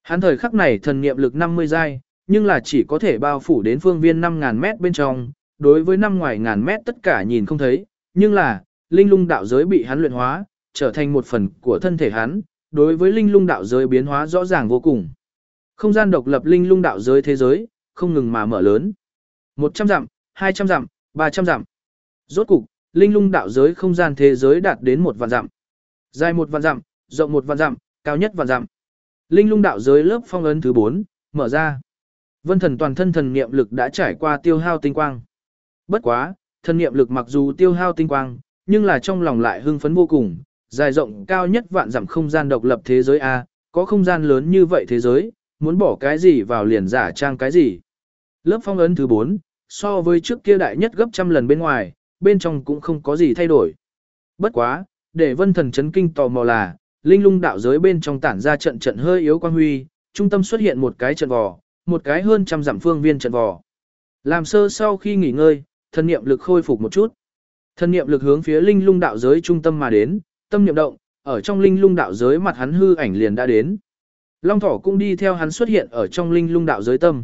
Hắn thời khắc này thần niệm lực 50 giai, nhưng là chỉ có thể bao phủ đến phương viên 5000 mét bên trong, đối với năm ngoài ngàn mét tất cả nhìn không thấy, nhưng là, linh lung đạo giới bị hắn luyện hóa, trở thành một phần của thân thể hắn, đối với linh lung đạo giới biến hóa rõ ràng vô cùng. Không gian độc lập linh lung đạo giới thế giới, không ngừng mà mở lớn. 100 dặm, 200 dặm, 300 dặm. Rốt cục, linh lung đạo giới không gian thế giới đạt đến một vạn dặm. Dài một vạn dặm, rộng một vạn dặm, cao nhất vạn dặm. Linh lung đạo giới lớp phong ấn thứ 4, mở ra. Vân thần toàn thân thần niệm lực đã trải qua tiêu hao tinh quang. Bất quá, thần niệm lực mặc dù tiêu hao tinh quang, nhưng là trong lòng lại hưng phấn vô cùng, dài rộng cao nhất vạn dặm không gian độc lập thế giới A, có không gian lớn như vậy thế giới, muốn bỏ cái gì vào liền giả trang cái gì. Lớp phong ấn thứ 4, so với trước kia đại nhất gấp trăm lần bên ngoài, bên trong cũng không có gì thay đổi. Bất quá, để vân thần chấn kinh tò mò là, linh lung đạo giới bên trong tản ra trận trận hơi yếu quang huy, trung tâm xuất hiện một cái trận vò, một cái hơn trăm dặm phương viên trận vò. Làm sơ sau khi nghỉ ngơi, thần niệm lực khôi phục một chút. Thần niệm lực hướng phía linh lung đạo giới trung tâm mà đến, tâm niệm động, ở trong linh lung đạo giới mặt hắn hư ảnh liền đã đến. Long thỏ cũng đi theo hắn xuất hiện ở trong linh lung đạo giới tâm.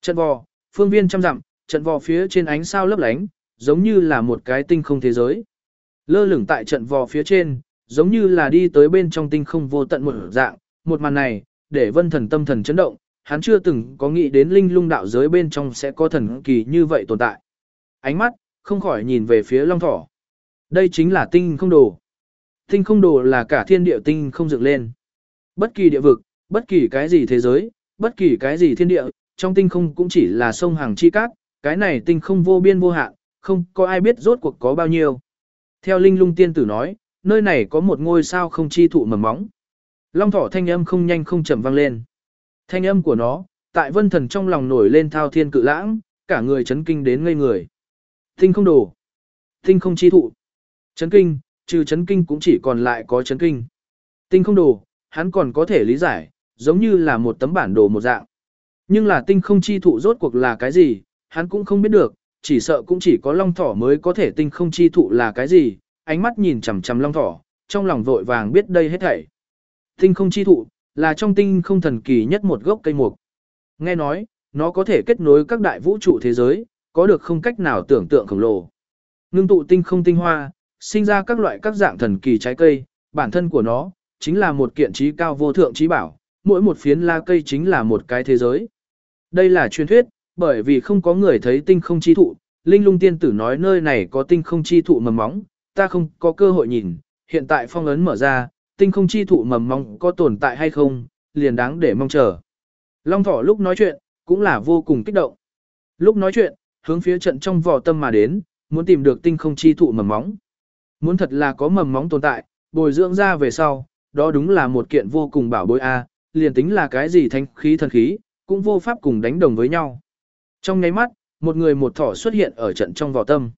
Trận vò, phương viên trăm dặm, trận vò phía trên ánh sao lấp lánh, giống như là một cái tinh không thế giới. Lơ lửng tại trận vò phía trên, giống như là đi tới bên trong tinh không vô tận một dạng, một màn này, để vân thần tâm thần chấn động, hắn chưa từng có nghĩ đến linh lung đạo giới bên trong sẽ có thần kỳ như vậy tồn tại. Ánh mắt, không khỏi nhìn về phía long thỏ. Đây chính là tinh không đồ. Tinh không đồ là cả thiên địa tinh không dựng lên. Bất kỳ địa vực, bất kỳ cái gì thế giới, bất kỳ cái gì thiên địa, trong tinh không cũng chỉ là sông hàng chi cát, cái này tinh không vô biên vô hạn, không có ai biết rốt cuộc có bao nhiêu. Theo linh lung tiên tử nói, nơi này có một ngôi sao không chi thụ mầm móng. Long thỏ thanh âm không nhanh không chậm vang lên. Thanh âm của nó, tại vân thần trong lòng nổi lên thao thiên cự lãng, cả người chấn kinh đến ngây người. Tinh không đồ. Tinh không chi thụ. Chấn kinh, trừ chấn kinh cũng chỉ còn lại có chấn kinh. Tinh không đồ, hắn còn có thể lý giải, giống như là một tấm bản đồ một dạng. Nhưng là tinh không chi thụ rốt cuộc là cái gì, hắn cũng không biết được, chỉ sợ cũng chỉ có long thỏ mới có thể tinh không chi thụ là cái gì, ánh mắt nhìn chằm chằm long thỏ, trong lòng vội vàng biết đây hết thảy. Tinh không chi thụ, là trong tinh không thần kỳ nhất một gốc cây mục. Nghe nói, nó có thể kết nối các đại vũ trụ thế giới, có được không cách nào tưởng tượng khổng lồ. Ngưng tụ tinh không tinh hoa, sinh ra các loại các dạng thần kỳ trái cây, bản thân của nó, chính là một kiện trí cao vô thượng trí bảo, mỗi một phiến la cây chính là một cái thế giới. Đây là truyền thuyết, bởi vì không có người thấy tinh không chi thụ, Linh lung tiên tử nói nơi này có tinh không chi thụ mầm móng, ta không có cơ hội nhìn, hiện tại phong ấn mở ra, tinh không chi thụ mầm móng có tồn tại hay không, liền đáng để mong chờ. Long thỏ lúc nói chuyện, cũng là vô cùng kích động. Lúc nói chuyện, hướng phía trận trong vỏ tâm mà đến, muốn tìm được tinh không chi thụ mầm móng. Muốn thật là có mầm móng tồn tại, bồi dưỡng ra về sau, đó đúng là một kiện vô cùng bảo bối a, liền tính là cái gì thanh khí thần khí, cũng vô pháp cùng đánh đồng với nhau. Trong nháy mắt, một người một thỏ xuất hiện ở trận trong vỏ tâm.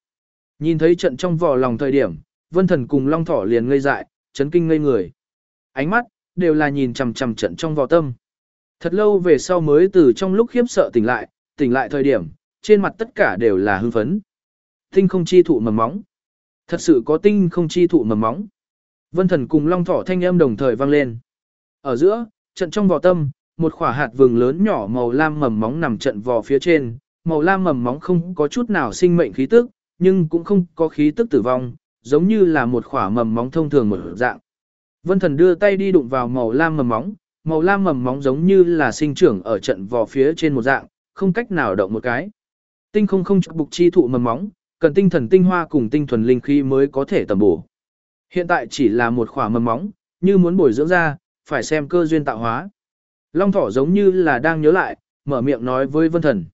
Nhìn thấy trận trong vỏ lòng thời điểm, vân thần cùng long thỏ liền ngây dại, chấn kinh ngây người. Ánh mắt, đều là nhìn chằm chằm trận trong vỏ tâm. Thật lâu về sau mới từ trong lúc khiếp sợ tỉnh lại, tỉnh lại thời điểm, trên mặt tất cả đều là hưng phấn. Tinh không chi thụ mầm móng. Thật sự có tinh không chi thụ mầm móng. Vân thần cùng long thỏ thanh âm đồng thời vang lên. Ở giữa, trận trong vỏ tâm, một quả hạt vừng lớn nhỏ màu lam mầm móng nằm trận vỏ phía trên, màu lam mầm móng không có chút nào sinh mệnh khí tức, nhưng cũng không có khí tức tử vong, giống như là một quả mầm móng thông thường một dạng. Vân thần đưa tay đi đụng vào màu lam mầm móng, màu lam mầm móng giống như là sinh trưởng ở trận vỏ phía trên một dạng, không cách nào động một cái. Tinh không không chụp bục chi thụ mầm móng, cần tinh thần tinh hoa cùng tinh thuần linh khí mới có thể tầm bổ. Hiện tại chỉ là một khỏa mầm móng, như muốn bồi dưỡng ra, phải xem cơ duyên tạo hóa. Long thỏ giống như là đang nhớ lại, mở miệng nói với vân thần.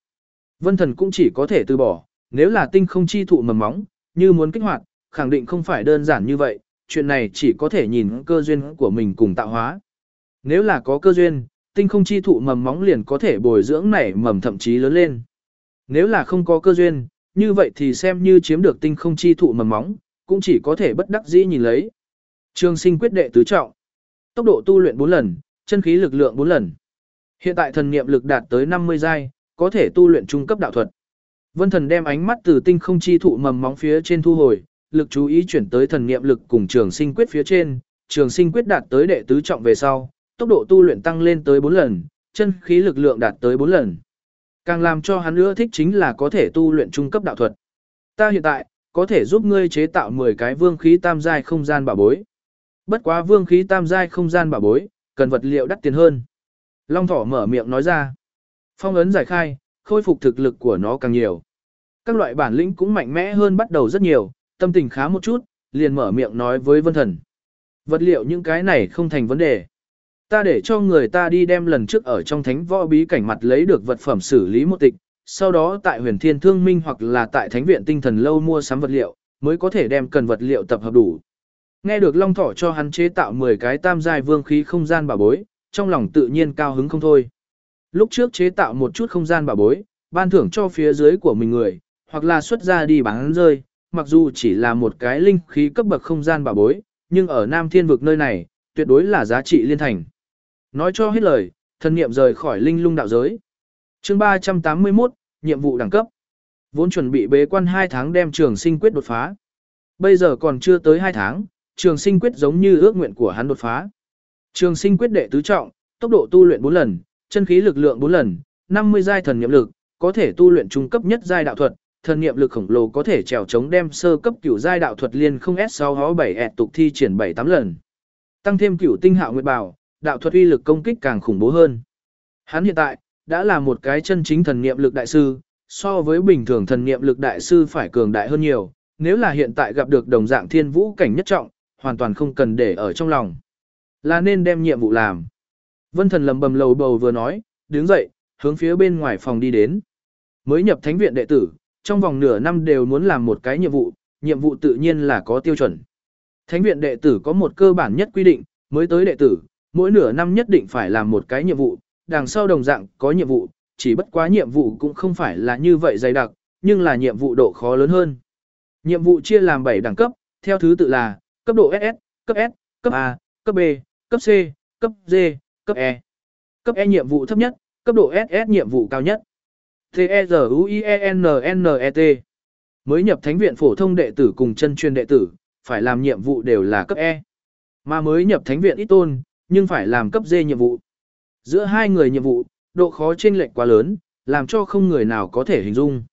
Vân thần cũng chỉ có thể từ bỏ, nếu là tinh không chi thụ mầm móng, như muốn kích hoạt, khẳng định không phải đơn giản như vậy, chuyện này chỉ có thể nhìn cơ duyên của mình cùng tạo hóa. Nếu là có cơ duyên, tinh không chi thụ mầm móng liền có thể bồi dưỡng nảy mầm thậm chí lớn lên. Nếu là không có cơ duyên, như vậy thì xem như chiếm được tinh không chi thụ mầm móng, cũng chỉ có thể bất đắc dĩ nhìn lấy. Trường sinh quyết đệ tứ trọng. Tốc độ tu luyện 4 lần, chân khí lực lượng 4 lần. Hiện tại thần niệm lực đạt tới 50 giai, có thể tu luyện trung cấp đạo thuật. Vân thần đem ánh mắt từ tinh không chi thụ mầm móng phía trên thu hồi, lực chú ý chuyển tới thần niệm lực cùng trường sinh quyết phía trên, trường sinh quyết đạt tới đệ tứ trọng về sau, tốc độ tu luyện tăng lên tới 4 lần, chân khí lực lượng đạt tới 4 lần. Càng làm cho hắn ưa thích chính là có thể tu luyện trung cấp đạo thuật. Ta hiện tại, có thể giúp ngươi chế tạo 10 cái vương khí tam giai không gian bảo bối. Bất quá vương khí tam giai không gian bảo bối, cần vật liệu đắt tiền hơn. Long thỏ mở miệng nói ra. Phong ấn giải khai, khôi phục thực lực của nó càng nhiều. Các loại bản lĩnh cũng mạnh mẽ hơn bắt đầu rất nhiều, tâm tình khá một chút, liền mở miệng nói với vân thần. Vật liệu những cái này không thành vấn đề. Ta để cho người ta đi đem lần trước ở trong thánh võ bí cảnh mặt lấy được vật phẩm xử lý một tịch, sau đó tại huyền thiên thương minh hoặc là tại thánh viện tinh thần lâu mua sắm vật liệu, mới có thể đem cần vật liệu tập hợp đủ. Nghe được Long Thỏ cho hắn chế tạo 10 cái tam giai vương khí không gian bảo bối, trong lòng tự nhiên cao hứng không thôi. Lúc trước chế tạo một chút không gian bảo bối, ban thưởng cho phía dưới của mình người, hoặc là xuất ra đi bán rơi, mặc dù chỉ là một cái linh khí cấp bậc không gian bảo bối, nhưng ở Nam Thiên vực nơi này, tuyệt đối là giá trị liên thành. Nói cho hết lời, thần niệm rời khỏi linh lung đạo giới. chương 381, nhiệm vụ đẳng cấp. Vốn chuẩn bị bế quan 2 tháng đem trường sinh quyết đột phá. Bây giờ còn chưa tới 2 tháng, trường sinh quyết giống như ước nguyện của hắn đột phá. Trường sinh quyết đệ tứ trọng, tốc độ tu luyện 4 lần, chân khí lực lượng 4 lần, 50 giai thần niệm lực, có thể tu luyện trung cấp nhất giai đạo thuật, thần niệm lực khổng lồ có thể trèo chống đem sơ cấp cửu giai đạo thuật liên không S6 hó 7 ẹt tục thi triển 7 8 lần. Tăng thêm cửu tinh hạo nguyệt bảo, đạo thuật uy lực công kích càng khủng bố hơn. Hắn hiện tại đã là một cái chân chính thần niệm lực đại sư, so với bình thường thần niệm lực đại sư phải cường đại hơn nhiều, nếu là hiện tại gặp được đồng dạng thiên vũ cảnh nhất trọng, hoàn toàn không cần để ở trong lòng. Là nên đem nhiệm vụ làm. Vân thần lầm bầm lầu bầu vừa nói, đứng dậy, hướng phía bên ngoài phòng đi đến. Mới nhập thánh viện đệ tử, trong vòng nửa năm đều muốn làm một cái nhiệm vụ, nhiệm vụ tự nhiên là có tiêu chuẩn. Thánh viện đệ tử có một cơ bản nhất quy định, mới tới đệ tử, mỗi nửa năm nhất định phải làm một cái nhiệm vụ, đằng sau đồng dạng có nhiệm vụ, chỉ bất quá nhiệm vụ cũng không phải là như vậy dày đặc, nhưng là nhiệm vụ độ khó lớn hơn. Nhiệm vụ chia làm 7 đẳng cấp, theo thứ tự là cấp độ SS, cấp S, cấp A, cấp B, cấp C, cấp D, cấp E. Cấp E nhiệm vụ thấp nhất, cấp độ SS nhiệm vụ cao nhất. T-E-Z-U-I-E-N-N-E-T Mới nhập thánh viện phổ thông đệ tử cùng chân chuyên đệ tử, phải làm nhiệm vụ đều là cấp E. Mà mới nhập thánh viện ít tôn, nhưng phải làm cấp D nhiệm vụ. Giữa hai người nhiệm vụ, độ khó chênh lệch quá lớn, làm cho không người nào có thể hình dung.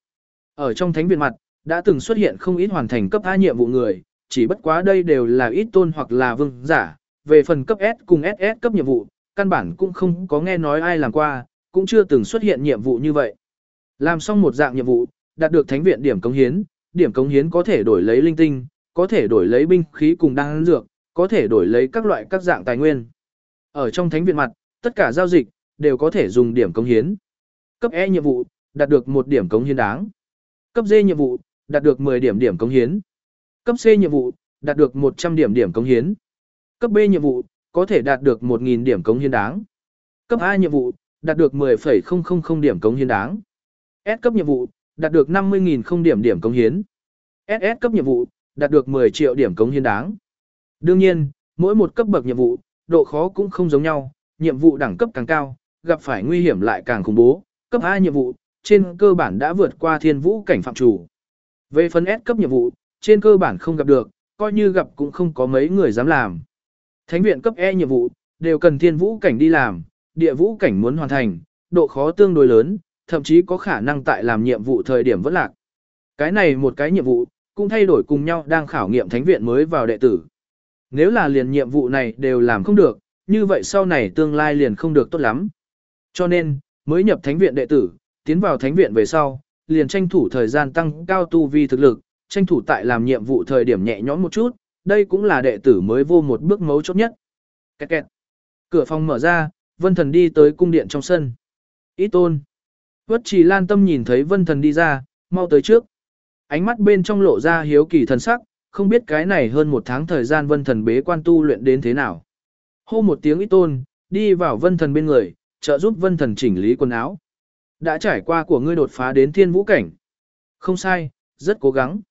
Ở trong thánh viện mặt, đã từng xuất hiện không ít hoàn thành cấp A nhiệm vụ người, chỉ bất quá đây đều là ít tôn hoặc là vương giả, về phần cấp S cùng SS cấp nhiệm vụ, căn bản cũng không có nghe nói ai làm qua, cũng chưa từng xuất hiện nhiệm vụ như vậy. Làm xong một dạng nhiệm vụ, đạt được thánh viện điểm cống hiến, điểm cống hiến có thể đổi lấy linh tinh, có thể đổi lấy binh khí cùng đan dược, có thể đổi lấy các loại các dạng tài nguyên. Ở trong thánh viện mặt, tất cả giao dịch đều có thể dùng điểm cống hiến. Cấp E nhiệm vụ, đạt được một điểm cống hiến đáng. Cấp D nhiệm vụ, đạt được 10 điểm điểm cống hiến. Cấp C nhiệm vụ, đạt được 100 điểm điểm cống hiến. Cấp B nhiệm vụ, có thể đạt được 1.000 điểm cống hiến đáng. Cấp A nhiệm vụ, đạt được 10,000 điểm cống hiến đáng. S cấp nhiệm vụ, đạt được 50.000 không điểm điểm cống hiến. SS cấp nhiệm vụ, đạt được 10 triệu điểm cống hiến đáng. Đương nhiên, mỗi một cấp bậc nhiệm vụ, độ khó cũng không giống nhau, nhiệm vụ đẳng cấp càng cao, gặp phải nguy hiểm lại càng khủng bố. Cấp A nhiệm vụ, trên cơ bản đã vượt qua thiên vũ cảnh phạm chủ. Về phần S cấp nhiệm vụ, trên cơ bản không gặp được, coi như gặp cũng không có mấy người dám làm. Thánh viện cấp E nhiệm vụ, đều cần thiên vũ cảnh đi làm, địa vũ cảnh muốn hoàn thành, độ khó tương đối lớn, thậm chí có khả năng tại làm nhiệm vụ thời điểm vẫn lạc. Cái này một cái nhiệm vụ, cũng thay đổi cùng nhau đang khảo nghiệm thánh viện mới vào đệ tử. Nếu là liền nhiệm vụ này đều làm không được, như vậy sau này tương lai liền không được tốt lắm. Cho nên, mới nhập thánh viện đệ tử, tiến vào thánh viện về sau, liền tranh thủ thời gian tăng cao tu vi thực lực, tranh thủ tại làm nhiệm vụ thời điểm nhẹ nhõm một chút, đây cũng là đệ tử mới vô một bước mấu chốt nhất. Kẹt kẹt. Cửa phòng mở ra, Vân Thần đi tới cung điện trong sân. Ý tôn. Quất trì lan tâm nhìn thấy Vân Thần đi ra, mau tới trước. Ánh mắt bên trong lộ ra hiếu kỳ thần sắc, không biết cái này hơn một tháng thời gian Vân Thần bế quan tu luyện đến thế nào. Hô một tiếng ít tôn, đi vào Vân Thần bên người, trợ giúp Vân Thần chỉnh lý quần áo. Đã trải qua của ngươi đột phá đến thiên vũ cảnh. Không sai, rất cố gắng.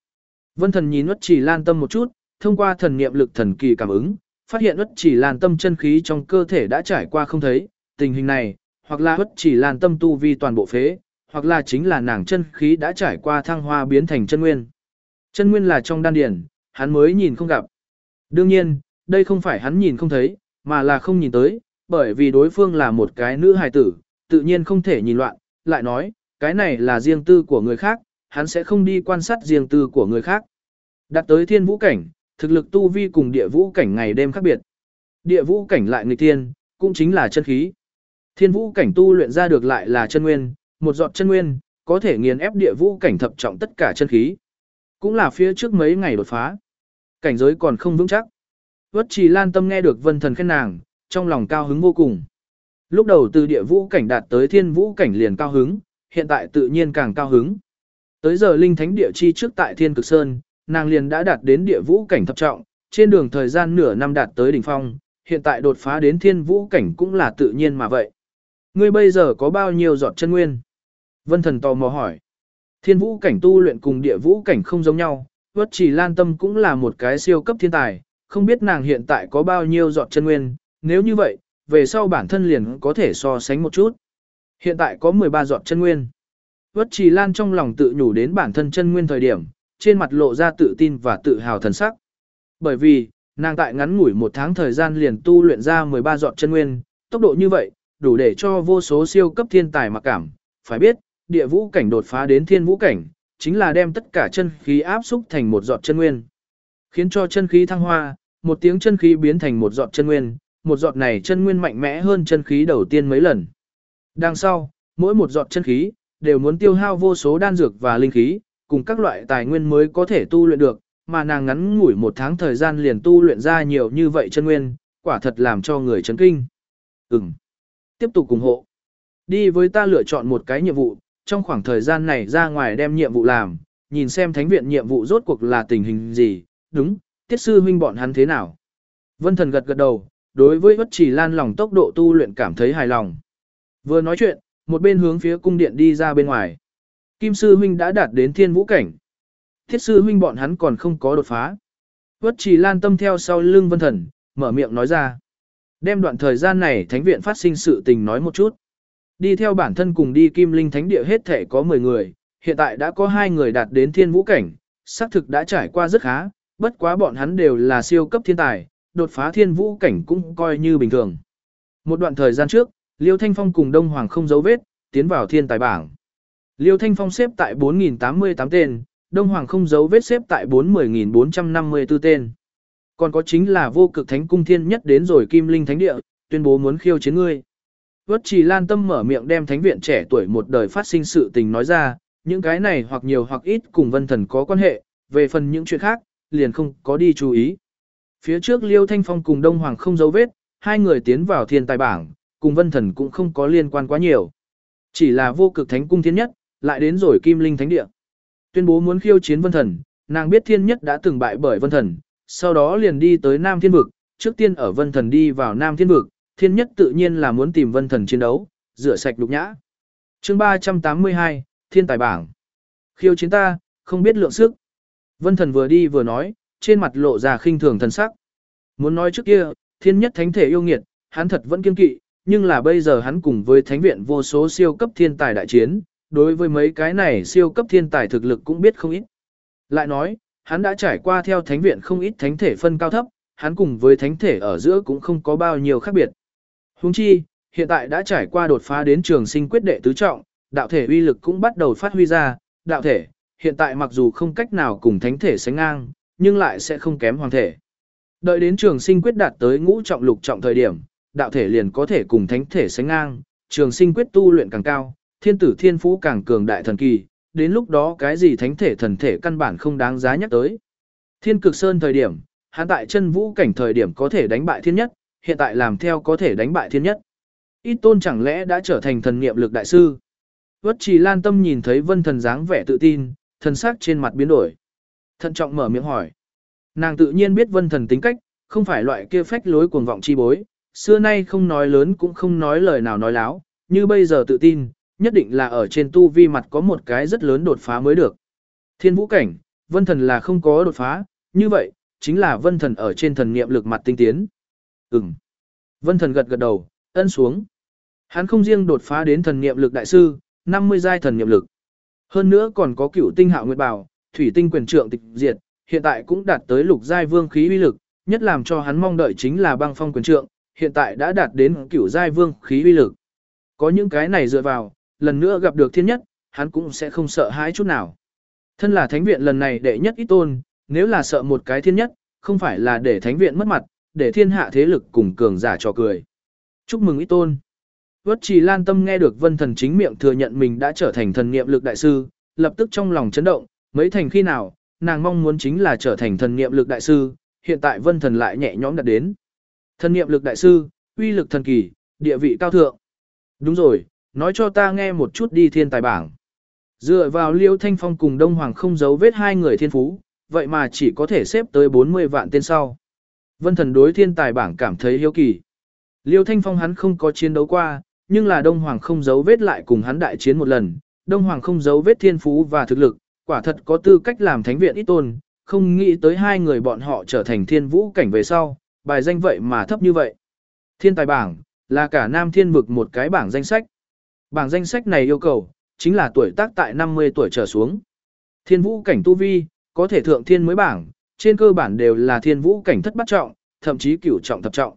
Vân Thần nhìn Uất Chỉ Lan Tâm một chút, thông qua thần niệm lực thần kỳ cảm ứng, phát hiện Uất Chỉ Lan Tâm chân khí trong cơ thể đã trải qua không thấy, tình hình này, hoặc là Uất Chỉ Lan Tâm tu vi toàn bộ phế, hoặc là chính là nàng chân khí đã trải qua thăng hoa biến thành chân nguyên. Chân nguyên là trong đan điển, hắn mới nhìn không gặp. Đương nhiên, đây không phải hắn nhìn không thấy, mà là không nhìn tới, bởi vì đối phương là một cái nữ hài tử, tự nhiên không thể nhìn loạn, lại nói, cái này là riêng tư của người khác, hắn sẽ không đi quan sát riêng tư của người khác. đặt tới thiên vũ cảnh, thực lực tu vi cùng địa vũ cảnh ngày đêm khác biệt. Địa vũ cảnh lại nghịch thiên, cũng chính là chân khí. Thiên vũ cảnh tu luyện ra được lại là chân nguyên, một giọt chân nguyên, có thể nghiền ép địa vũ cảnh thập trọng tất cả chân khí. Cũng là phía trước mấy ngày đột phá. Cảnh giới còn không vững chắc. Vất trì lan tâm nghe được vân thần khen nàng, trong lòng cao hứng vô cùng. Lúc đầu từ địa vũ cảnh đạt tới thiên vũ cảnh liền cao hứng, hiện tại tự nhiên càng cao hứng. Tới giờ linh thánh địa chi trước tại thiên cực sơn, nàng liền đã đạt đến địa vũ cảnh thập trọng, trên đường thời gian nửa năm đạt tới đỉnh phong, hiện tại đột phá đến thiên vũ cảnh cũng là tự nhiên mà vậy. Ngươi bây giờ có bao nhiêu giọt chân nguyên? Vân thần tò mò hỏi. Thiên vũ cảnh tu luyện cùng địa vũ cảnh không giống nhau, vất chỉ lan tâm cũng là một cái siêu cấp thiên tài, không biết nàng hiện tại có bao nhiêu giọt chân nguyên, nếu như vậy, về sau bản thân liền có thể so sánh một chút. Hiện tại có 13 giọt chân nguyên. Vất trì lan trong lòng tự nhủ đến bản thân chân nguyên thời điểm, trên mặt lộ ra tự tin và tự hào thần sắc. Bởi vì, nàng tại ngắn ngủi một tháng thời gian liền tu luyện ra 13 giọt chân nguyên, tốc độ như vậy, đủ để cho vô số siêu cấp thiên tài mặc cảm. Phải biết, địa vũ cảnh đột phá đến thiên vũ cảnh, chính là đem tất cả chân khí áp xúc thành một giọt chân nguyên. Khiến cho chân khí thăng hoa, một tiếng chân khí biến thành một giọt chân nguyên, một giọt này chân nguyên mạnh mẽ hơn chân khí đầu tiên mấy lần. Đằng sau, mỗi một giọt chân khí, đều muốn tiêu hao vô số đan dược và linh khí, cùng các loại tài nguyên mới có thể tu luyện được, mà nàng ngắn ngủi một tháng thời gian liền tu luyện ra nhiều như vậy chân nguyên, quả thật làm cho người chấn kinh. Ừm. Tiếp tục cùng hộ. Đi với ta lựa chọn một cái nhiệm vụ, trong khoảng thời gian này ra ngoài đem nhiệm vụ làm, nhìn xem thánh viện nhiệm vụ rốt cuộc là tình hình gì, đúng, tiết sư huynh bọn hắn thế nào. Vân thần gật gật đầu, đối với bất chỉ lan lòng tốc độ tu luyện cảm thấy hài lòng. Vừa nói chuyện, một bên hướng phía cung điện đi ra bên ngoài. Kim sư huynh đã đạt đến thiên vũ cảnh. Thiết sư huynh bọn hắn còn không có đột phá. Vất Chỉ lan tâm theo sau lưng vân thần, mở miệng nói ra. Đem đoạn thời gian này thánh viện phát sinh sự tình nói một chút. Đi theo bản thân cùng đi kim linh thánh địa hết thể có 10 người, hiện tại đã có hai người đạt đến thiên vũ cảnh, xác thực đã trải qua rất khá, bất quá bọn hắn đều là siêu cấp thiên tài, đột phá thiên vũ cảnh cũng coi như bình thường. Một đoạn thời gian trước, Liêu Thanh Phong cùng Đông Hoàng không dấu vết, tiến vào thiên tài bảng. Liêu Thanh Phong xếp tại 4.088 tên, Đông Hoàng không dấu vết xếp tại 40.454 tên. Còn có chính là vô cực thánh cung thiên nhất đến rồi Kim Linh Thánh Địa, tuyên bố muốn khiêu chiến ngươi. Vất trì lan tâm mở miệng đem thánh viện trẻ tuổi một đời phát sinh sự tình nói ra, những cái này hoặc nhiều hoặc ít cùng vân thần có quan hệ, về phần những chuyện khác, liền không có đi chú ý. Phía trước Liêu Thanh Phong cùng Đông Hoàng không dấu vết, hai người tiến vào thiên tài bảng, cùng vân thần cũng không có liên quan quá nhiều. Chỉ là vô cực thánh cung thiên nhất, lại đến rồi kim linh thánh địa. Tuyên bố muốn khiêu chiến vân thần, nàng biết thiên nhất đã từng bại bởi vân thần, sau đó liền đi tới Nam Thiên Vực, trước tiên ở vân thần đi vào Nam Thiên Vực, thiên nhất tự nhiên là muốn tìm vân thần chiến đấu, rửa sạch lục nhã. chương 382, Thiên Tài Bảng. Khiêu chiến ta, không biết lượng sức. Vân thần vừa đi vừa nói, trên mặt lộ ra khinh thường thần sắc. Muốn nói trước kia, thiên nhất thánh thể yêu nghiệt, hắn thật vẫn kiên kỵ, nhưng là bây giờ hắn cùng với thánh viện vô số siêu cấp thiên tài đại chiến, đối với mấy cái này siêu cấp thiên tài thực lực cũng biết không ít. Lại nói, hắn đã trải qua theo thánh viện không ít thánh thể phân cao thấp, hắn cùng với thánh thể ở giữa cũng không có bao nhiêu khác biệt. Huống chi, hiện tại đã trải qua đột phá đến trường sinh quyết đệ tứ trọng, đạo thể uy lực cũng bắt đầu phát huy ra, đạo thể, hiện tại mặc dù không cách nào cùng thánh thể sánh ngang, nhưng lại sẽ không kém hoàng thể. Đợi đến trường sinh quyết đạt tới ngũ trọng lục trọng thời điểm, đạo thể liền có thể cùng thánh thể sánh ngang, trường sinh quyết tu luyện càng cao, thiên tử thiên phú càng cường đại thần kỳ, đến lúc đó cái gì thánh thể thần thể căn bản không đáng giá nhắc tới. Thiên cực sơn thời điểm, hắn tại chân vũ cảnh thời điểm có thể đánh bại thiên nhất, hiện tại làm theo có thể đánh bại thiên nhất. Ít tôn chẳng lẽ đã trở thành thần niệm lực đại sư. Vất trì lan tâm nhìn thấy vân thần dáng vẻ tự tin, thần sắc trên mặt biến đổi. Thận trọng mở miệng hỏi. Nàng tự nhiên biết vân thần tính cách, không phải loại kia phách lối cuồng vọng chi bối, xưa nay không nói lớn cũng không nói lời nào nói láo, như bây giờ tự tin, nhất định là ở trên tu vi mặt có một cái rất lớn đột phá mới được. Thiên vũ cảnh, vân thần là không có đột phá, như vậy, chính là vân thần ở trên thần niệm lực mặt tinh tiến. Ừm. Vân thần gật gật đầu, ân xuống. Hắn không riêng đột phá đến thần niệm lực đại sư, 50 giai thần niệm lực. Hơn nữa còn có cửu tinh hạo nguyệt bảo, thủy tinh quyền trượng tịch diệt, hiện tại cũng đạt tới lục giai vương khí uy lực, nhất làm cho hắn mong đợi chính là băng phong quyền trượng, hiện tại đã đạt đến cửu giai vương khí uy lực. Có những cái này dựa vào, lần nữa gặp được thiên nhất, hắn cũng sẽ không sợ hãi chút nào. Thân là thánh viện lần này đệ nhất ít tôn, nếu là sợ một cái thiên nhất, không phải là để thánh viện mất mặt, để thiên hạ thế lực cùng cường giả trò cười. Chúc mừng ít tôn. Vất trì lan tâm nghe được vân thần chính miệng thừa nhận mình đã trở thành thần niệm lực đại sư, lập tức trong lòng chấn động, mấy thành khi nào, nàng mong muốn chính là trở thành thần niệm lực đại sư, hiện tại vân thần lại nhẹ nhõm đạt đến. Thần niệm lực đại sư, uy lực thần kỳ, địa vị cao thượng. Đúng rồi, nói cho ta nghe một chút đi thiên tài bảng. Dựa vào Liêu Thanh Phong cùng Đông Hoàng không giấu vết hai người thiên phú, vậy mà chỉ có thể xếp tới 40 vạn tên sau. Vân thần đối thiên tài bảng cảm thấy hiếu kỳ. Liêu Thanh Phong hắn không có chiến đấu qua, nhưng là Đông Hoàng không giấu vết lại cùng hắn đại chiến một lần. Đông Hoàng không giấu vết thiên phú và thực lực, quả thật có tư cách làm thánh viện ít tôn, không nghĩ tới hai người bọn họ trở thành thiên vũ cảnh về sau, bài danh vậy mà thấp như vậy. Thiên tài bảng, là cả nam thiên vực một cái bảng danh sách. Bảng danh sách này yêu cầu, chính là tuổi tác tại 50 tuổi trở xuống. Thiên vũ cảnh tu vi, có thể thượng thiên mới bảng, trên cơ bản đều là thiên vũ cảnh thất bắt trọng, thậm chí cửu trọng thập trọng.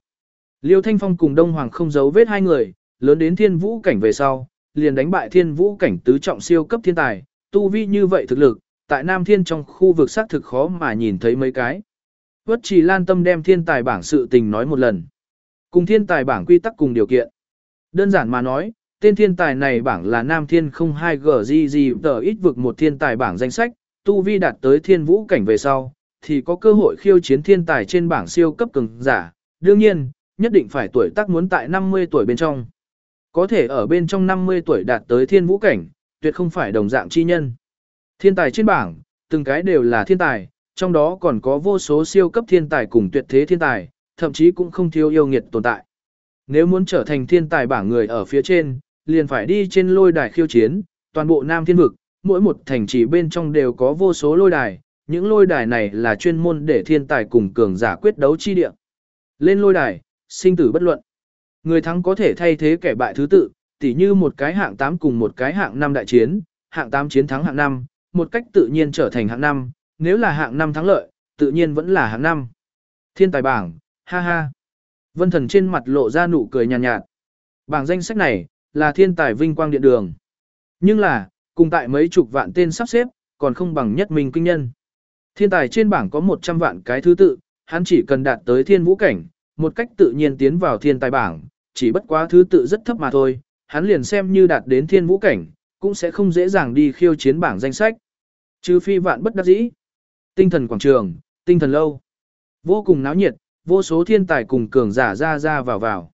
Liêu Thanh Phong cùng Đông Hoàng không giấu vết hai người, lớn đến thiên vũ cảnh về sau, liền đánh bại thiên vũ cảnh tứ trọng siêu cấp thiên tài, tu vi như vậy thực lực, tại Nam Thiên trong khu vực xác thực khó mà nhìn thấy mấy cái. Vất trì lan tâm đem thiên tài bảng sự tình nói một lần. Cùng thiên tài bảng quy tắc cùng điều kiện. Đơn giản mà nói, tên thiên tài này bảng là Nam Thiên 02GGG tờ ít vực một thiên tài bảng danh sách, tu vi đạt tới thiên vũ cảnh về sau, thì có cơ hội khiêu chiến thiên tài trên bảng siêu cấp cường giả. Đương nhiên, nhất định phải tuổi tác muốn tại 50 tuổi bên trong. Có thể ở bên trong 50 tuổi đạt tới thiên vũ cảnh, tuyệt không phải đồng dạng chi nhân. Thiên tài trên bảng, từng cái đều là thiên tài, trong đó còn có vô số siêu cấp thiên tài cùng tuyệt thế thiên tài, thậm chí cũng không thiếu yêu nghiệt tồn tại. Nếu muốn trở thành thiên tài bảng người ở phía trên, liền phải đi trên lôi đài khiêu chiến, toàn bộ Nam Thiên Vực, mỗi một thành trì bên trong đều có vô số lôi đài, những lôi đài này là chuyên môn để thiên tài cùng cường giả quyết đấu chi địa. Lên lôi đài, sinh tử bất luận. Người thắng có thể thay thế kẻ bại thứ tự, tỉ như một cái hạng 8 cùng một cái hạng 5 đại chiến, hạng 8 chiến thắng hạng 5, một cách tự nhiên trở thành hạng 5, nếu là hạng 5 thắng lợi, tự nhiên vẫn là hạng 5. Thiên tài bảng, ha ha. Vân thần trên mặt lộ ra nụ cười nhàn nhạt, nhạt. Bảng danh sách này, là thiên tài vinh quang điện đường. Nhưng là, cùng tại mấy chục vạn tên sắp xếp, còn không bằng nhất mình kinh nhân. Thiên tài trên bảng có 100 vạn cái thứ tự, hắn chỉ cần đạt tới thiên vũ cảnh, một cách tự nhiên tiến vào thiên tài bảng, chỉ bất quá thứ tự rất thấp mà thôi, hắn liền xem như đạt đến thiên vũ cảnh, cũng sẽ không dễ dàng đi khiêu chiến bảng danh sách. Trừ phi vạn bất đắc dĩ. Tinh thần quảng trường, tinh thần lâu. Vô cùng náo nhiệt, vô số thiên tài cùng cường giả ra ra vào vào.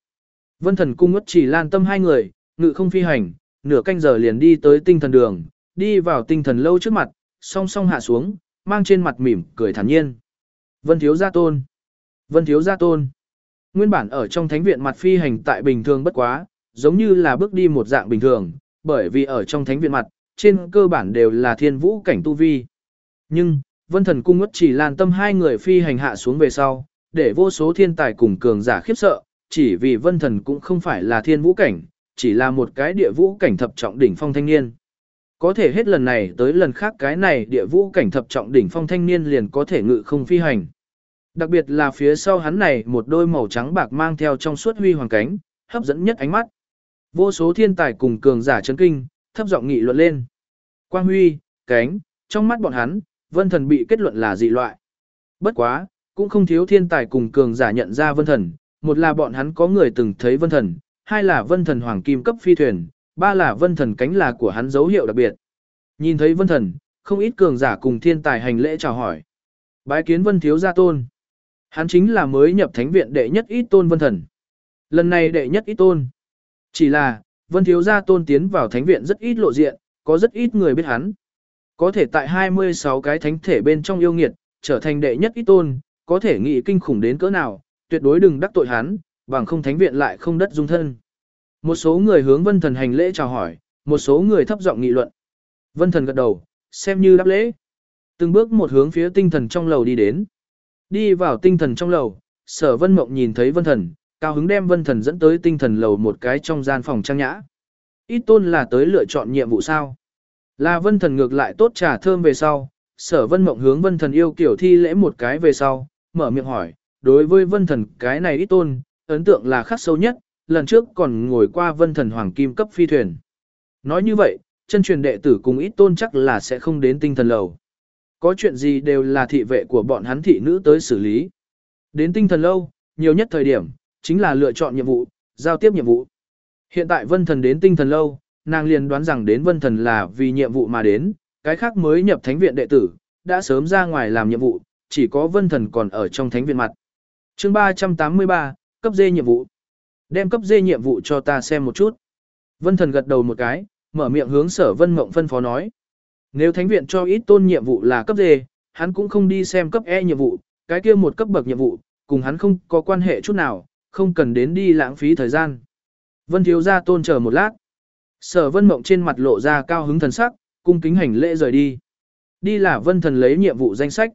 Vân thần cung ngất chỉ lan tâm hai người, ngự không phi hành, nửa canh giờ liền đi tới tinh thần đường, đi vào tinh thần lâu trước mặt, song song hạ xuống, mang trên mặt mỉm, cười thản nhiên. Vân thiếu gia tôn. Vân thiếu gia tôn. Nguyên bản ở trong thánh viện mặt phi hành tại bình thường bất quá, giống như là bước đi một dạng bình thường, bởi vì ở trong thánh viện mặt, trên cơ bản đều là thiên vũ cảnh tu vi. Nhưng, vân thần cung ngất chỉ lan tâm hai người phi hành hạ xuống về sau, để vô số thiên tài cùng cường giả khiếp sợ, chỉ vì vân thần cũng không phải là thiên vũ cảnh, chỉ là một cái địa vũ cảnh thập trọng đỉnh phong thanh niên. Có thể hết lần này tới lần khác cái này địa vũ cảnh thập trọng đỉnh phong thanh niên liền có thể ngự không phi hành. Đặc biệt là phía sau hắn này một đôi màu trắng bạc mang theo trong suốt huy hoàng cánh, hấp dẫn nhất ánh mắt. Vô số thiên tài cùng cường giả chấn kinh, thấp giọng nghị luận lên. Quang huy, cánh, trong mắt bọn hắn, vân thần bị kết luận là dị loại. Bất quá, cũng không thiếu thiên tài cùng cường giả nhận ra vân thần, một là bọn hắn có người từng thấy vân thần, hai là vân thần hoàng kim cấp phi thuyền, ba là vân thần cánh là của hắn dấu hiệu đặc biệt. Nhìn thấy vân thần, không ít cường giả cùng thiên tài hành lễ chào hỏi. Bái kiến vân thiếu gia tôn. Hắn chính là mới nhập thánh viện đệ nhất ít tôn vân thần. Lần này đệ nhất ít tôn. Chỉ là, vân thiếu gia tôn tiến vào thánh viện rất ít lộ diện, có rất ít người biết hắn. Có thể tại 26 cái thánh thể bên trong yêu nghiệt, trở thành đệ nhất ít tôn, có thể nghĩ kinh khủng đến cỡ nào, tuyệt đối đừng đắc tội hắn, bằng không thánh viện lại không đất dung thân. Một số người hướng vân thần hành lễ chào hỏi, một số người thấp giọng nghị luận. Vân thần gật đầu, xem như đáp lễ. Từng bước một hướng phía tinh thần trong lầu đi đến. Đi vào tinh thần trong lầu, sở vân mộng nhìn thấy vân thần, cao hứng đem vân thần dẫn tới tinh thần lầu một cái trong gian phòng trang nhã. Ít tôn là tới lựa chọn nhiệm vụ sao. Là vân thần ngược lại tốt trà thơm về sau, sở vân mộng hướng vân thần yêu kiểu thi lễ một cái về sau, mở miệng hỏi, đối với vân thần cái này ít tôn, ấn tượng là khắc sâu nhất, lần trước còn ngồi qua vân thần hoàng kim cấp phi thuyền. Nói như vậy, chân truyền đệ tử cùng ít tôn chắc là sẽ không đến tinh thần lầu. Có chuyện gì đều là thị vệ của bọn hắn thị nữ tới xử lý. Đến tinh thần lâu, nhiều nhất thời điểm, chính là lựa chọn nhiệm vụ, giao tiếp nhiệm vụ. Hiện tại vân thần đến tinh thần lâu, nàng liền đoán rằng đến vân thần là vì nhiệm vụ mà đến, cái khác mới nhập thánh viện đệ tử, đã sớm ra ngoài làm nhiệm vụ, chỉ có vân thần còn ở trong thánh viện mặt. chương 383, cấp dê nhiệm vụ. Đem cấp dê nhiệm vụ cho ta xem một chút. Vân thần gật đầu một cái, mở miệng hướng sở vân mộng phân phó nói. Nếu thánh viện cho ít tôn nhiệm vụ là cấp dê, hắn cũng không đi xem cấp E nhiệm vụ, cái kia một cấp bậc nhiệm vụ, cùng hắn không có quan hệ chút nào, không cần đến đi lãng phí thời gian. Vân thiếu gia tôn chờ một lát. Sở vân mộng trên mặt lộ ra cao hứng thần sắc, cung kính hành lễ rời đi. Đi là vân thần lấy nhiệm vụ danh sách.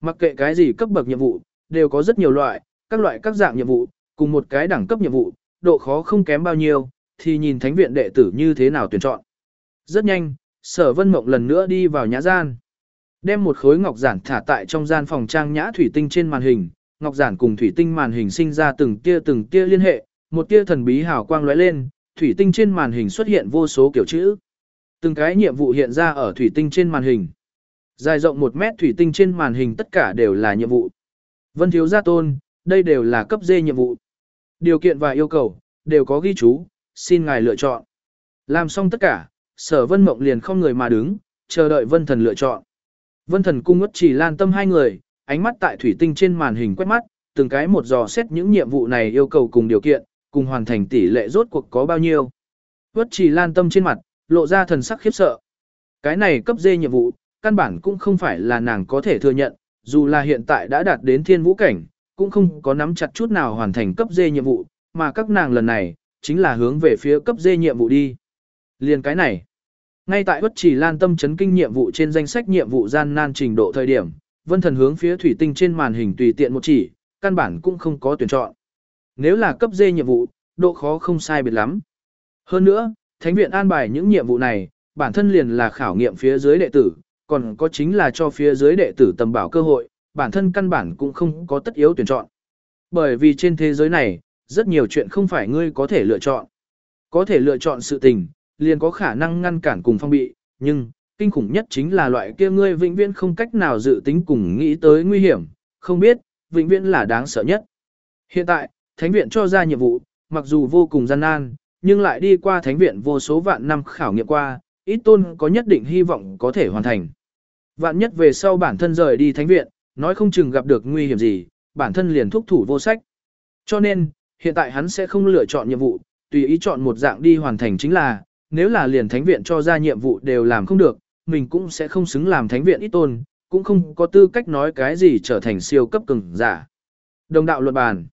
Mặc kệ cái gì cấp bậc nhiệm vụ, đều có rất nhiều loại, các loại các dạng nhiệm vụ, cùng một cái đẳng cấp nhiệm vụ, độ khó không kém bao nhiêu, thì nhìn thánh viện đệ tử như thế nào tuyển chọn. Rất nhanh, sở vân mộng lần nữa đi vào nhã gian. Đem một khối ngọc giản thả tại trong gian phòng trang nhã thủy tinh trên màn hình, ngọc giản cùng thủy tinh màn hình sinh ra từng tia từng tia liên hệ, một tia thần bí hào quang lóe lên, thủy tinh trên màn hình xuất hiện vô số kiểu chữ. Từng cái nhiệm vụ hiện ra ở thủy tinh trên màn hình. Dài rộng một mét thủy tinh trên màn hình tất cả đều là nhiệm vụ. Vân thiếu gia tôn, đây đều là cấp dê nhiệm vụ. Điều kiện và yêu cầu, đều có ghi chú, xin ngài lựa chọn. Làm xong tất cả, sở vân mộng liền không người mà đứng, chờ đợi vân thần lựa chọn. Vân thần cung ngất chỉ lan tâm hai người, ánh mắt tại thủy tinh trên màn hình quét mắt, từng cái một dò xét những nhiệm vụ này yêu cầu cùng điều kiện, cùng hoàn thành tỷ lệ rốt cuộc có bao nhiêu. Ngất chỉ lan tâm trên mặt, lộ ra thần sắc khiếp sợ. Cái này cấp dê nhiệm vụ, căn bản cũng không phải là nàng có thể thừa nhận, dù là hiện tại đã đạt đến thiên vũ cảnh, cũng không có nắm chặt chút nào hoàn thành cấp dê nhiệm vụ, mà các nàng lần này, chính là hướng về phía cấp dê nhiệm vụ đi. Liền cái này, ngay tại bất chỉ lan tâm chấn kinh nhiệm vụ trên danh sách nhiệm vụ gian nan trình độ thời điểm, vân thần hướng phía thủy tinh trên màn hình tùy tiện một chỉ, căn bản cũng không có tuyển chọn. Nếu là cấp dê nhiệm vụ, độ khó không sai biệt lắm. Hơn nữa, thánh viện an bài những nhiệm vụ này, bản thân liền là khảo nghiệm phía dưới đệ tử, còn có chính là cho phía dưới đệ tử tầm bảo cơ hội, bản thân căn bản cũng không có tất yếu tuyển chọn. Bởi vì trên thế giới này, rất nhiều chuyện không phải ngươi có thể lựa chọn. Có thể lựa chọn sự tình, liền có khả năng ngăn cản cùng phong bị, nhưng, kinh khủng nhất chính là loại kia ngươi vĩnh viễn không cách nào dự tính cùng nghĩ tới nguy hiểm, không biết, vĩnh viễn là đáng sợ nhất. Hiện tại, Thánh viện cho ra nhiệm vụ, mặc dù vô cùng gian nan, nhưng lại đi qua Thánh viện vô số vạn năm khảo nghiệm qua, ít tôn có nhất định hy vọng có thể hoàn thành. Vạn nhất về sau bản thân rời đi Thánh viện, nói không chừng gặp được nguy hiểm gì, bản thân liền thúc thủ vô sách. Cho nên, hiện tại hắn sẽ không lựa chọn nhiệm vụ, tùy ý chọn một dạng đi hoàn thành chính là, nếu là liền thánh viện cho ra nhiệm vụ đều làm không được, mình cũng sẽ không xứng làm thánh viện ít tôn, cũng không có tư cách nói cái gì trở thành siêu cấp cường giả. Đồng đạo luận bàn.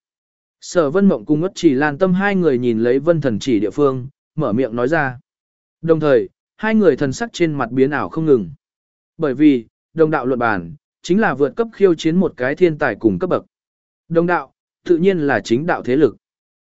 Sở Vân Mộng cùng Ngất Chỉ Lan Tâm hai người nhìn lấy Vân Thần chỉ địa phương, mở miệng nói ra. Đồng thời, hai người thần sắc trên mặt biến ảo không ngừng. Bởi vì, đồng đạo luận bản, chính là vượt cấp khiêu chiến một cái thiên tài cùng cấp bậc. Đồng đạo, tự nhiên là chính đạo thế lực.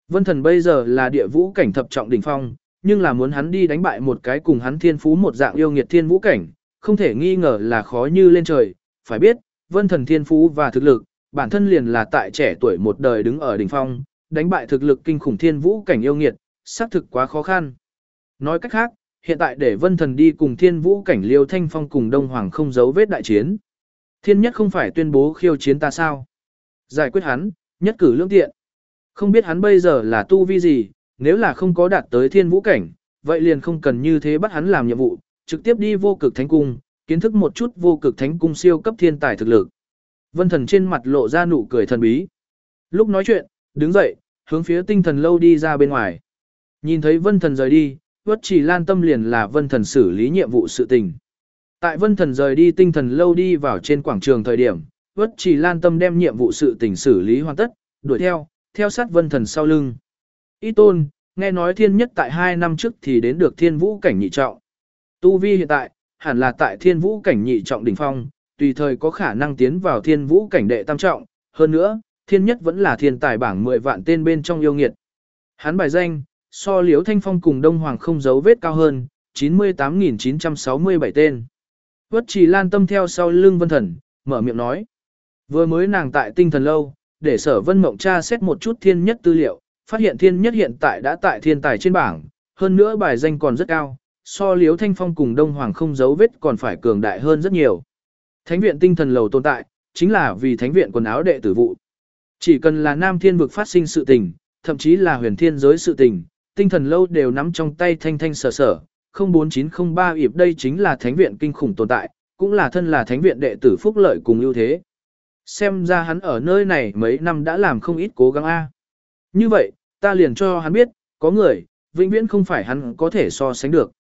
Vân Thần bây giờ là địa vũ cảnh thập trọng đỉnh phong, nhưng là muốn hắn đi đánh bại một cái cùng hắn thiên phú một dạng yêu nghiệt thiên vũ cảnh, không thể nghi ngờ là khó như lên trời, phải biết, Vân Thần thiên phú và thực lực, bản thân liền là tại trẻ tuổi một đời đứng ở đỉnh phong, đánh bại thực lực kinh khủng thiên vũ cảnh yêu nghiệt, xác thực quá khó khăn. Nói cách khác, hiện tại để vân thần đi cùng thiên vũ cảnh liêu thanh phong cùng đông hoàng không giấu vết đại chiến. Thiên nhất không phải tuyên bố khiêu chiến ta sao? Giải quyết hắn, nhất cử lương tiện. Không biết hắn bây giờ là tu vi gì, nếu là không có đạt tới thiên vũ cảnh, vậy liền không cần như thế bắt hắn làm nhiệm vụ, trực tiếp đi vô cực thánh cung, kiến thức một chút vô cực thánh cung siêu cấp thiên tài thực lực. Vân thần trên mặt lộ ra nụ cười thần bí. Lúc nói chuyện, đứng dậy, hướng phía tinh thần lâu đi ra bên ngoài. Nhìn thấy vân thần rời đi, bất chỉ lan tâm liền là vân thần xử lý nhiệm vụ sự tình. Tại vân thần rời đi tinh thần lâu đi vào trên quảng trường thời điểm, Vất chỉ lan tâm đem nhiệm vụ sự tình xử lý hoàn tất, đuổi theo, theo sát vân thần sau lưng. Ý tôn, nghe nói thiên nhất tại hai năm trước thì đến được thiên vũ cảnh nhị trọng. Tu vi hiện tại, hẳn là tại thiên vũ cảnh nhị trọng đỉnh phong, tùy thời có khả năng tiến vào thiên vũ cảnh đệ tam trọng. Hơn nữa, thiên nhất vẫn là thiên tài bảng 10 vạn tên bên trong yêu nghiệt. Hắn bài danh, so liếu thanh phong cùng đông hoàng không giấu vết cao hơn, 98.967 tên. Vất trì lan tâm theo sau lưng vân thần, mở miệng nói. Vừa mới nàng tại tinh thần lâu, để sở vân mộng tra xét một chút thiên nhất tư liệu, phát hiện thiên nhất hiện tại đã tại thiên tài trên bảng, hơn nữa bài danh còn rất cao, so liếu thanh phong cùng đông hoàng không giấu vết còn phải cường đại hơn rất nhiều. Thánh viện tinh thần lầu tồn tại, chính là vì thánh viện quần áo đệ tử vụ. Chỉ cần là nam thiên vực phát sinh sự tình, thậm chí là huyền thiên giới sự tình, tinh thần lâu đều nắm trong tay thanh thanh sở sở, 04903 ịp đây chính là thánh viện kinh khủng tồn tại, cũng là thân là thánh viện đệ tử phúc lợi cùng ưu thế. Xem ra hắn ở nơi này mấy năm đã làm không ít cố gắng a. Như vậy, ta liền cho hắn biết, có người, vĩnh viễn không phải hắn có thể so sánh được.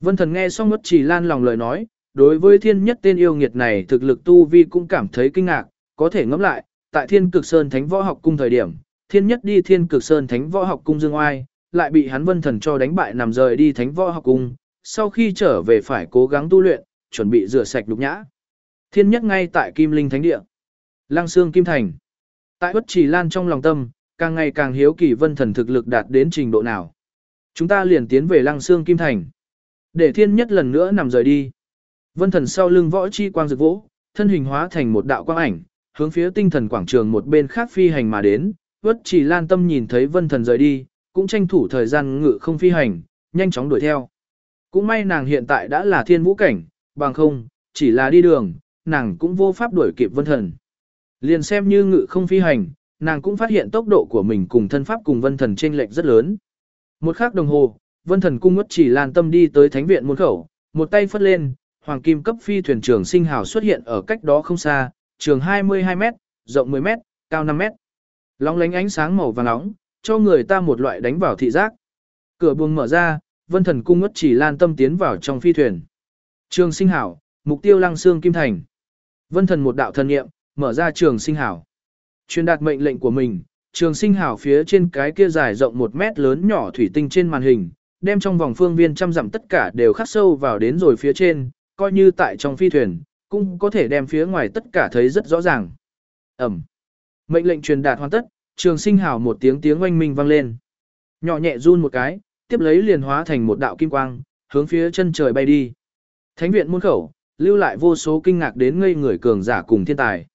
Vân thần nghe xong mất chỉ lan lòng lời nói, đối với thiên nhất tên yêu nghiệt này thực lực tu vi cũng cảm thấy kinh ngạc, có thể ngẫm lại, tại thiên cực sơn thánh võ học cung thời điểm, thiên nhất đi thiên cực sơn thánh võ học cung dương oai, lại bị hắn vân thần cho đánh bại nằm rời đi thánh võ học cung, sau khi trở về phải cố gắng tu luyện, chuẩn bị rửa sạch lục nhã. Thiên nhất ngay tại Kim Linh Thánh Địa. Lăng Xương Kim Thành. Tại bất chỉ lan trong lòng tâm, càng ngày càng hiếu kỳ vân thần thực lực đạt đến trình độ nào. Chúng ta liền tiến về Lăng Xương Kim Thành. Để thiên nhất lần nữa nằm rời đi. Vân thần sau lưng võ chi quang rực vỗ, thân hình hóa thành một đạo quang ảnh, hướng phía tinh thần quảng trường một bên khác phi hành mà đến. Vất chỉ lan tâm nhìn thấy vân thần rời đi, cũng tranh thủ thời gian ngự không phi hành, nhanh chóng đuổi theo. Cũng may nàng hiện tại đã là thiên vũ cảnh, bằng không, chỉ là đi đường, nàng cũng vô pháp đuổi kịp vân thần. Liền xem như ngự không phi hành, nàng cũng phát hiện tốc độ của mình cùng thân pháp cùng vân thần chênh lệch rất lớn. Một khắc đồng hồ, vân thần cung ngất chỉ lan tâm đi tới thánh viện môn khẩu, một tay phất lên, hoàng kim cấp phi thuyền trưởng sinh hào xuất hiện ở cách đó không xa, trường 22 mét rộng 10 mét cao 5 mét Long lánh ánh sáng màu vàng nóng, cho người ta một loại đánh vào thị giác. Cửa buồng mở ra, vân thần cung ngất chỉ lan tâm tiến vào trong phi thuyền. Trường sinh hảo, mục tiêu lăng xương kim thành. Vân thần một đạo thần niệm mở ra trường sinh hảo. Truyền đạt mệnh lệnh của mình, trường sinh hảo phía trên cái kia dài rộng một mét lớn nhỏ thủy tinh trên màn hình, đem trong vòng phương viên trăm dặm tất cả đều khắc sâu vào đến rồi phía trên, coi như tại trong phi thuyền, cũng có thể đem phía ngoài tất cả thấy rất rõ ràng. Ẩm. Mệnh lệnh truyền đạt hoàn tất, trường sinh hào một tiếng tiếng oanh minh vang lên. Nhỏ nhẹ run một cái, tiếp lấy liền hóa thành một đạo kim quang, hướng phía chân trời bay đi. Thánh viện môn khẩu, lưu lại vô số kinh ngạc đến ngây người cường giả cùng thiên tài.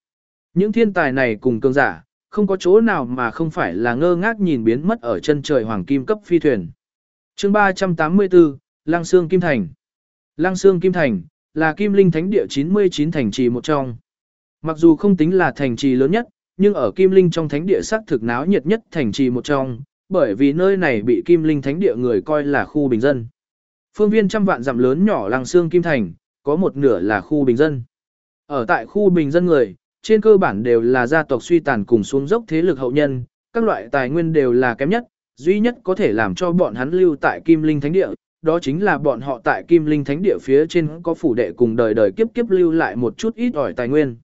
Những thiên tài này cùng cường giả, không có chỗ nào mà không phải là ngơ ngác nhìn biến mất ở chân trời hoàng kim cấp phi thuyền. chương 384, Lăng Sương Kim Thành. Lăng Sương Kim Thành, là Kim Linh Thánh Địa 99 thành trì một trong. Mặc dù không tính là thành trì lớn nhất, nhưng ở Kim Linh trong thánh địa xác thực náo nhiệt nhất thành trì một trong, bởi vì nơi này bị Kim Linh thánh địa người coi là khu bình dân. Phương viên trăm vạn dặm lớn nhỏ làng xương Kim Thành, có một nửa là khu bình dân. Ở tại khu bình dân người, trên cơ bản đều là gia tộc suy tàn cùng xuống dốc thế lực hậu nhân, các loại tài nguyên đều là kém nhất, duy nhất có thể làm cho bọn hắn lưu tại Kim Linh Thánh Địa, đó chính là bọn họ tại Kim Linh Thánh Địa phía trên có phủ đệ cùng đời đời kiếp kiếp lưu lại một chút ít ỏi tài nguyên.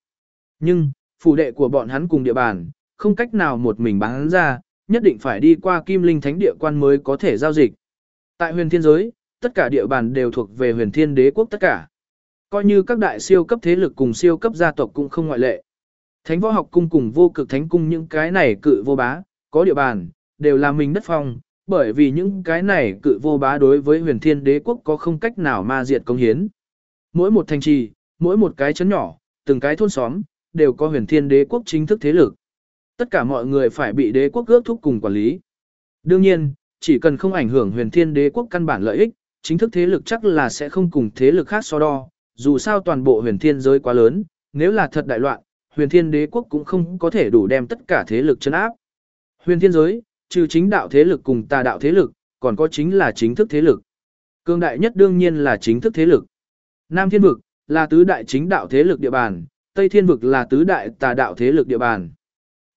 Nhưng, phủ đệ của bọn hắn cùng địa bàn, không cách nào một mình bán ra, nhất định phải đi qua Kim Linh Thánh địa quan mới có thể giao dịch. Tại huyền thiên giới, tất cả địa bàn đều thuộc về huyền thiên đế quốc tất cả. Coi như các đại siêu cấp thế lực cùng siêu cấp gia tộc cũng không ngoại lệ. Thánh võ học cung cùng vô cực thánh cung những cái này cự vô bá, có địa bàn, đều là mình đất phong, bởi vì những cái này cự vô bá đối với huyền thiên đế quốc có không cách nào ma diệt công hiến. Mỗi một thành trì, mỗi một cái chấn nhỏ, từng cái thôn xóm, đều có huyền thiên đế quốc chính thức thế lực. Tất cả mọi người phải bị đế quốc ước thúc cùng quản lý. Đương nhiên, chỉ cần không ảnh hưởng huyền thiên đế quốc căn bản lợi ích, chính thức thế lực chắc là sẽ không cùng thế lực khác so đo, dù sao toàn bộ huyền thiên giới quá lớn, nếu là thật đại loạn, huyền thiên đế quốc cũng không có thể đủ đem tất cả thế lực chấn áp. Huyền thiên giới, trừ chính đạo thế lực cùng tà đạo thế lực, còn có chính là chính thức thế lực. Cương đại nhất đương nhiên là chính thức thế lực. Nam thiên vực, là tứ đại chính đạo thế lực địa bàn, Tây thiên vực là tứ đại tà đạo thế lực địa bàn.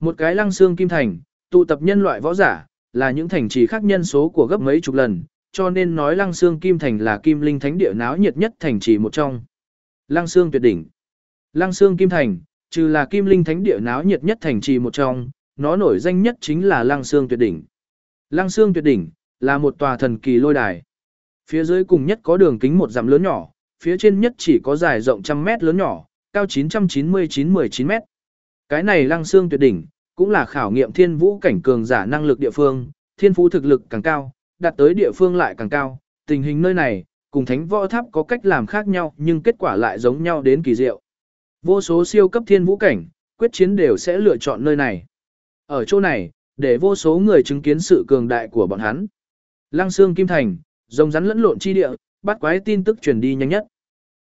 Một cái lăng xương kim thành, tụ tập nhân loại võ giả, là những thành trì khác nhân số của gấp mấy chục lần, cho nên nói lăng xương kim thành là kim linh thánh địa náo nhiệt nhất thành trì một trong. Lăng xương tuyệt đỉnh. Lăng xương kim thành, trừ là kim linh thánh địa náo nhiệt nhất thành trì một trong, nó nổi danh nhất chính là lăng xương tuyệt đỉnh. Lăng xương tuyệt đỉnh, là một tòa thần kỳ lôi đài. Phía dưới cùng nhất có đường kính một dặm lớn nhỏ, phía trên nhất chỉ có dài rộng trăm mét lớn nhỏ, cao 999-19 mét. Cái này lăng xương tuyệt đỉnh, cũng là khảo nghiệm thiên vũ cảnh cường giả năng lực địa phương, thiên phú thực lực càng cao, đạt tới địa phương lại càng cao, tình hình nơi này, cùng thánh võ tháp có cách làm khác nhau nhưng kết quả lại giống nhau đến kỳ diệu. Vô số siêu cấp thiên vũ cảnh, quyết chiến đều sẽ lựa chọn nơi này. Ở chỗ này, để vô số người chứng kiến sự cường đại của bọn hắn. Lăng xương kim thành, rồng rắn lẫn lộn chi địa, bắt quái tin tức truyền đi nhanh nhất.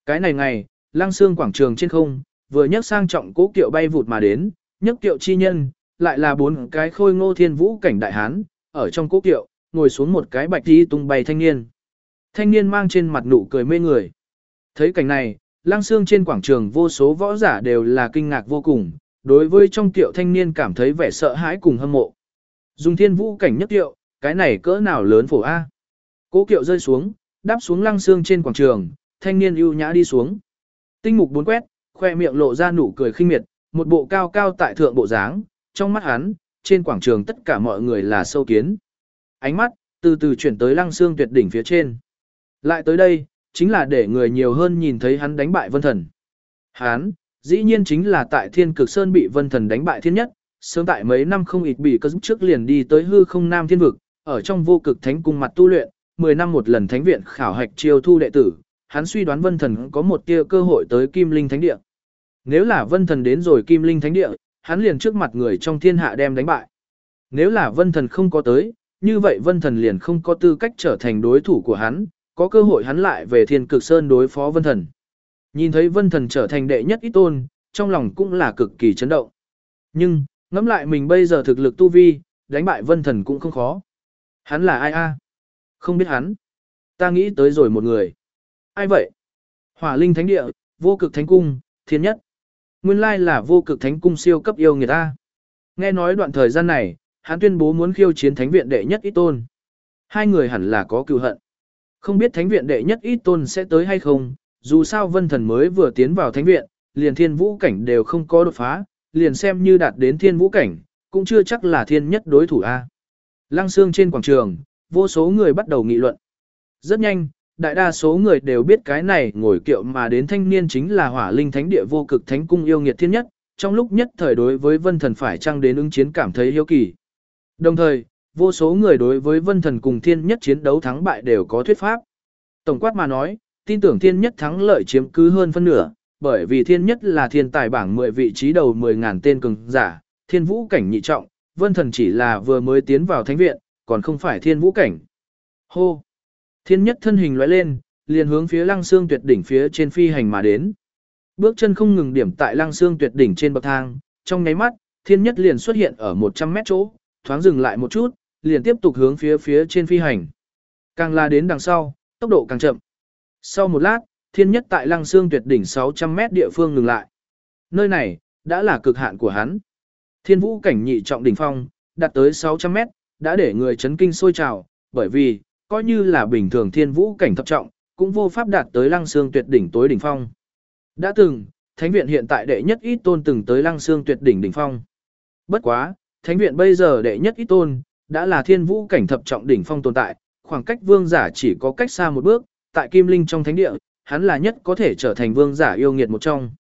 Cái này ngày, lăng xương quảng trường trên không, vừa nhấc sang trọng cố kiệu bay vụt mà đến, nhấc kiệu chi nhân, lại là bốn cái khôi ngô thiên vũ cảnh đại hán, ở trong cố kiệu, ngồi xuống một cái bạch đi tung bay thanh niên. Thanh niên mang trên mặt nụ cười mê người. Thấy cảnh này, lang xương trên quảng trường vô số võ giả đều là kinh ngạc vô cùng, đối với trong kiệu thanh niên cảm thấy vẻ sợ hãi cùng hâm mộ. Dùng thiên vũ cảnh nhất kiệu, cái này cỡ nào lớn phổ A. Cố kiệu rơi xuống, đáp xuống lăng xương trên quảng trường, thanh niên ưu nhã đi xuống. Tinh mục bốn quét, khoe miệng lộ ra nụ cười khinh miệt, một bộ cao cao tại thượng bộ dáng, trong mắt hắn, trên quảng trường tất cả mọi người là sâu kiến. Ánh mắt, từ từ chuyển tới lăng xương tuyệt đỉnh phía trên. Lại tới đây, chính là để người nhiều hơn nhìn thấy hắn đánh bại vân thần. Hắn, dĩ nhiên chính là tại thiên cực sơn bị vân thần đánh bại thiên nhất, sớm tại mấy năm không ít bị cơ giúp trước liền đi tới hư không nam thiên vực, ở trong vô cực thánh cung mặt tu luyện, 10 năm một lần thánh viện khảo hạch chiêu thu đệ tử, hắn suy đoán vân thần có một tia cơ hội tới kim linh thánh địa. Nếu là vân thần đến rồi kim linh thánh địa, hắn liền trước mặt người trong thiên hạ đem đánh bại. Nếu là vân thần không có tới, như vậy vân thần liền không có tư cách trở thành đối thủ của hắn, có cơ hội hắn lại về thiên cực sơn đối phó vân thần. Nhìn thấy vân thần trở thành đệ nhất ít tôn, trong lòng cũng là cực kỳ chấn động. Nhưng, ngẫm lại mình bây giờ thực lực tu vi, đánh bại vân thần cũng không khó. Hắn là ai a? Không biết hắn. Ta nghĩ tới rồi một người. Ai vậy? Hỏa linh thánh địa, vô cực thánh cung, thiên nhất. Nguyên lai là vô cực thánh cung siêu cấp yêu người ta. Nghe nói đoạn thời gian này, hắn tuyên bố muốn khiêu chiến thánh viện đệ nhất ít tôn. Hai người hẳn là có cựu hận. Không biết thánh viện đệ nhất ít tôn sẽ tới hay không, dù sao vân thần mới vừa tiến vào thánh viện, liền thiên vũ cảnh đều không có đột phá, liền xem như đạt đến thiên vũ cảnh, cũng chưa chắc là thiên nhất đối thủ A. Lăng xương trên quảng trường, vô số người bắt đầu nghị luận. Rất nhanh, đại đa số người đều biết cái này ngồi kiệu mà đến thanh niên chính là hỏa linh thánh địa vô cực thánh cung yêu nghiệt thiên nhất, trong lúc nhất thời đối với vân thần phải trăng đến ứng chiến cảm thấy hiếu kỳ. Đồng thời, vô số người đối với vân thần cùng thiên nhất chiến đấu thắng bại đều có thuyết pháp. Tổng quát mà nói, tin tưởng thiên nhất thắng lợi chiếm cứ hơn phân nửa, bởi vì thiên nhất là thiên tài bảng 10 vị trí đầu 10.000 tên cường giả, thiên vũ cảnh nhị trọng, vân thần chỉ là vừa mới tiến vào thánh viện, còn không phải thiên vũ cảnh. Hô! Thiên nhất thân hình lóe lên, liền hướng phía lăng xương tuyệt đỉnh phía trên phi hành mà đến. Bước chân không ngừng điểm tại lăng xương tuyệt đỉnh trên bậc thang, trong nháy mắt, thiên nhất liền xuất hiện ở 100 mét chỗ, thoáng dừng lại một chút, liền tiếp tục hướng phía phía trên phi hành. Càng la đến đằng sau, tốc độ càng chậm. Sau một lát, thiên nhất tại lăng xương tuyệt đỉnh 600 mét địa phương ngừng lại. Nơi này, đã là cực hạn của hắn. Thiên vũ cảnh nhị trọng đỉnh phong, đạt tới 600 mét, đã để người chấn kinh sôi trào, bởi vì, coi như là bình thường thiên vũ cảnh thập trọng, cũng vô pháp đạt tới lăng xương tuyệt đỉnh tối đỉnh phong. Đã từng, thánh viện hiện tại đệ nhất ít tôn từng tới lăng xương tuyệt đỉnh đỉnh phong. Bất quá, thánh viện bây giờ đệ nhất ít tôn, đã là thiên vũ cảnh thập trọng đỉnh phong tồn tại, khoảng cách vương giả chỉ có cách xa một bước, tại kim linh trong thánh địa, hắn là nhất có thể trở thành vương giả yêu nghiệt một trong.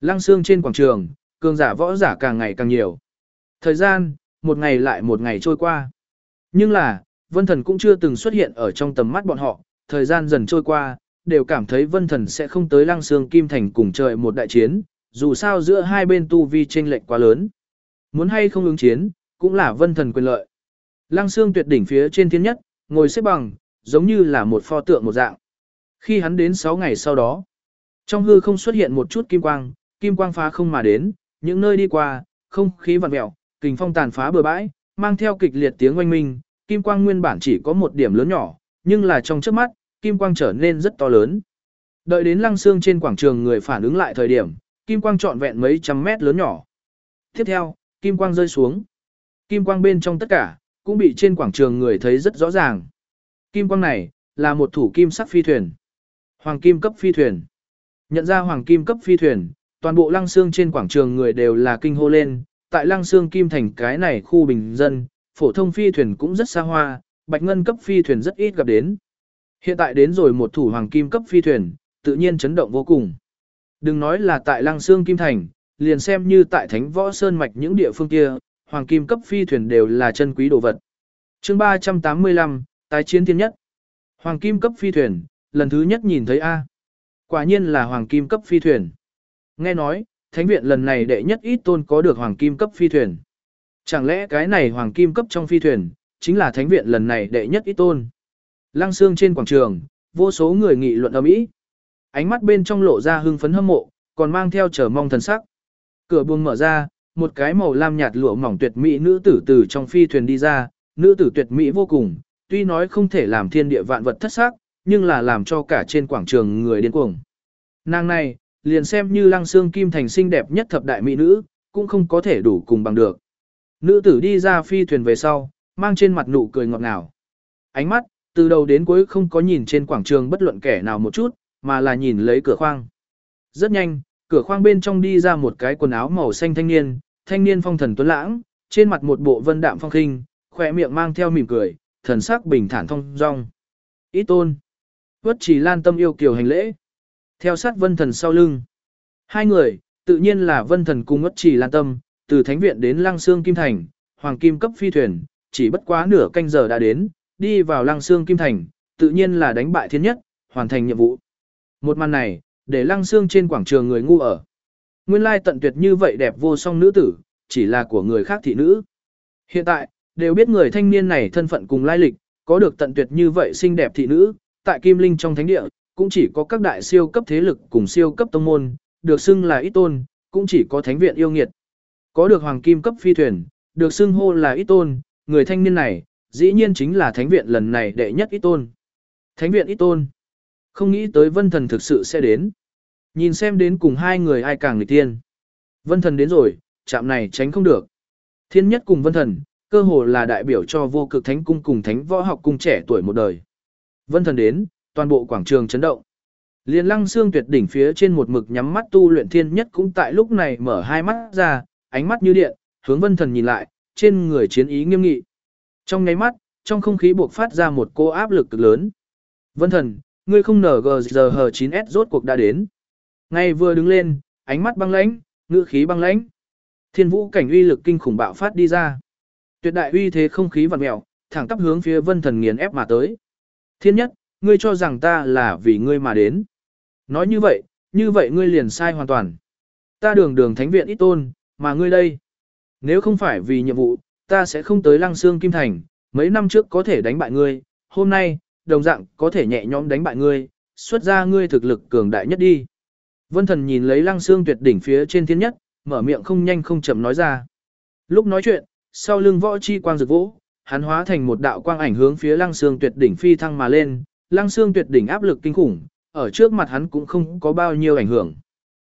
Lăng xương trên quảng trường, cường giả võ giả càng ngày càng nhiều. Thời gian, một ngày lại một ngày trôi qua. Nhưng là, vân thần cũng chưa từng xuất hiện ở trong tầm mắt bọn họ, thời gian dần trôi qua, đều cảm thấy vân thần sẽ không tới lăng xương kim thành cùng trời một đại chiến, dù sao giữa hai bên tu vi chênh lệch quá lớn. Muốn hay không ứng chiến, cũng là vân thần quyền lợi. Lăng xương tuyệt đỉnh phía trên thiên nhất, ngồi xếp bằng, giống như là một pho tượng một dạng. Khi hắn đến 6 ngày sau đó, trong hư không xuất hiện một chút kim quang, kim quang phá không mà đến, những nơi đi qua, không khí vặn mèo, kình phong tàn phá bừa bãi, mang theo kịch liệt tiếng oanh minh, kim quang nguyên bản chỉ có một điểm lớn nhỏ, nhưng là trong trước mắt, kim quang trở nên rất to lớn. Đợi đến lăng xương trên quảng trường người phản ứng lại thời điểm, kim quang trọn vẹn mấy trăm mét lớn nhỏ. Tiếp theo, kim quang rơi xuống. Kim quang bên trong tất cả, cũng bị trên quảng trường người thấy rất rõ ràng. Kim quang này, là một thủ kim sắc phi thuyền. Hoàng kim cấp phi thuyền. Nhận ra hoàng kim cấp phi thuyền, toàn bộ lăng xương trên quảng trường người đều là kinh hô lên, tại lăng xương kim thành cái này khu bình dân, phổ thông phi thuyền cũng rất xa hoa, bạch ngân cấp phi thuyền rất ít gặp đến. Hiện tại đến rồi một thủ hoàng kim cấp phi thuyền, tự nhiên chấn động vô cùng. Đừng nói là tại lăng xương kim thành, liền xem như tại thánh võ sơn mạch những địa phương kia, hoàng kim cấp phi thuyền đều là chân quý đồ vật. chương 385, tái chiến thiên nhất. Hoàng kim cấp phi thuyền, lần thứ nhất nhìn thấy A. Quả nhiên là hoàng kim cấp phi thuyền. Nghe nói, thánh viện lần này đệ nhất ít tôn có được hoàng kim cấp phi thuyền. Chẳng lẽ cái này hoàng kim cấp trong phi thuyền, chính là thánh viện lần này đệ nhất ít tôn. Lăng xương trên quảng trường, vô số người nghị luận ầm ĩ. Ánh mắt bên trong lộ ra hưng phấn hâm mộ, còn mang theo chờ mong thần sắc. Cửa buông mở ra, một cái màu lam nhạt lụa mỏng tuyệt mỹ nữ tử từ trong phi thuyền đi ra, nữ tử tuyệt mỹ vô cùng, tuy nói không thể làm thiên địa vạn vật thất sắc, nhưng là làm cho cả trên quảng trường người điên cuồng. Nàng này, liền xem như lăng xương kim thành xinh đẹp nhất thập đại mỹ nữ, cũng không có thể đủ cùng bằng được. Nữ tử đi ra phi thuyền về sau, mang trên mặt nụ cười ngọt ngào. Ánh mắt, từ đầu đến cuối không có nhìn trên quảng trường bất luận kẻ nào một chút, mà là nhìn lấy cửa khoang. Rất nhanh, cửa khoang bên trong đi ra một cái quần áo màu xanh thanh niên, thanh niên phong thần tuấn lãng, trên mặt một bộ vân đạm phong khinh, khỏe miệng mang theo mỉm cười, thần sắc bình thản thông dong. Ý tôn. Vất chỉ lan tâm yêu kiều hành lễ. Theo sát vân thần sau lưng. Hai người, tự nhiên là vân thần cùng ất chỉ lan tâm, từ thánh viện đến lăng xương kim thành, hoàng kim cấp phi thuyền, chỉ bất quá nửa canh giờ đã đến, đi vào lăng xương kim thành, tự nhiên là đánh bại thiên nhất, hoàn thành nhiệm vụ. Một màn này, để lăng xương trên quảng trường người ngu ở. Nguyên lai tận tuyệt như vậy đẹp vô song nữ tử, chỉ là của người khác thị nữ. Hiện tại, đều biết người thanh niên này thân phận cùng lai lịch, có được tận tuyệt như vậy xinh đẹp thị nữ, tại Kim Linh trong thánh địa, cũng chỉ có các đại siêu cấp thế lực cùng siêu cấp tông môn, được xưng là ít tôn, cũng chỉ có thánh viện yêu nghiệt. Có được hoàng kim cấp phi thuyền, được xưng hô là ít tôn, người thanh niên này, dĩ nhiên chính là thánh viện lần này đệ nhất ít tôn. Thánh viện ít tôn. Không nghĩ tới vân thần thực sự sẽ đến. Nhìn xem đến cùng hai người ai càng người tiên. Vân thần đến rồi, chạm này tránh không được. Thiên nhất cùng vân thần, cơ hồ là đại biểu cho vô cực thánh cung cùng thánh võ học cung trẻ tuổi một đời. Vân thần đến, toàn bộ quảng trường chấn động. Liên lăng xương tuyệt đỉnh phía trên một mực nhắm mắt tu luyện thiên nhất cũng tại lúc này mở hai mắt ra, ánh mắt như điện, hướng vân thần nhìn lại, trên người chiến ý nghiêm nghị. Trong nháy mắt, trong không khí buộc phát ra một cô áp lực cực lớn. Vân thần, ngươi không nở gờ giờ hờ 9S rốt cuộc đã đến. Ngay vừa đứng lên, ánh mắt băng lãnh, ngữ khí băng lãnh. Thiên vũ cảnh uy lực kinh khủng bạo phát đi ra. Tuyệt đại uy thế không khí vặn mèo, thẳng tắp hướng phía vân thần nghiền ép mà tới. Thiên nhất, ngươi cho rằng ta là vì ngươi mà đến. Nói như vậy, như vậy ngươi liền sai hoàn toàn. Ta đường đường thánh viện ít tôn, mà ngươi đây. Nếu không phải vì nhiệm vụ, ta sẽ không tới lăng xương kim thành, mấy năm trước có thể đánh bại ngươi, hôm nay, đồng dạng có thể nhẹ nhõm đánh bại ngươi, xuất ra ngươi thực lực cường đại nhất đi. Vân thần nhìn lấy lăng xương tuyệt đỉnh phía trên thiên nhất, mở miệng không nhanh không chậm nói ra. Lúc nói chuyện, sau lưng võ chi quang rực vỗ, hắn hóa thành một đạo quang ảnh hướng phía lăng xương tuyệt đỉnh phi thăng mà lên, lăng xương tuyệt đỉnh áp lực kinh khủng, ở trước mặt hắn cũng không có bao nhiêu ảnh hưởng.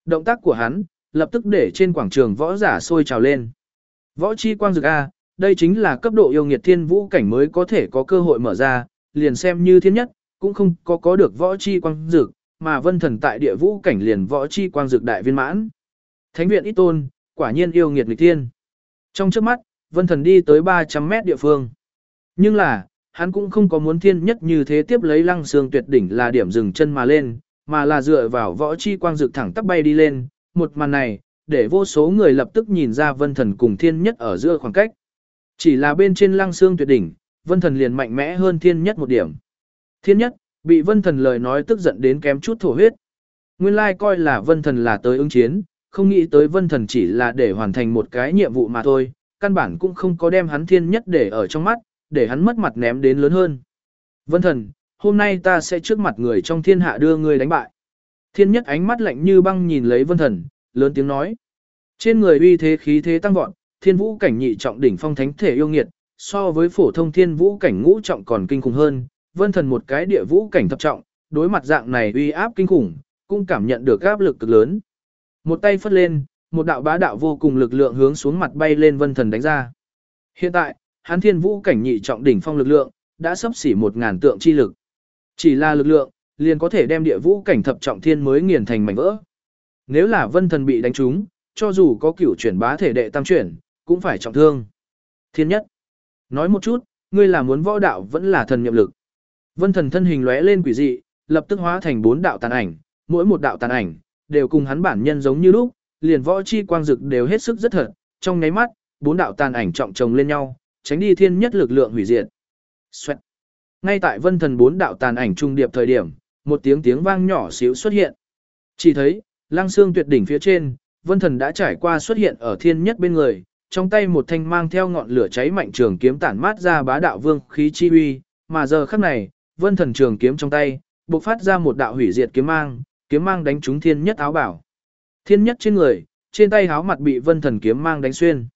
Động tác của hắn, lập tức để trên quảng trường võ giả sôi trào lên. Võ chi quang dược A, đây chính là cấp độ yêu nghiệt thiên vũ cảnh mới có thể có cơ hội mở ra, liền xem như thiên nhất, cũng không có có được võ chi quang dược, mà vân thần tại địa vũ cảnh liền võ chi quang dược đại viên mãn. Thánh viện ít tôn, quả nhiên yêu nghiệt nghịch thiên. Trong trước mắt, vân thần đi tới 300 mét địa phương. Nhưng là, hắn cũng không có muốn thiên nhất như thế tiếp lấy lăng xương tuyệt đỉnh là điểm dừng chân mà lên, mà là dựa vào võ chi quang dực thẳng tắp bay đi lên. Một màn này, để vô số người lập tức nhìn ra vân thần cùng thiên nhất ở giữa khoảng cách. Chỉ là bên trên lăng xương tuyệt đỉnh, vân thần liền mạnh mẽ hơn thiên nhất một điểm. Thiên nhất, bị vân thần lời nói tức giận đến kém chút thổ huyết. Nguyên lai coi là vân thần là tới ứng chiến, không nghĩ tới vân thần chỉ là để hoàn thành một cái nhiệm vụ mà thôi, căn bản cũng không có đem hắn thiên nhất để ở trong mắt, để hắn mất mặt ném đến lớn hơn. Vân thần, hôm nay ta sẽ trước mặt người trong thiên hạ đưa ngươi đánh bại. Thiên nhất ánh mắt lạnh như băng nhìn lấy vân thần, lớn tiếng nói. Trên người uy thế khí thế tăng vọt, thiên vũ cảnh nhị trọng đỉnh phong thánh thể yêu nghiệt, so với phổ thông thiên vũ cảnh ngũ trọng còn kinh khủng hơn, vân thần một cái địa vũ cảnh thập trọng, đối mặt dạng này uy áp kinh khủng, cũng cảm nhận được áp lực cực lớn. Một tay phất lên, một đạo bá đạo vô cùng lực lượng hướng xuống mặt bay lên vân thần đánh ra. Hiện tại, hắn thiên vũ cảnh nhị trọng đỉnh phong lực lượng, đã sắp xỉ một ngàn tượng chi lực. Chỉ là lực lượng, liền có thể đem địa vũ cảnh thập trọng thiên mới nghiền thành mảnh vỡ. Nếu là vân thần bị đánh trúng, cho dù có cửu chuyển bá thể đệ tam chuyển, cũng phải trọng thương. Thiên nhất. Nói một chút, ngươi là muốn võ đạo vẫn là thần nhiệm lực. Vân thần thân hình lóe lên quỷ dị, lập tức hóa thành bốn đạo tàn ảnh, mỗi một đạo tàn ảnh, đều cùng hắn bản nhân giống như lúc, liền võ chi quang dực đều hết sức rất thật, trong nháy mắt, bốn đạo tàn ảnh trọng chồng lên nhau, tránh đi thiên nhất lực lượng hủy diệt. Xoẹt. Ngay tại vân thần bốn đạo tàn ảnh trung điệp thời điểm, một tiếng tiếng vang nhỏ xíu xuất hiện. Chỉ thấy, lăng xương tuyệt đỉnh phía trên, vân thần đã trải qua xuất hiện ở thiên nhất bên người, trong tay một thanh mang theo ngọn lửa cháy mạnh trường kiếm tản mát ra bá đạo vương khí chi uy, mà giờ khắc này, vân thần trường kiếm trong tay, bộc phát ra một đạo hủy diệt kiếm mang, kiếm mang đánh trúng thiên nhất áo bảo. Thiên nhất trên người, trên tay áo mặt bị vân thần kiếm mang đánh xuyên.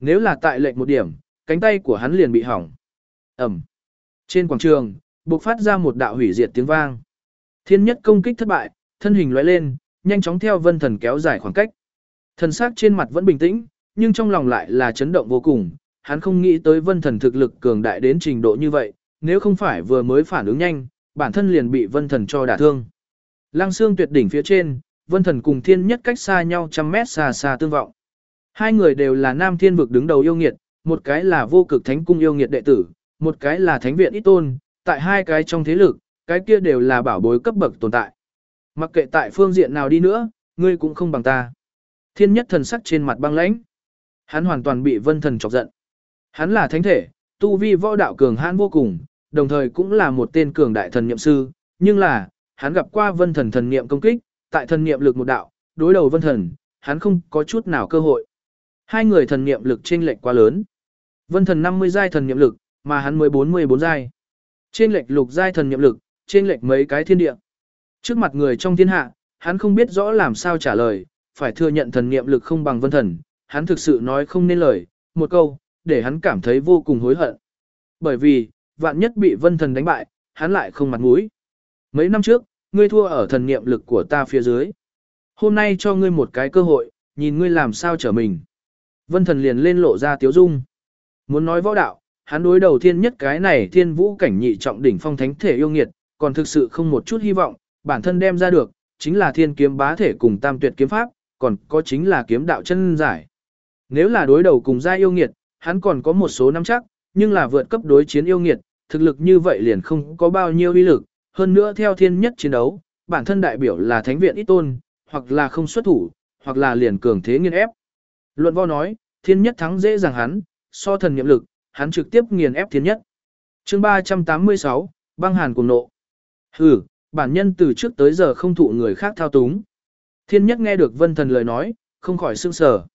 Nếu là tại lệnh một điểm, cánh tay của hắn liền bị hỏng. Ẩm. Trên quảng trường, bộc phát ra một đạo hủy diệt tiếng vang. Thiên nhất công kích thất bại, thân hình lóe lên, nhanh chóng theo vân thần kéo dài khoảng cách. Thần sắc trên mặt vẫn bình tĩnh, nhưng trong lòng lại là chấn động vô cùng, hắn không nghĩ tới vân thần thực lực cường đại đến trình độ như vậy, nếu không phải vừa mới phản ứng nhanh, bản thân liền bị vân thần cho đả thương. Lăng xương tuyệt đỉnh phía trên, vân thần cùng thiên nhất cách xa nhau trăm mét xa xa tương vọng. Hai người đều là nam thiên vực đứng đầu yêu nghiệt, một cái là vô cực thánh cung yêu nghiệt đệ tử, một cái là thánh viện ít tôn, tại hai cái trong thế lực, cái kia đều là bảo bối cấp bậc tồn tại. Mặc kệ tại phương diện nào đi nữa, ngươi cũng không bằng ta. Thiên nhất thần sắc trên mặt băng lãnh. Hắn hoàn toàn bị vân thần chọc giận. Hắn là thánh thể, tu vi võ đạo cường hãn vô cùng, đồng thời cũng là một tên cường đại thần niệm sư, nhưng là, hắn gặp qua vân thần thần niệm công kích, tại thần niệm lực một đạo, đối đầu vân thần, hắn không có chút nào cơ hội. Hai người thần niệm lực chênh lệch quá lớn. Vân thần 50 giai thần niệm lực, mà hắn mới 44 giai. Trên lệch lục giai thần niệm lực, trên lệch mấy cái thiên địa. Trước mặt người trong thiên hạ, hắn không biết rõ làm sao trả lời, phải thừa nhận thần niệm lực không bằng vân thần, hắn thực sự nói không nên lời, một câu, để hắn cảm thấy vô cùng hối hận. Bởi vì, vạn nhất bị vân thần đánh bại, hắn lại không mặt mũi. Mấy năm trước, ngươi thua ở thần niệm lực của ta phía dưới. Hôm nay cho ngươi một cái cơ hội, nhìn ngươi làm sao trở mình. Vân thần liền lên lộ ra tiếu dung. Muốn nói võ đạo, hắn đối đầu thiên nhất cái này thiên vũ cảnh nhị trọng đỉnh phong thánh thể yêu nghiệt, còn thực sự không một chút hy vọng, bản thân đem ra được, chính là thiên kiếm bá thể cùng tam tuyệt kiếm pháp, còn có chính là kiếm đạo chân giải. Nếu là đối đầu cùng gia yêu nghiệt, hắn còn có một số nắm chắc, nhưng là vượt cấp đối chiến yêu nghiệt, thực lực như vậy liền không có bao nhiêu uy lực, hơn nữa theo thiên nhất chiến đấu, bản thân đại biểu là thánh viện ít tôn, hoặc là không xuất thủ, hoặc là liền cường thế nghiên ép. Luận vo nói, thiên nhất thắng dễ dàng hắn, so thần nhiệm lực, hắn trực tiếp nghiền ép thiên nhất. chương 386, băng hàn cùng nộ. Hừ, bản nhân từ trước tới giờ không thụ người khác thao túng. Thiên nhất nghe được vân thần lời nói, không khỏi sương sở.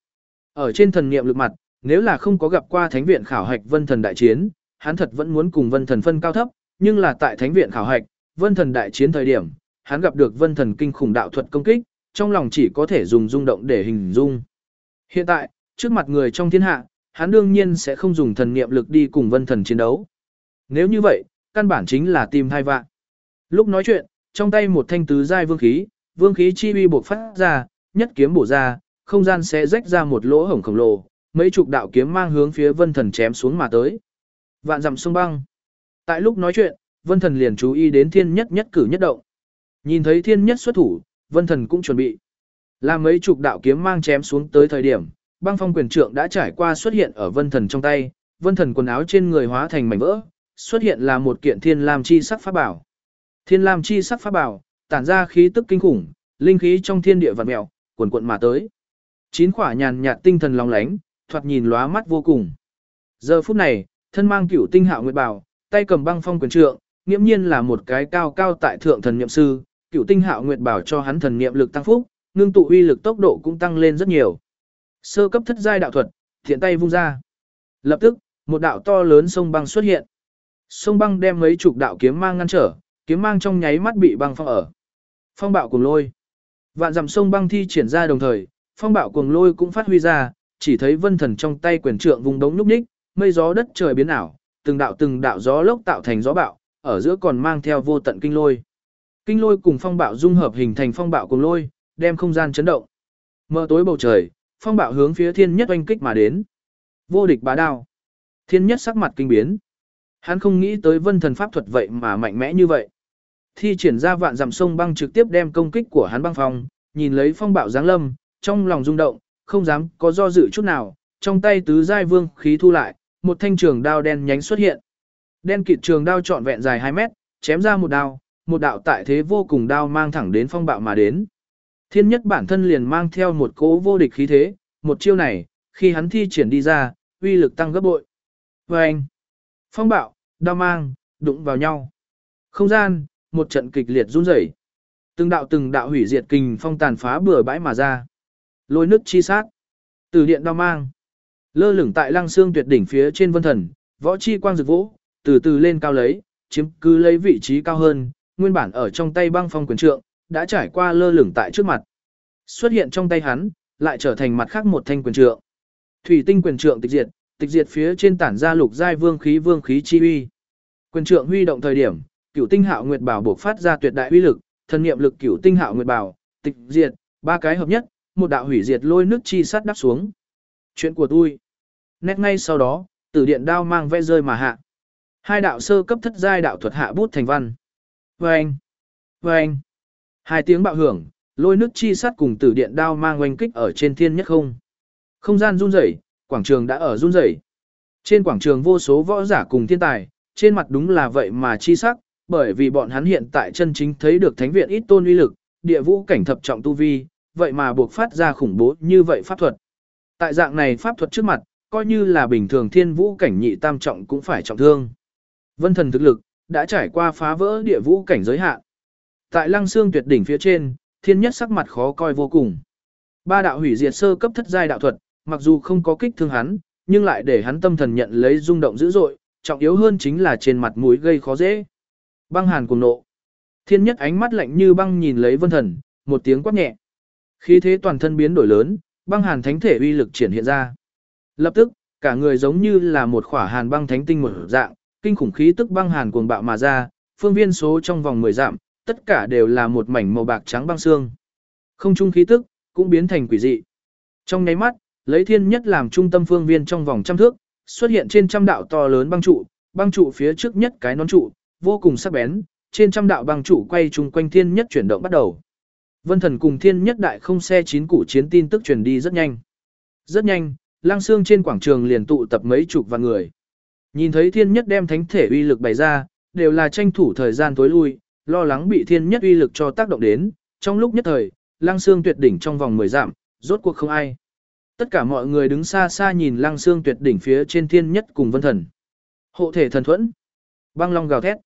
Ở trên thần niệm lực mặt, nếu là không có gặp qua thánh viện khảo hạch vân thần đại chiến, hắn thật vẫn muốn cùng vân thần phân cao thấp, nhưng là tại thánh viện khảo hạch, vân thần đại chiến thời điểm, hắn gặp được vân thần kinh khủng đạo thuật công kích, trong lòng chỉ có thể dùng rung động để hình dung. Hiện tại, trước mặt người trong thiên hạ, hắn đương nhiên sẽ không dùng thần niệm lực đi cùng vân thần chiến đấu. Nếu như vậy, căn bản chính là tìm hai vạn. Lúc nói chuyện, trong tay một thanh tứ giai vương khí, vương khí chi uy bộc phát ra, nhất kiếm bổ ra, không gian sẽ rách ra một lỗ hổng khổng lồ, mấy chục đạo kiếm mang hướng phía vân thần chém xuống mà tới. Vạn dặm sông băng. Tại lúc nói chuyện, vân thần liền chú ý đến thiên nhất nhất cử nhất động. Nhìn thấy thiên nhất xuất thủ, vân thần cũng chuẩn bị. Làm mấy chục đạo kiếm mang chém xuống tới thời điểm, băng phong quyền trượng đã trải qua xuất hiện ở vân thần trong tay, vân thần quần áo trên người hóa thành mảnh vỡ, xuất hiện là một kiện thiên lam chi sắc pháp bảo. Thiên lam chi sắc pháp bảo, tản ra khí tức kinh khủng, linh khí trong thiên địa vạn mèo, cuồn cuộn mà tới. Chín quả nhàn nhạt tinh thần long lánh, thoạt nhìn lóa mắt vô cùng. Giờ phút này, thân mang cửu tinh hạo nguyệt bảo, tay cầm băng phong quyền trượng, nghiễm nhiên là một cái cao cao tại thượng thần niệm sư, cửu tinh hạo nguyệt bảo cho hắn thần niệm lực tăng phúc, ngưng tụ uy lực tốc độ cũng tăng lên rất nhiều. Sơ cấp thất giai đạo thuật, thiện tay vung ra. Lập tức, một đạo to lớn sông băng xuất hiện. Sông băng đem mấy chục đạo kiếm mang ngăn trở, kiếm mang trong nháy mắt bị băng phong ở. Phong bạo cùng lôi. Vạn dặm sông băng thi triển ra đồng thời, phong bạo cuồng lôi cũng phát huy ra, chỉ thấy vân thần trong tay quyền trượng vùng đống nhúc nhích, mây gió đất trời biến ảo, từng đạo từng đạo gió lốc tạo thành gió bạo, ở giữa còn mang theo vô tận kinh lôi. Kinh lôi cùng phong bạo dung hợp hình thành phong bạo cuồng lôi, đem không gian chấn động. Mờ tối bầu trời, phong bạo hướng phía thiên nhất oanh kích mà đến. Vô địch bá đao. Thiên nhất sắc mặt kinh biến. Hắn không nghĩ tới vân thần pháp thuật vậy mà mạnh mẽ như vậy. Thi triển ra vạn dặm sông băng trực tiếp đem công kích của hắn băng phong, nhìn lấy phong bạo giáng lâm, trong lòng rung động, không dám có do dự chút nào, trong tay tứ giai vương khí thu lại, một thanh trường đao đen nhánh xuất hiện. Đen kịt trường đao trọn vẹn dài 2 mét, chém ra một đao, một đạo tại thế vô cùng đao mang thẳng đến phong bạo mà đến. Thiên nhất bản thân liền mang theo một cỗ vô địch khí thế, một chiêu này, khi hắn thi triển đi ra, uy lực tăng gấp bội. Và anh, phong bạo, đao mang, đụng vào nhau. Không gian, một trận kịch liệt run rẩy. Từng đạo từng đạo hủy diệt kình phong tàn phá bừa bãi mà ra. Lôi nước chi sát. Từ điện đao mang. Lơ lửng tại lăng xương tuyệt đỉnh phía trên vân thần, võ chi quang rực vỗ, từ từ lên cao lấy, chiếm cứ lấy vị trí cao hơn, nguyên bản ở trong tay băng phong quyền trượng, đã trải qua lơ lửng tại trước mặt. Xuất hiện trong tay hắn, lại trở thành mặt khác một thanh quyền trượng. Thủy tinh quyền trượng tịch diệt, tịch diệt phía trên tản ra lục giai vương khí vương khí chi uy. Quyền trượng huy động thời điểm, cửu tinh hạo nguyệt bảo buộc phát ra tuyệt đại uy lực, thần niệm lực cửu tinh hạo nguyệt bảo, tịch diệt, ba cái hợp nhất, một đạo hủy diệt lôi nước chi sắt đắp xuống. Chuyện của tôi. Nét ngay sau đó, tử điện đao mang vẽ rơi mà hạ. Hai đạo sơ cấp thất giai đạo thuật hạ bút thành văn. Vâng! Vâng! Hai tiếng bạo hưởng, lôi nước chi sắt cùng tử điện đao mang oanh kích ở trên thiên nhất không. Không gian run rẩy, quảng trường đã ở run rẩy. Trên quảng trường vô số võ giả cùng thiên tài, trên mặt đúng là vậy mà chi sắc, bởi vì bọn hắn hiện tại chân chính thấy được thánh viện ít tôn uy lực, địa vũ cảnh thập trọng tu vi, vậy mà buộc phát ra khủng bố như vậy pháp thuật. Tại dạng này pháp thuật trước mặt, coi như là bình thường thiên vũ cảnh nhị tam trọng cũng phải trọng thương. Vân thần thực lực, đã trải qua phá vỡ địa vũ cảnh giới hạn. Tại lăng xương tuyệt đỉnh phía trên, thiên nhất sắc mặt khó coi vô cùng. Ba đạo hủy diệt sơ cấp thất giai đạo thuật, mặc dù không có kích thương hắn, nhưng lại để hắn tâm thần nhận lấy rung động dữ dội, trọng yếu hơn chính là trên mặt mũi gây khó dễ. Băng hàn cùng nộ. Thiên nhất ánh mắt lạnh như băng nhìn lấy vân thần, một tiếng quát nhẹ. Khí thế toàn thân biến đổi lớn, băng hàn thánh thể uy lực triển hiện ra. Lập tức, cả người giống như là một khỏa hàn băng thánh tinh một dạng, kinh khủng khí tức băng hàn cuồng bạo mà ra, phương viên số trong vòng 10 dặm, tất cả đều là một mảnh màu bạc trắng băng xương. Không trung khí tức cũng biến thành quỷ dị. Trong nháy mắt, lấy thiên nhất làm trung tâm phương viên trong vòng trăm thước, xuất hiện trên trăm đạo to lớn băng trụ, băng trụ phía trước nhất cái nón trụ, vô cùng sắc bén, trên trăm đạo băng trụ quay chung quanh thiên nhất chuyển động bắt đầu. Vân thần cùng thiên nhất đại không xe chín củ chiến tin tức truyền đi rất nhanh. Rất nhanh, lang xương trên quảng trường liền tụ tập mấy chục vạn người. Nhìn thấy thiên nhất đem thánh thể uy lực bày ra, đều là tranh thủ thời gian tối lui, lo lắng bị thiên nhất uy lực cho tác động đến, trong lúc nhất thời, lang xương tuyệt đỉnh trong vòng 10 dặm, rốt cuộc không ai. Tất cả mọi người đứng xa xa nhìn lang xương tuyệt đỉnh phía trên thiên nhất cùng vân thần. Hộ thể thần thuẫn. Băng long gào thét.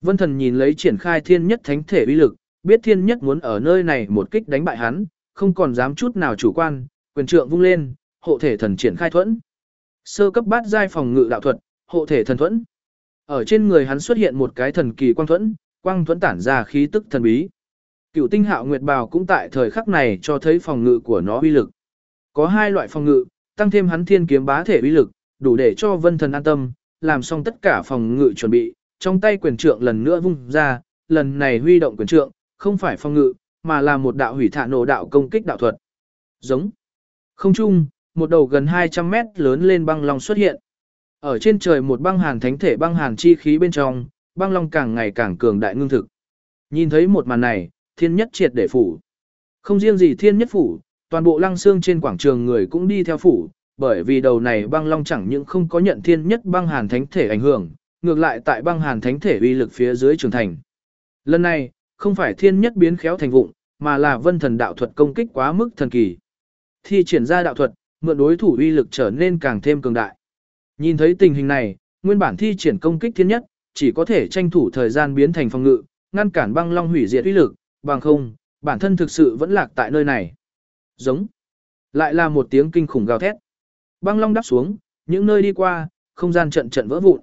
Vân thần nhìn lấy triển khai thiên nhất thánh thể uy lực, biết thiên nhất muốn ở nơi này một kích đánh bại hắn, không còn dám chút nào chủ quan, quyền trượng vung lên, hộ thể thần triển khai thuẫn. Sơ cấp bát giai phòng ngự đạo thuật, hộ thể thần thuẫn. Ở trên người hắn xuất hiện một cái thần kỳ quang thuẫn, quang thuẫn tản ra khí tức thần bí. Cựu tinh hạo nguyệt bào cũng tại thời khắc này cho thấy phòng ngự của nó uy lực. Có hai loại phòng ngự, tăng thêm hắn thiên kiếm bá thể uy lực, đủ để cho vân thần an tâm, làm xong tất cả phòng ngự chuẩn bị, trong tay quyền trượng lần nữa vung ra, lần này huy động quyền trượng, không phải phong ngự, mà là một đạo hủy thả nổ đạo công kích đạo thuật. Giống. Không chung, một đầu gần 200 mét lớn lên băng long xuất hiện. Ở trên trời một băng hàn thánh thể băng hàn chi khí bên trong, băng long càng ngày càng cường đại ngưng thực. Nhìn thấy một màn này, thiên nhất triệt để phủ. Không riêng gì thiên nhất phủ, toàn bộ lăng xương trên quảng trường người cũng đi theo phủ, bởi vì đầu này băng long chẳng những không có nhận thiên nhất băng hàn thánh thể ảnh hưởng, ngược lại tại băng hàn thánh thể uy lực phía dưới trường thành. Lần này, không phải thiên nhất biến khéo thành vụng, mà là vân thần đạo thuật công kích quá mức thần kỳ. Thi triển ra đạo thuật, mượn đối thủ uy lực trở nên càng thêm cường đại. Nhìn thấy tình hình này, nguyên bản thi triển công kích thiên nhất, chỉ có thể tranh thủ thời gian biến thành phòng ngự, ngăn cản băng long hủy diệt uy lực, bằng không, bản thân thực sự vẫn lạc tại nơi này. Giống. Lại là một tiếng kinh khủng gào thét. Băng long đáp xuống, những nơi đi qua, không gian trận trận vỡ vụn.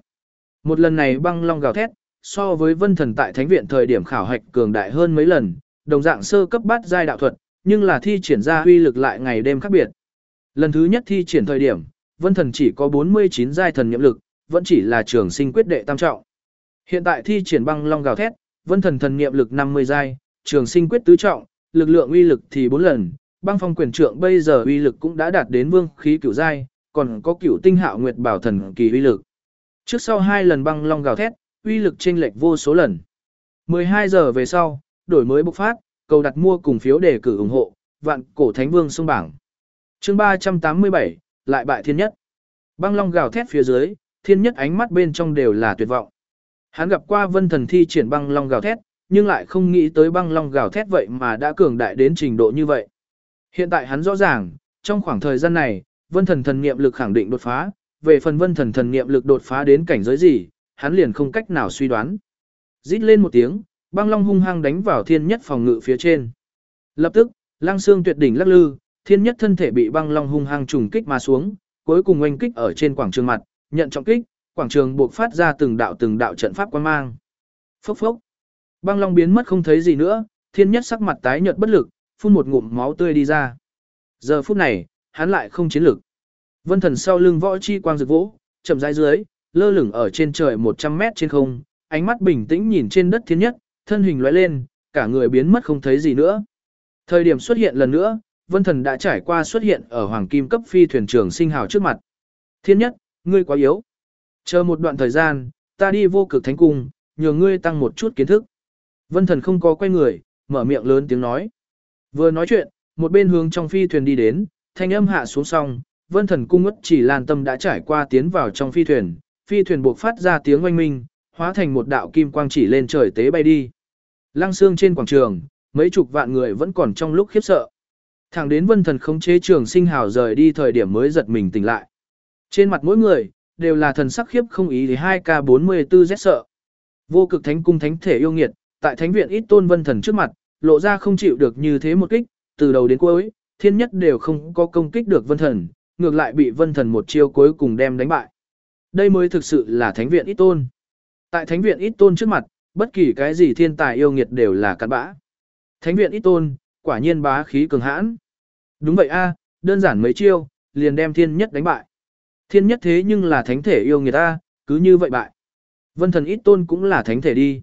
Một lần này băng long gào thét, so với vân thần tại thánh viện thời điểm khảo hạch cường đại hơn mấy lần, đồng dạng sơ cấp bát giai đạo thuật, nhưng là thi triển ra uy lực lại ngày đêm khác biệt. Lần thứ nhất thi triển thời điểm, vân thần chỉ có 49 giai thần nhiệm lực, vẫn chỉ là trường sinh quyết đệ tam trọng. Hiện tại thi triển băng long gào thét, vân thần thần niệm lực 50 giai, trường sinh quyết tứ trọng, lực lượng uy lực thì 4 lần, băng phong quyền trượng bây giờ uy lực cũng đã đạt đến vương khí cửu giai, còn có cửu tinh hạo nguyệt bảo thần kỳ uy lực. Trước sau hai lần băng long gào thét, uy lực chênh lệch vô số lần. 12 giờ về sau, đổi mới bộc phát, cầu đặt mua cùng phiếu đề cử ủng hộ, vạn cổ thánh vương sông bảng. Chương 387, lại bại thiên nhất. Băng long gào thét phía dưới, thiên nhất ánh mắt bên trong đều là tuyệt vọng. Hắn gặp qua vân thần thi triển băng long gào thét, nhưng lại không nghĩ tới băng long gào thét vậy mà đã cường đại đến trình độ như vậy. Hiện tại hắn rõ ràng, trong khoảng thời gian này, vân thần thần niệm lực khẳng định đột phá, về phần vân thần thần niệm lực đột phá đến cảnh giới gì, hắn liền không cách nào suy đoán. Rít lên một tiếng, băng long hung hăng đánh vào thiên nhất phòng ngự phía trên. Lập tức, lang xương tuyệt đỉnh lắc lư, thiên nhất thân thể bị băng long hung hăng trùng kích mà xuống, cuối cùng oanh kích ở trên quảng trường mặt, nhận trọng kích, quảng trường buộc phát ra từng đạo từng đạo trận pháp quan mang. Phốc phốc. Băng long biến mất không thấy gì nữa, thiên nhất sắc mặt tái nhợt bất lực, phun một ngụm máu tươi đi ra. Giờ phút này, hắn lại không chiến lực. Vân thần sau lưng võ chi quang rực vỗ, chậm rãi dưới, lơ lửng ở trên trời 100 mét trên không, ánh mắt bình tĩnh nhìn trên đất thiên nhất, thân hình lóe lên, cả người biến mất không thấy gì nữa. Thời điểm xuất hiện lần nữa, Vân Thần đã trải qua xuất hiện ở hoàng kim cấp phi thuyền trưởng sinh hào trước mặt. Thiên nhất, ngươi quá yếu. Chờ một đoạn thời gian, ta đi vô cực thánh cung, nhờ ngươi tăng một chút kiến thức. Vân Thần không có quay người, mở miệng lớn tiếng nói. Vừa nói chuyện, một bên hướng trong phi thuyền đi đến, thanh âm hạ xuống song, Vân Thần cung ức chỉ lan tâm đã trải qua tiến vào trong phi thuyền, phi thuyền buộc phát ra tiếng oanh minh, hóa thành một đạo kim quang chỉ lên trời tế bay đi. Lăng xương trên quảng trường, mấy chục vạn người vẫn còn trong lúc khiếp sợ. Thẳng đến vân thần khống chế trường sinh hào rời đi thời điểm mới giật mình tỉnh lại. Trên mặt mỗi người, đều là thần sắc khiếp không ý thì 2K44 rét sợ. Vô cực thánh cung thánh thể yêu nghiệt, tại thánh viện ít tôn vân thần trước mặt, lộ ra không chịu được như thế một kích, từ đầu đến cuối, thiên nhất đều không có công kích được vân thần, ngược lại bị vân thần một chiêu cuối cùng đem đánh bại. Đây mới thực sự là thánh viện ít tôn. Tại thánh viện ít tôn trước mặt, bất kỳ cái gì thiên tài yêu nghiệt đều là cặn bã. Thánh viện ít tôn, quả nhiên bá khí cường hãn. Đúng vậy a, đơn giản mấy chiêu, liền đem thiên nhất đánh bại. Thiên nhất thế nhưng là thánh thể yêu nghiệt a, cứ như vậy bại. Vân thần ít tôn cũng là thánh thể đi.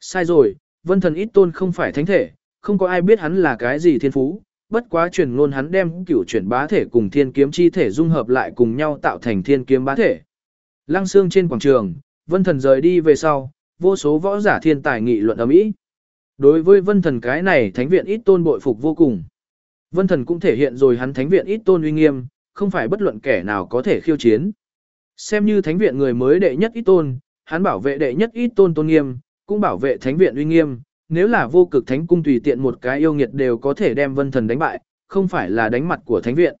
Sai rồi, vân thần ít tôn không phải thánh thể, không có ai biết hắn là cái gì thiên phú. Bất quá truyền ngôn hắn đem cửu chuyển bá thể cùng thiên kiếm chi thể dung hợp lại cùng nhau tạo thành thiên kiếm bá thể. Lăng xương trên quảng trường, vân thần rời đi về sau, vô số võ giả thiên tài nghị luận ở ý. Đối với vân thần cái này thánh viện ít tôn bội phục vô cùng. Vân thần cũng thể hiện rồi hắn thánh viện ít tôn uy nghiêm, không phải bất luận kẻ nào có thể khiêu chiến. Xem như thánh viện người mới đệ nhất ít tôn, hắn bảo vệ đệ nhất ít tôn tôn nghiêm, cũng bảo vệ thánh viện uy nghiêm. Nếu là vô cực thánh cung tùy tiện một cái yêu nghiệt đều có thể đem vân thần đánh bại, không phải là đánh mặt của thánh viện.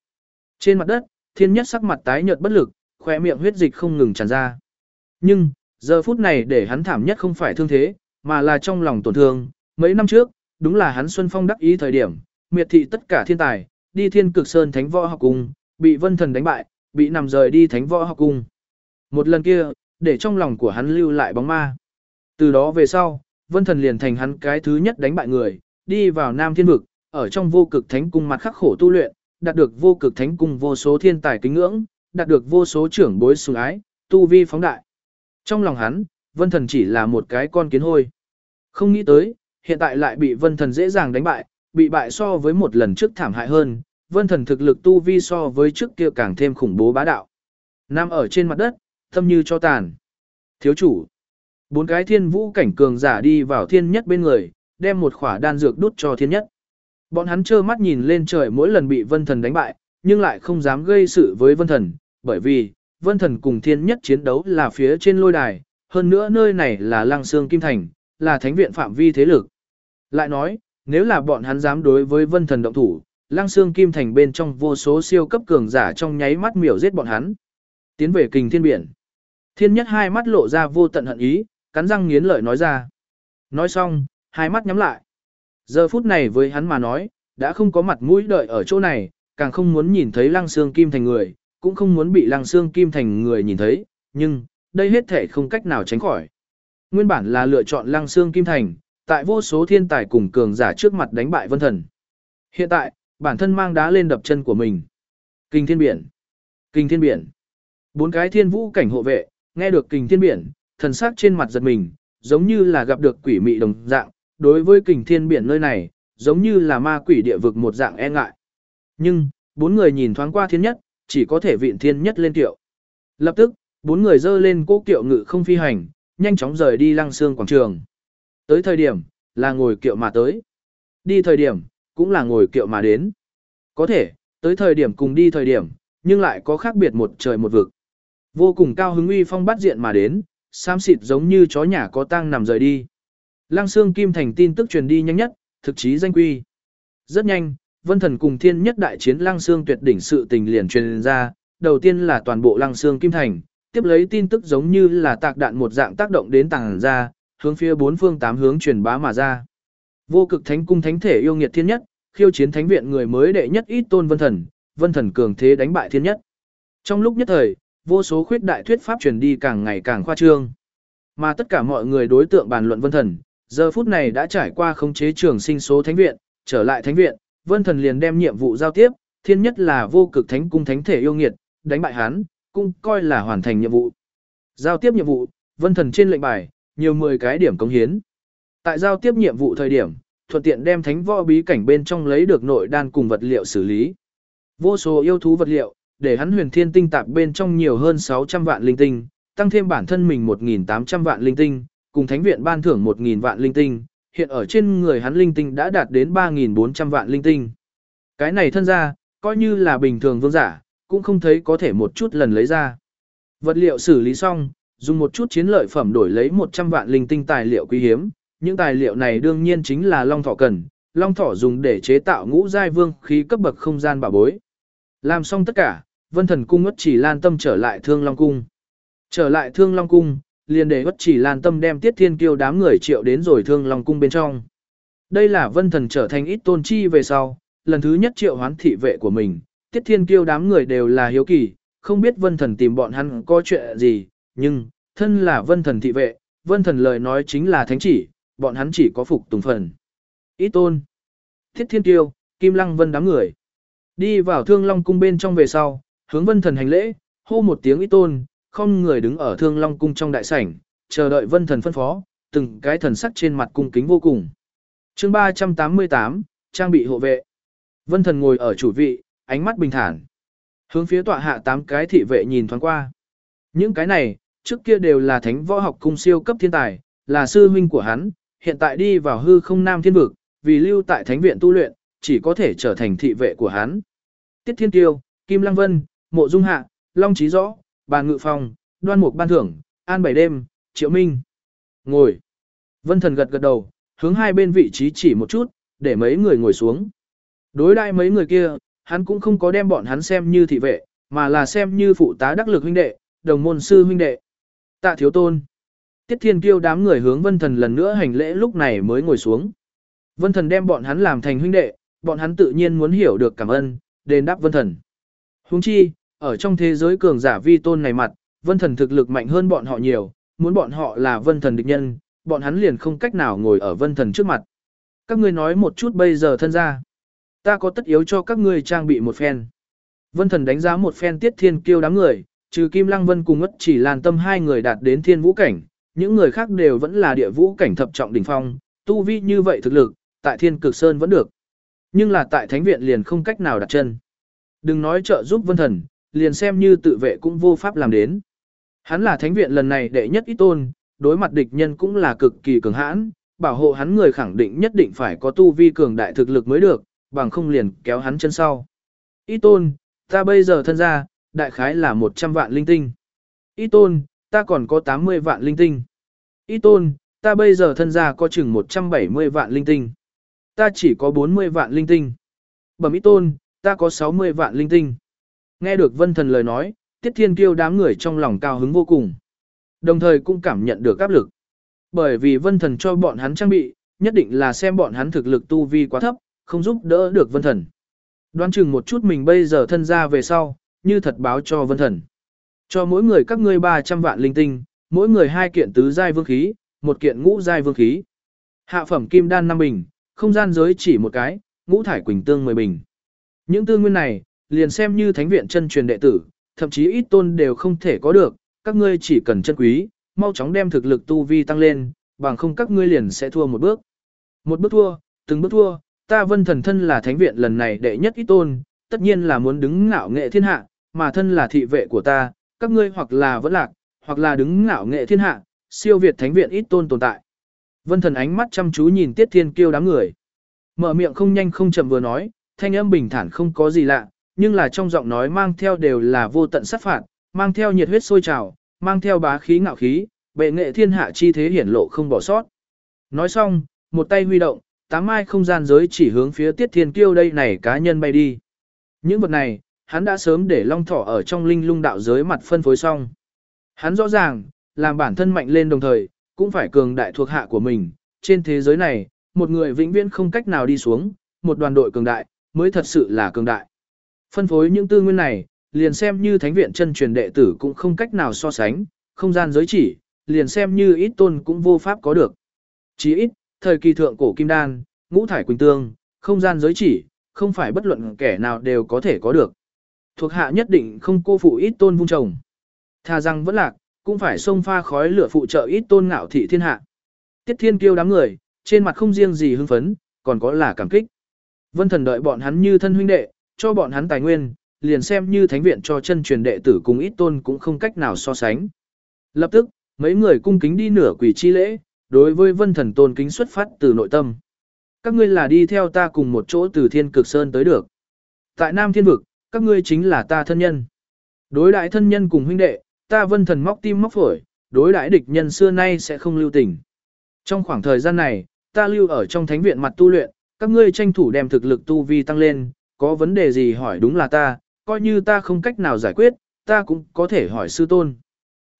Trên mặt đất, thiên nhất sắc mặt tái nhợt bất lực, khóe miệng huyết dịch không ngừng tràn ra. Nhưng, giờ phút này để hắn thảm nhất không phải thương thế, mà là trong lòng tổn thương. Mấy năm trước, đúng là hắn Xuân Phong đắc ý thời điểm, miệt thị tất cả thiên tài, đi thiên cực sơn thánh võ học cung, bị vân thần đánh bại, bị nằm rời đi thánh võ học cung. Một lần kia, để trong lòng của hắn lưu lại bóng ma. Từ đó về sau, vân thần liền thành hắn cái thứ nhất đánh bại người, đi vào Nam Thiên Vực, ở trong vô cực thánh cung mặt khắc khổ tu luyện, đạt được vô cực thánh cung vô số thiên tài kính ngưỡng, đạt được vô số trưởng bối sủng ái, tu vi phóng đại. Trong lòng hắn, vân thần chỉ là một cái con kiến hôi. Không nghĩ tới, hiện tại lại bị vân thần dễ dàng đánh bại, bị bại so với một lần trước thảm hại hơn, vân thần thực lực tu vi so với trước kia càng thêm khủng bố bá đạo. Nam ở trên mặt đất, thâm như cho tàn. Thiếu chủ. Bốn cái thiên vũ cảnh cường giả đi vào thiên nhất bên người, đem một khỏa đan dược đút cho thiên nhất. Bọn hắn trơ mắt nhìn lên trời mỗi lần bị vân thần đánh bại, nhưng lại không dám gây sự với vân thần, bởi vì, vân thần cùng thiên nhất chiến đấu là phía trên lôi đài, hơn nữa nơi này là lăng xương kim thành, là thánh viện phạm vi thế lực. Lại nói, nếu là bọn hắn dám đối với vân thần động thủ, lăng xương kim thành bên trong vô số siêu cấp cường giả trong nháy mắt miểu giết bọn hắn. Tiến về kình thiên biển. Thiên nhất hai mắt lộ ra vô tận hận ý, cắn răng nghiến lợi nói ra. Nói xong, hai mắt nhắm lại. Giờ phút này với hắn mà nói, đã không có mặt mũi đợi ở chỗ này, càng không muốn nhìn thấy lăng xương kim thành người, cũng không muốn bị lăng xương kim thành người nhìn thấy, nhưng, đây hết thể không cách nào tránh khỏi. Nguyên bản là lựa chọn lăng xương kim thành, tại vô số thiên tài cùng cường giả trước mặt đánh bại vân thần. Hiện tại, bản thân mang đá lên đập chân của mình. Kinh thiên biển. Kinh thiên biển. Bốn cái thiên vũ cảnh hộ vệ, nghe được kinh thiên biển, thần sắc trên mặt giật mình, giống như là gặp được quỷ mị đồng dạng, đối với kình thiên biển nơi này, giống như là ma quỷ địa vực một dạng e ngại. Nhưng, bốn người nhìn thoáng qua thiên nhất, chỉ có thể vịn thiên nhất lên tiệu. Lập tức, bốn người dơ lên cố kiệu ngự không phi hành, nhanh chóng rời đi lăng xương quảng trường. Tới thời điểm, là ngồi kiệu mà tới. Đi thời điểm, cũng là ngồi kiệu mà đến. Có thể, tới thời điểm cùng đi thời điểm, nhưng lại có khác biệt một trời một vực. Vô cùng cao hứng uy phong bắt diện mà đến, xám xịt giống như chó nhà có tang nằm rời đi. Lăng xương kim thành tin tức truyền đi nhanh nhất, thực chí danh quy. Rất nhanh, vân thần cùng thiên nhất đại chiến lăng xương tuyệt đỉnh sự tình liền truyền ra, đầu tiên là toàn bộ lăng xương kim thành, tiếp lấy tin tức giống như là tạc đạn một dạng tác động đến tàng ra, hướng phía bốn phương tám hướng truyền bá mà ra. Vô cực thánh cung thánh thể yêu nghiệt thiên nhất, khiêu chiến thánh viện người mới đệ nhất ít tôn vân thần, vân thần cường thế đánh bại thiên nhất. Trong lúc nhất thời, vô số khuyết đại thuyết pháp truyền đi càng ngày càng khoa trương. Mà tất cả mọi người đối tượng bàn luận vân thần, giờ phút này đã trải qua khống chế trường sinh số thánh viện, trở lại thánh viện, vân thần liền đem nhiệm vụ giao tiếp, thiên nhất là vô cực thánh cung thánh thể yêu nghiệt, đánh bại hắn, cũng coi là hoàn thành nhiệm vụ. Giao tiếp nhiệm vụ, vân thần trên lệnh bài, nhiều 10 cái điểm cống hiến. Tại giao tiếp nhiệm vụ thời điểm, thuận tiện đem thánh võ bí cảnh bên trong lấy được nội đan cùng vật liệu xử lý. Vô số yêu thú vật liệu, để hắn huyền thiên tinh tạp bên trong nhiều hơn 600 vạn linh tinh, tăng thêm bản thân mình 1.800 vạn linh tinh, cùng thánh viện ban thưởng 1.000 vạn linh tinh, hiện ở trên người hắn linh tinh đã đạt đến 3.400 vạn linh tinh. Cái này thân ra, coi như là bình thường vương giả, cũng không thấy có thể một chút lần lấy ra. Vật liệu xử lý xong, dùng một chút chiến lợi phẩm đổi lấy 100 vạn linh tinh tài liệu quý hiếm, những tài liệu này đương nhiên chính là long thỏ cần, long thỏ dùng để chế tạo ngũ giai vương khí cấp bậc không gian bảo bối. Làm xong tất cả, vân thần cung ngất chỉ lan tâm trở lại thương long cung. Trở lại thương long cung, liền để ngất chỉ lan tâm đem tiết thiên kiêu đám người triệu đến rồi thương long cung bên trong. Đây là vân thần trở thành ít tôn chi về sau, lần thứ nhất triệu hoán thị vệ của mình, tiết thiên kiêu đám người đều là hiếu kỳ, không biết vân thần tìm bọn hắn có chuyện gì, nhưng, thân là vân thần thị vệ, vân thần lời nói chính là thánh chỉ, bọn hắn chỉ có phục tùng phần. Ít tôn, tiết thiên kiêu, kim lăng vân đám người. Đi vào thương long cung bên trong về sau, hướng vân thần hành lễ, hô một tiếng ít tôn, không người đứng ở thương long cung trong đại sảnh, chờ đợi vân thần phân phó, từng cái thần sắc trên mặt cung kính vô cùng. chương 388, trang bị hộ vệ. Vân thần ngồi ở chủ vị, ánh mắt bình thản. Hướng phía tọa hạ tám cái thị vệ nhìn thoáng qua. Những cái này, trước kia đều là thánh võ học cung siêu cấp thiên tài, là sư huynh của hắn, hiện tại đi vào hư không nam thiên vực, vì lưu tại thánh viện tu luyện, chỉ có thể trở thành thị vệ của hắn. Tiết Thiên Tiêu, Kim Lăng Vân, Mộ Dung Hạ, Long Chí Rõ, Bàn Ngự Phong, Đoan Mục Ban Thưởng, An Bảy Đêm, Triệu Minh. Ngồi. Vân Thần gật gật đầu, hướng hai bên vị trí chỉ một chút, để mấy người ngồi xuống. Đối đại mấy người kia, hắn cũng không có đem bọn hắn xem như thị vệ, mà là xem như phụ tá đắc lực huynh đệ, đồng môn sư huynh đệ. Tạ thiếu tôn. Tiết Thiên Kiêu đám người hướng Vân Thần lần nữa hành lễ lúc này mới ngồi xuống. Vân Thần đem bọn hắn làm thành huynh đệ, bọn hắn tự nhiên muốn hiểu được cảm ơn, đền đáp Vân Thần. Huống chi, ở trong thế giới cường giả vi tôn này mặt, Vân Thần thực lực mạnh hơn bọn họ nhiều, muốn bọn họ là Vân Thần địch nhân, bọn hắn liền không cách nào ngồi ở Vân Thần trước mặt. Các ngươi nói một chút bây giờ thân ra. Ta có tất yếu cho các ngươi trang bị một phen. Vân Thần đánh giá một phen tiết thiên kiêu đám người, trừ Kim Lăng Vân cùng ất chỉ làn tâm hai người đạt đến thiên vũ cảnh, những người khác đều vẫn là địa vũ cảnh thập trọng đỉnh phong, tu vi như vậy thực lực, tại thiên cực sơn vẫn được. Nhưng là tại thánh viện liền không cách nào đặt chân. Đừng nói trợ giúp vân thần, liền xem như tự vệ cũng vô pháp làm đến. Hắn là thánh viện lần này đệ nhất ít tôn, đối mặt địch nhân cũng là cực kỳ cường hãn, bảo hộ hắn người khẳng định nhất định phải có tu vi cường đại thực lực mới được, bằng không liền kéo hắn chân sau. Ít tôn, ta bây giờ thân ra, đại khái là 100 vạn linh tinh. Ít tôn, ta còn có 80 vạn linh tinh. Ít tôn, ta bây giờ thân ra có chừng 170 vạn linh tinh. Ta chỉ có 40 vạn linh tinh. Bẩm ít tôn, ta có 60 vạn linh tinh. Nghe được vân thần lời nói, tiết thiên kiêu đám người trong lòng cao hứng vô cùng. Đồng thời cũng cảm nhận được áp lực. Bởi vì vân thần cho bọn hắn trang bị, nhất định là xem bọn hắn thực lực tu vi quá thấp, không giúp đỡ được vân thần. Đoán chừng một chút mình bây giờ thân ra về sau, như thật báo cho vân thần. Cho mỗi người các ngươi 300 vạn linh tinh, mỗi người hai kiện tứ giai vương khí, một kiện ngũ giai vương khí. Hạ phẩm kim đan 5 bình, không gian giới chỉ một cái, ngũ thải quỳnh tương 10 bình. Những tư nguyên này, liền xem như thánh viện chân truyền đệ tử, thậm chí ít tôn đều không thể có được, các ngươi chỉ cần chân quý, mau chóng đem thực lực tu vi tăng lên, bằng không các ngươi liền sẽ thua một bước. Một bước thua, từng bước thua, ta vân thần thân là thánh viện lần này đệ nhất ít tôn, tất nhiên là muốn đứng ngạo nghệ thiên hạ, mà thân là thị vệ của ta, các ngươi hoặc là vẫn lạc, hoặc là đứng ngạo nghệ thiên hạ, siêu việt thánh viện ít tôn tồn tại. Vân thần ánh mắt chăm chú nhìn tiết thiên kiêu đám người. Mở miệng không nhanh không chậm vừa nói, thanh âm bình thản không có gì lạ, nhưng là trong giọng nói mang theo đều là vô tận sát phạt, mang theo nhiệt huyết sôi trào, mang theo bá khí ngạo khí, bệ nghệ thiên hạ chi thế hiển lộ không bỏ sót. Nói xong, một tay huy động, tám mai không gian giới chỉ hướng phía tiết thiên kiêu đây này cá nhân bay đi. Những vật này, hắn đã sớm để long thỏ ở trong linh lung đạo giới mặt phân phối xong. Hắn rõ ràng, làm bản thân mạnh lên đồng thời, cũng phải cường đại thuộc hạ của mình. Trên thế giới này, một người vĩnh viễn không cách nào đi xuống, một đoàn đội cường đại, mới thật sự là cường đại. Phân phối những tư nguyên này, liền xem như thánh viện chân truyền đệ tử cũng không cách nào so sánh, không gian giới chỉ, liền xem như ít tôn cũng vô pháp có được. Chỉ ít, thời kỳ thượng cổ kim đan, ngũ thải quỳnh tương, không gian giới chỉ, không phải bất luận kẻ nào đều có thể có được. Thuộc hạ nhất định không cô phụ ít tôn vung trồng. Thà rằng vẫn lạc, cũng phải xông pha khói lửa phụ trợ ít tôn ngạo thị thiên hạ. Tiết thiên kiêu đám người, trên mặt không riêng gì hưng phấn, còn có là cảm kích. Vân thần đợi bọn hắn như thân huynh đệ, cho bọn hắn tài nguyên, liền xem như thánh viện cho chân truyền đệ tử cùng ít tôn cũng không cách nào so sánh. Lập tức, mấy người cung kính đi nửa quỷ chi lễ, đối với vân thần tôn kính xuất phát từ nội tâm. Các ngươi là đi theo ta cùng một chỗ từ thiên cực sơn tới được. Tại Nam Thiên Vực, các ngươi chính là ta thân nhân. Đối đại thân nhân cùng huynh đệ, ta vân thần móc tim móc phổi, đối đại địch nhân xưa nay sẽ không lưu tình. Trong khoảng thời gian này, ta lưu ở trong thánh viện mặt tu luyện, các ngươi tranh thủ đem thực lực tu vi tăng lên, có vấn đề gì hỏi đúng là ta, coi như ta không cách nào giải quyết, ta cũng có thể hỏi sư tôn.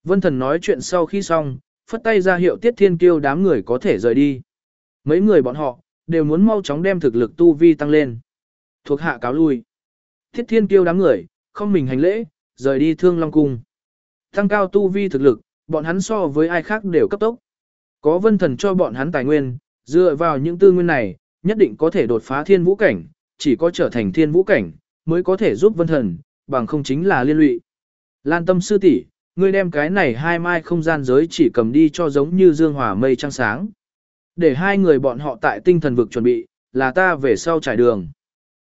Vân thần nói chuyện sau khi xong, phất tay ra hiệu tiết thiên kiêu đám người có thể rời đi. Mấy người bọn họ, đều muốn mau chóng đem thực lực tu vi tăng lên. Thuộc hạ cáo lui. Tiết thiên kiêu đám người, không mình hành lễ, rời đi thương long cung. Tăng cao tu vi thực lực, bọn hắn so với ai khác đều cấp tốc. Có vân thần cho bọn hắn tài nguyên, dựa vào những tư nguyên này, nhất định có thể đột phá thiên vũ cảnh, chỉ có trở thành thiên vũ cảnh, mới có thể giúp vân thần, bằng không chính là liên lụy. Lan tâm sư tỷ, ngươi đem cái này hai mai không gian giới chỉ cầm đi cho giống như dương hỏa mây trăng sáng. Để hai người bọn họ tại tinh thần vực chuẩn bị, là ta về sau trải đường.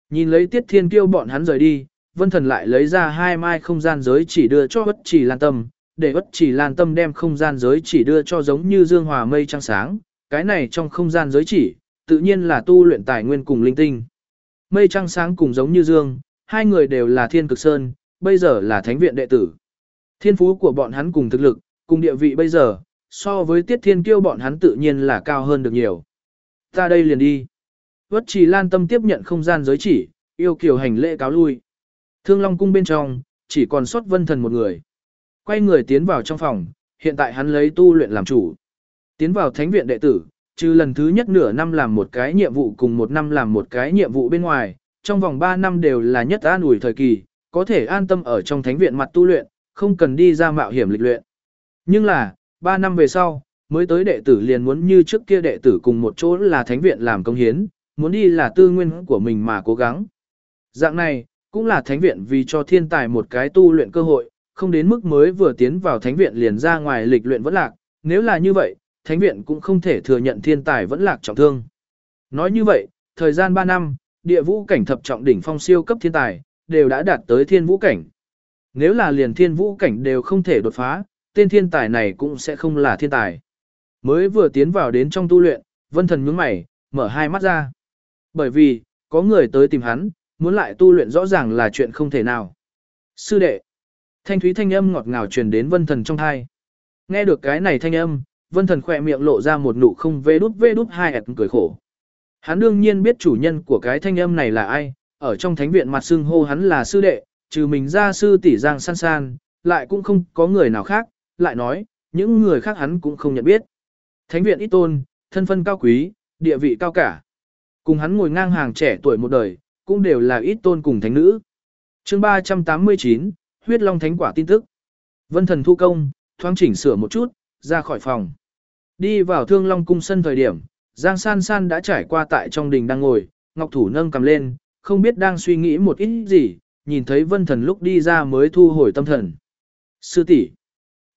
Nhìn lấy tiết thiên kiêu bọn hắn rời đi, vân thần lại lấy ra hai mai không gian giới chỉ đưa cho bất chỉ lan tâm, để bất chỉ lan tâm đem không gian giới chỉ đưa cho giống như dương hòa mây trăng sáng. Cái này trong không gian giới chỉ, tự nhiên là tu luyện tài nguyên cùng linh tinh. Mây trăng sáng cùng giống như dương, hai người đều là thiên cực sơn, bây giờ là thánh viện đệ tử. Thiên phú của bọn hắn cùng thực lực, cùng địa vị bây giờ, so với tiết thiên kiêu bọn hắn tự nhiên là cao hơn được nhiều. Ta đây liền đi. Vất trì lan tâm tiếp nhận không gian giới chỉ, yêu kiều hành lễ cáo lui. Thương Long cung bên trong, chỉ còn sót vân thần một người. Quay người tiến vào trong phòng, hiện tại hắn lấy tu luyện làm chủ. Tiến vào thánh viện đệ tử, trừ lần thứ nhất nửa năm làm một cái nhiệm vụ cùng một năm làm một cái nhiệm vụ bên ngoài, trong vòng 3 năm đều là nhất an ủi thời kỳ, có thể an tâm ở trong thánh viện mặt tu luyện, không cần đi ra mạo hiểm lịch luyện. Nhưng là, 3 năm về sau, mới tới đệ tử liền muốn như trước kia đệ tử cùng một chỗ là thánh viện làm công hiến, muốn đi là tư nguyên của mình mà cố gắng. Dạng này, cũng là thánh viện vì cho thiên tài một cái tu luyện cơ hội, không đến mức mới vừa tiến vào thánh viện liền ra ngoài lịch luyện vẫn lạc, nếu là như vậy, thánh viện cũng không thể thừa nhận thiên tài vẫn lạc trọng thương. Nói như vậy, thời gian 3 năm, địa vũ cảnh thập trọng đỉnh phong siêu cấp thiên tài, đều đã đạt tới thiên vũ cảnh. Nếu là liền thiên vũ cảnh đều không thể đột phá, tên thiên tài này cũng sẽ không là thiên tài. Mới vừa tiến vào đến trong tu luyện, vân thần nhướng mày, mở hai mắt ra. Bởi vì, có người tới tìm hắn, muốn lại tu luyện rõ ràng là chuyện không thể nào. Sư đệ, thanh thúy thanh âm ngọt ngào truyền đến vân thần trong thai. Nghe được cái này thanh âm, vân thần khỏe miệng lộ ra một nụ không vê đút vê đút hai ẹt cười khổ. Hắn đương nhiên biết chủ nhân của cái thanh âm này là ai, ở trong thánh viện mặt xưng hô hắn là sư đệ, trừ mình ra sư tỷ giang san san, lại cũng không có người nào khác, lại nói, những người khác hắn cũng không nhận biết. Thánh viện ít tôn, thân phân cao quý, địa vị cao cả. Cùng hắn ngồi ngang hàng trẻ tuổi một đời, cũng đều là ít tôn cùng thánh nữ. chương 389, huyết long thánh quả tin tức. Vân thần thu công, thoáng chỉnh sửa một chút, ra khỏi phòng. Đi vào thương long cung sân thời điểm, Giang San San đã trải qua tại trong đình đang ngồi, Ngọc Thủ nâng cầm lên, không biết đang suy nghĩ một ít gì, nhìn thấy vân thần lúc đi ra mới thu hồi tâm thần. Sư tỷ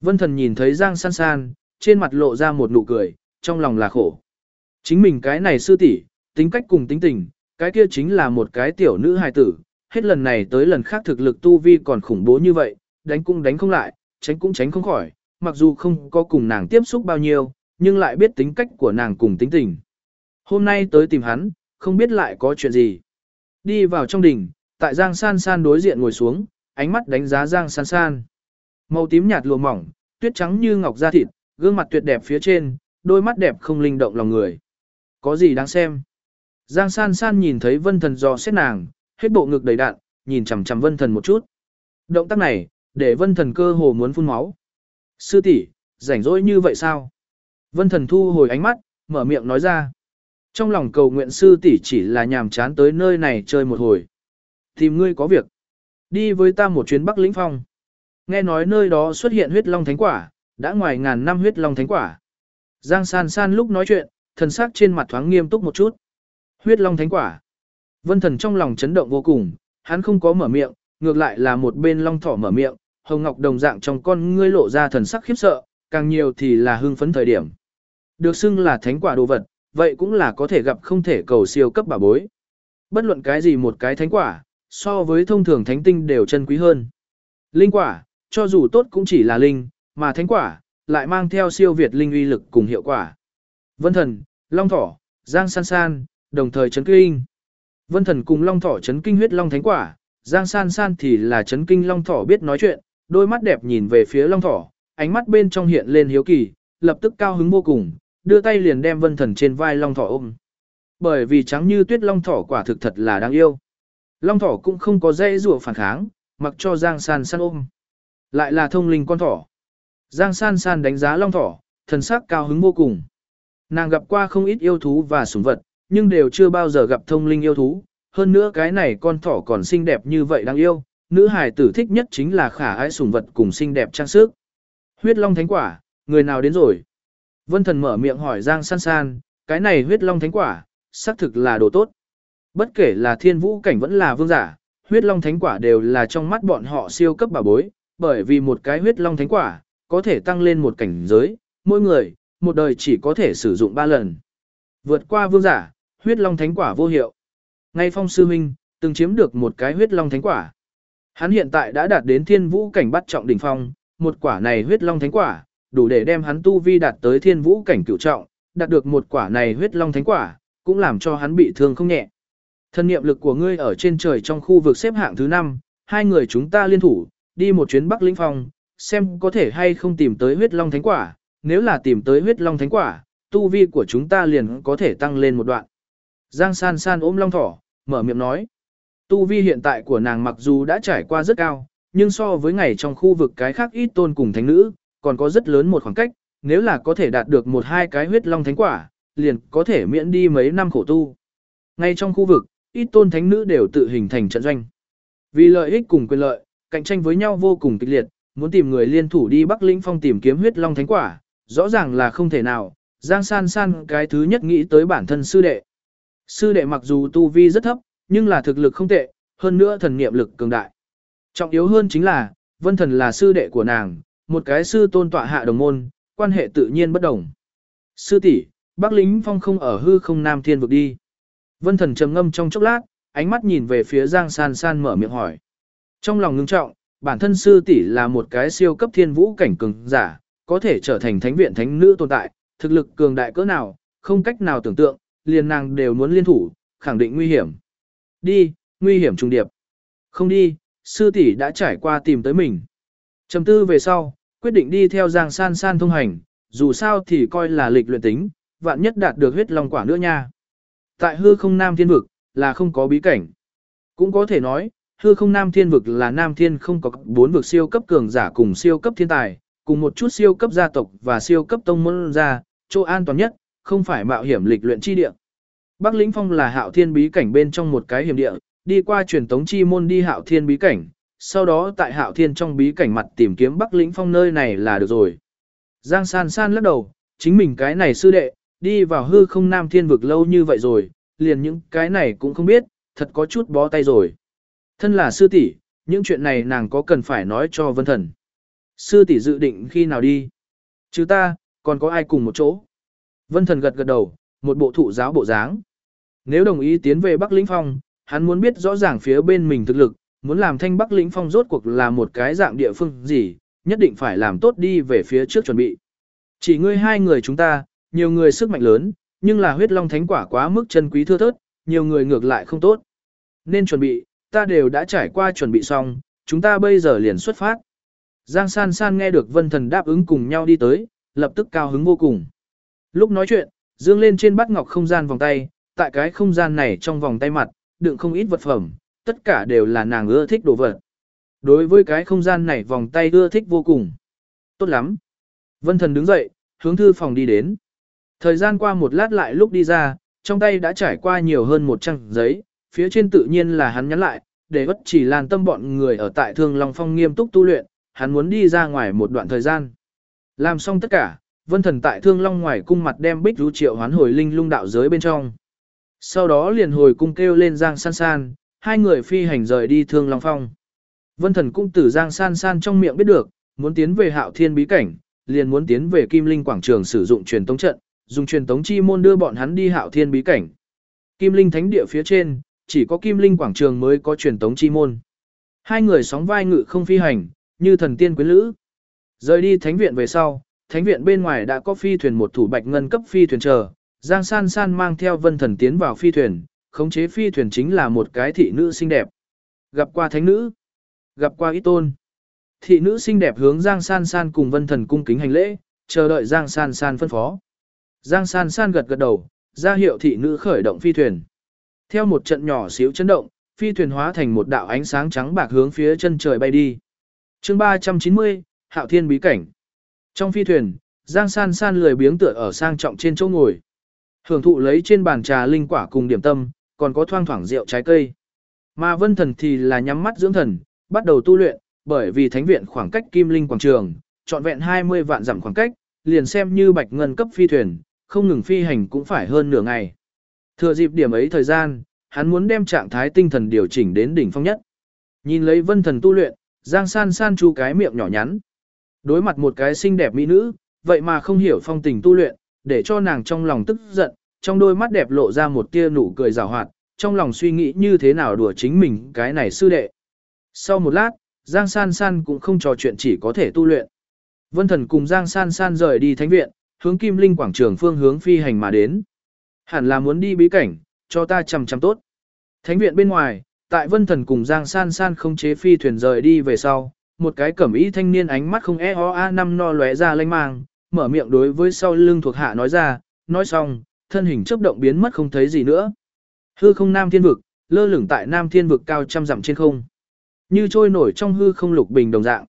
Vân thần nhìn thấy Giang San San, trên mặt lộ ra một nụ cười, trong lòng là khổ. Chính mình cái này sư tỷ tính cách cùng tính tình, cái kia chính là một cái tiểu nữ hài tử, hết lần này tới lần khác thực lực tu vi còn khủng bố như vậy, đánh cũng đánh không lại, tránh cũng tránh không khỏi, mặc dù không có cùng nàng tiếp xúc bao nhiêu, nhưng lại biết tính cách của nàng cùng tính tình. Hôm nay tới tìm hắn, không biết lại có chuyện gì. Đi vào trong đình tại Giang San San đối diện ngồi xuống, ánh mắt đánh giá Giang San San. Màu tím nhạt lụa mỏng, tuyết trắng như ngọc da thịt, gương mặt tuyệt đẹp phía trên, đôi mắt đẹp không linh động lòng người. Có gì đáng xem? Giang San San nhìn thấy Vân Thần dò xét nàng, hết bộ ngực đầy đạn, nhìn chằm chằm Vân Thần một chút. Động tác này, để Vân Thần cơ hồ muốn phun máu. Sư tỷ, rảnh rỗi như vậy sao? Vân Thần thu hồi ánh mắt, mở miệng nói ra. Trong lòng cầu nguyện sư tỷ chỉ là nhàm chán tới nơi này chơi một hồi. Tìm ngươi có việc. Đi với ta một chuyến Bắc Lĩnh Phong. Nghe nói nơi đó xuất hiện huyết long thánh quả, đã ngoài ngàn năm huyết long thánh quả. Giang san san lúc nói chuyện, thần sắc trên mặt thoáng nghiêm túc một chút. Huyết long thánh quả. Vân thần trong lòng chấn động vô cùng, hắn không có mở miệng, ngược lại là một bên long thỏ mở miệng, hồng ngọc đồng dạng trong con ngươi lộ ra thần sắc khiếp sợ, càng nhiều thì là hưng phấn thời điểm. Được xưng là thánh quả đồ vật, vậy cũng là có thể gặp không thể cầu siêu cấp bảo bối. Bất luận cái gì một cái thánh quả, so với thông thường thánh tinh đều chân quý hơn. Linh quả, cho dù tốt cũng chỉ là linh, mà thánh quả, lại mang theo siêu việt linh uy lực cùng hiệu quả. Vân thần, long thỏ, giang san san, đồng thời chấn kinh. Vân thần cùng long thỏ chấn kinh huyết long thánh quả, giang san san thì là chấn kinh long thỏ biết nói chuyện, đôi mắt đẹp nhìn về phía long thỏ, ánh mắt bên trong hiện lên hiếu kỳ, lập tức cao hứng vô cùng, đưa tay liền đem vân thần trên vai long thỏ ôm. Bởi vì trắng như tuyết long thỏ quả thực thật là đáng yêu. Long thỏ cũng không có dây rùa phản kháng, mặc cho Giang San San ôm. Lại là thông linh con thỏ. Giang San San đánh giá long thỏ, thần sắc cao hứng vô cùng. Nàng gặp qua không ít yêu thú và sủng vật, nhưng đều chưa bao giờ gặp thông linh yêu thú. Hơn nữa cái này con thỏ còn xinh đẹp như vậy đáng yêu, nữ hài tử thích nhất chính là khả ái sủng vật cùng xinh đẹp trang sức. Huyết long thánh quả, người nào đến rồi? Vân thần mở miệng hỏi Giang San San, cái này huyết long thánh quả, xác thực là đồ tốt. Bất kể là thiên vũ cảnh vẫn là vương giả, huyết long thánh quả đều là trong mắt bọn họ siêu cấp bảo bối, bởi vì một cái huyết long thánh quả, có thể tăng lên một cảnh giới, mỗi người, một đời chỉ có thể sử dụng ba lần. Vượt qua vương giả, huyết long thánh quả vô hiệu. Ngay phong sư huynh, từng chiếm được một cái huyết long thánh quả. Hắn hiện tại đã đạt đến thiên vũ cảnh bắt trọng đỉnh phong, một quả này huyết long thánh quả, đủ để đem hắn tu vi đạt tới thiên vũ cảnh cửu trọng, đạt được một quả này huyết long thánh quả, cũng làm cho hắn bị thương không nhẹ. Thân niệm lực của ngươi ở trên trời trong khu vực xếp hạng thứ 5, hai người chúng ta liên thủ, đi một chuyến Bắc Lĩnh Phong, xem có thể hay không tìm tới huyết long thánh quả, nếu là tìm tới huyết long thánh quả, tu vi của chúng ta liền có thể tăng lên một đoạn. Giang San San ôm long thỏ, mở miệng nói. Tu vi hiện tại của nàng mặc dù đã trải qua rất cao, nhưng so với ngày trong khu vực cái khác ít tôn cùng thánh nữ, còn có rất lớn một khoảng cách, nếu là có thể đạt được một hai cái huyết long thánh quả, liền có thể miễn đi mấy năm khổ tu. Ngay trong khu vực, ít tôn thánh nữ đều tự hình thành trận doanh. Vì lợi ích cùng quyền lợi, cạnh tranh với nhau vô cùng kịch liệt, muốn tìm người liên thủ đi Bắc Linh Phong tìm kiếm huyết long thánh quả, rõ ràng là không thể nào. Giang San San cái thứ nhất nghĩ tới bản thân sư đệ. Sư đệ mặc dù tu vi rất thấp, nhưng là thực lực không tệ, hơn nữa thần niệm lực cường đại. Trọng yếu hơn chính là, Vân Thần là sư đệ của nàng, một cái sư tôn tọa hạ đồng môn, quan hệ tự nhiên bất đồng. Sư tỷ, Bắc Lính Phong không ở hư không Nam Thiên vực đi. Vân Thần trầm ngâm trong chốc lát, ánh mắt nhìn về phía Giang San San mở miệng hỏi. Trong lòng ngưng trọng, bản thân sư tỷ là một cái siêu cấp thiên vũ cảnh cường giả, có thể trở thành thánh viện thánh nữ tồn tại, thực lực cường đại cỡ nào, không cách nào tưởng tượng, liền nàng đều muốn liên thủ, khẳng định nguy hiểm. Đi, nguy hiểm trùng điệp. Không đi, sư tỷ đã trải qua tìm tới mình. Trầm tư về sau, quyết định đi theo Giang San San thông hành, dù sao thì coi là lịch luyện tính, vạn nhất đạt được huyết long quả nữa nha. Tại hư không nam thiên vực, là không có bí cảnh. Cũng có thể nói, hư không nam thiên vực là nam thiên không có bốn vực siêu cấp cường giả cùng siêu cấp thiên tài, cùng một chút siêu cấp gia tộc và siêu cấp tông môn ra chỗ an toàn nhất, không phải mạo hiểm lịch luyện chi địa. Bắc Lĩnh Phong là hạo thiên bí cảnh bên trong một cái hiểm địa, đi qua truyền tống chi môn đi hạo thiên bí cảnh, sau đó tại hạo thiên trong bí cảnh mặt tìm kiếm Bắc Lĩnh Phong nơi này là được rồi. Giang san san lắc đầu, chính mình cái này sư đệ, đi vào hư không nam thiên vực lâu như vậy rồi, liền những cái này cũng không biết, thật có chút bó tay rồi. Thân là sư tỷ, những chuyện này nàng có cần phải nói cho vân thần. Sư tỷ dự định khi nào đi? Chứ ta, còn có ai cùng một chỗ? Vân thần gật gật đầu, một bộ thụ giáo bộ dáng. Nếu đồng ý tiến về Bắc Lĩnh Phong, hắn muốn biết rõ ràng phía bên mình thực lực, muốn làm thanh Bắc Lĩnh Phong rốt cuộc là một cái dạng địa phương gì, nhất định phải làm tốt đi về phía trước chuẩn bị. Chỉ ngươi hai người chúng ta, nhiều người sức mạnh lớn, nhưng là huyết long thánh quả quá mức chân quý thưa thớt, nhiều người ngược lại không tốt. Nên chuẩn bị, ta đều đã trải qua chuẩn bị xong, chúng ta bây giờ liền xuất phát. Giang San San nghe được vân thần đáp ứng cùng nhau đi tới, lập tức cao hứng vô cùng. Lúc nói chuyện, dương lên trên bát ngọc không gian vòng tay, tại cái không gian này trong vòng tay mặt, đựng không ít vật phẩm, tất cả đều là nàng ưa thích đồ vật. Đối với cái không gian này vòng tay ưa thích vô cùng. Tốt lắm. Vân thần đứng dậy, hướng thư phòng đi đến. Thời gian qua một lát lại lúc đi ra, trong tay đã trải qua nhiều hơn một trang giấy, phía trên tự nhiên là hắn nhắn lại, để bất chỉ lan tâm bọn người ở tại Thương Long Phong nghiêm túc tu luyện, hắn muốn đi ra ngoài một đoạn thời gian. Làm xong tất cả, vân thần tại Thương Long ngoài cung mặt đem bích rú triệu hoán hồi linh lung đạo giới bên trong. Sau đó liền hồi cung kêu lên Giang San San, hai người phi hành rời đi Thương Long Phong. Vân thần cũng từ Giang San San trong miệng biết được, muốn tiến về hạo thiên bí cảnh, liền muốn tiến về Kim Linh Quảng Trường sử dụng truyền tống trận, dùng truyền tống chi môn đưa bọn hắn đi hạo thiên bí cảnh. Kim Linh Thánh địa phía trên, chỉ có Kim Linh Quảng Trường mới có truyền tống chi môn. Hai người sóng vai ngự không phi hành, như thần tiên quyến lữ. Rời đi thánh viện về sau, thánh viện bên ngoài đã có phi thuyền một thủ bạch ngân cấp phi thuyền chờ, Giang San San mang theo vân thần tiến vào phi thuyền, khống chế phi thuyền chính là một cái thị nữ xinh đẹp. Gặp qua thánh nữ, gặp qua ít tôn. Thị nữ xinh đẹp hướng Giang San San cùng vân thần cung kính hành lễ, chờ đợi Giang San San phân phó. Giang San San gật gật đầu, ra hiệu thị nữ khởi động phi thuyền. Theo một trận nhỏ xíu chấn động, phi thuyền hóa thành một đạo ánh sáng trắng bạc hướng phía chân trời bay đi. chương 390, Hạo Thiên Bí Cảnh. Trong phi thuyền, Giang San San lười biếng tựa ở sang trọng trên chỗ ngồi. Hưởng thụ lấy trên bàn trà linh quả cùng điểm tâm, còn có thoang thoảng rượu trái cây. Mà vân thần thì là nhắm mắt dưỡng thần, bắt đầu tu luyện, bởi vì thánh viện khoảng cách kim linh quảng trường, trọn vẹn 20 vạn dặm khoảng cách, liền xem như bạch ngân cấp phi thuyền, không ngừng phi hành cũng phải hơn nửa ngày. Thừa dịp điểm ấy thời gian, hắn muốn đem trạng thái tinh thần điều chỉnh đến đỉnh phong nhất. Nhìn lấy vân thần tu luyện, Giang San San chu cái miệng nhỏ nhắn. Đối mặt một cái xinh đẹp mỹ nữ, vậy mà không hiểu phong tình tu luyện, để cho nàng trong lòng tức giận, trong đôi mắt đẹp lộ ra một tia nụ cười rào hoạt, trong lòng suy nghĩ như thế nào đùa chính mình cái này sư đệ. Sau một lát, Giang San San cũng không trò chuyện chỉ có thể tu luyện. Vân Thần cùng Giang San San rời đi thánh viện, hướng Kim Linh quảng trường phương hướng phi hành mà đến. Hẳn là muốn đi bí cảnh, cho ta chăm chăm tốt. Thánh viện bên ngoài, tại Vân Thần cùng Giang San San không chế phi thuyền rời đi về sau, một cái cẩm y thanh niên ánh mắt không e ho a năm no lóe ra lanh mang, mở miệng đối với sau lưng thuộc hạ nói ra, nói xong, thân hình chớp động biến mất không thấy gì nữa. Hư không nam thiên vực, lơ lửng tại nam thiên vực cao trăm dặm trên không. Như trôi nổi trong hư không lục bình đồng dạng.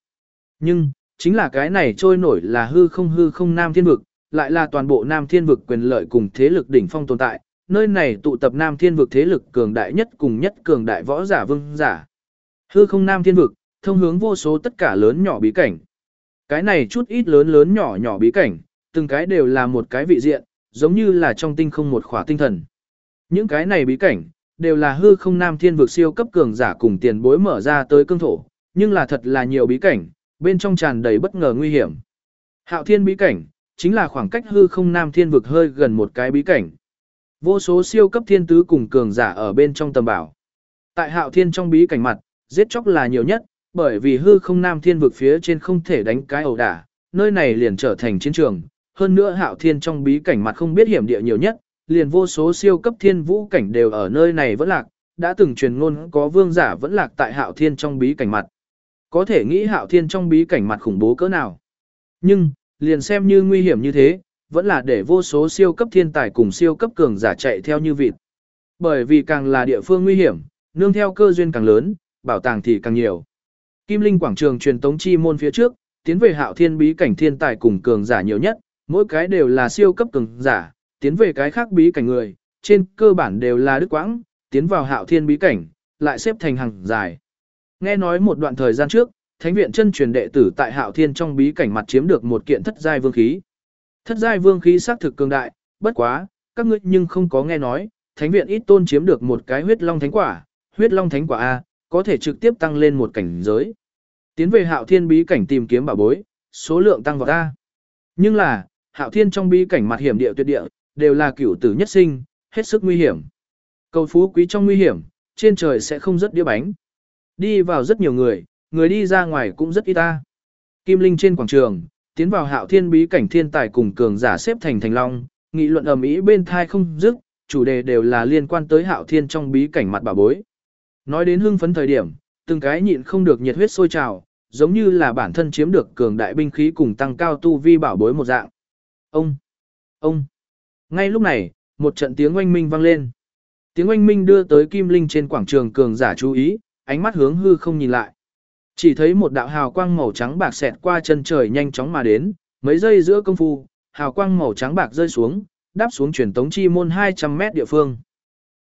Nhưng, chính là cái này trôi nổi là hư không hư không nam thiên vực, lại là toàn bộ nam thiên vực quyền lợi cùng thế lực đỉnh phong tồn tại. Nơi này tụ tập nam thiên vực thế lực cường đại nhất cùng nhất cường đại võ giả vương giả. Hư không nam thiên vực, thông hướng vô số tất cả lớn nhỏ bí cảnh. Cái này chút ít lớn lớn nhỏ nhỏ bí cảnh, từng cái đều là một cái vị diện, giống như là trong tinh không một khỏa tinh thần. Những cái này bí cảnh, đều là hư không nam thiên vực siêu cấp cường giả cùng tiền bối mở ra tới cương thổ, nhưng là thật là nhiều bí cảnh, bên trong tràn đầy bất ngờ nguy hiểm. Hạo thiên bí cảnh, chính là khoảng cách hư không nam thiên vực hơi gần một cái bí cảnh. Vô số siêu cấp thiên tứ cùng cường giả ở bên trong tầm bảo. Tại hạo thiên trong bí cảnh mặt, giết chóc là nhiều nhất, bởi vì hư không nam thiên vực phía trên không thể đánh cái ẩu đả, nơi này liền trở thành chiến trường. Hơn nữa hạo thiên trong bí cảnh mặt không biết hiểm địa nhiều nhất, liền vô số siêu cấp thiên vũ cảnh đều ở nơi này vẫn lạc, đã từng truyền ngôn có vương giả vẫn lạc tại hạo thiên trong bí cảnh mặt. Có thể nghĩ hạo thiên trong bí cảnh mặt khủng bố cỡ nào. Nhưng, liền xem như nguy hiểm như thế, vẫn là để vô số siêu cấp thiên tài cùng siêu cấp cường giả chạy theo như vịt. Bởi vì càng là địa phương nguy hiểm, nương theo cơ duyên càng lớn, bảo tàng thì càng nhiều. Kim Linh quảng trường truyền tống chi môn phía trước, tiến về hạo thiên bí cảnh thiên tài cùng cường giả nhiều nhất, mỗi cái đều là siêu cấp cường giả, tiến về cái khác bí cảnh người, trên cơ bản đều là đức quãng, tiến vào hạo thiên bí cảnh, lại xếp thành hàng dài. Nghe nói một đoạn thời gian trước, thánh viện chân truyền đệ tử tại hạo thiên trong bí cảnh mặt chiếm được một kiện thất giai vương khí. Thất giai vương khí xác thực cường đại, bất quá, các ngươi nhưng không có nghe nói, thánh viện ít tôn chiếm được một cái huyết long thánh quả, huyết long thánh quả A, có thể trực tiếp tăng lên một cảnh giới. Tiến về hạo thiên bí cảnh tìm kiếm bảo bối, số lượng tăng vào ta. Nhưng là, hạo thiên trong bí cảnh mặt hiểm địa tuyệt địa, đều là cửu tử nhất sinh, hết sức nguy hiểm. Cầu phú quý trong nguy hiểm, trên trời sẽ không rất đĩa bánh. Đi vào rất nhiều người, người đi ra ngoài cũng rất ít ta. Kim Linh trên quảng trường, tiến vào hạo thiên bí cảnh thiên tài cùng cường giả xếp thành thành long, nghị luận ầm ĩ bên thai không dứt, chủ đề đều là liên quan tới hạo thiên trong bí cảnh mặt bảo bối. Nói đến hưng phấn thời điểm, từng cái nhịn không được nhiệt huyết sôi trào, giống như là bản thân chiếm được cường đại binh khí cùng tăng cao tu vi bảo bối một dạng. Ông! Ông! Ngay lúc này, một trận tiếng oanh minh vang lên. Tiếng oanh minh đưa tới Kim Linh trên quảng trường cường giả chú ý, ánh mắt hướng hư không nhìn lại. Chỉ thấy một đạo hào quang màu trắng bạc xẹt qua chân trời nhanh chóng mà đến, mấy giây giữa công phu, hào quang màu trắng bạc rơi xuống, đáp xuống truyền tống chi môn 200 mét địa phương.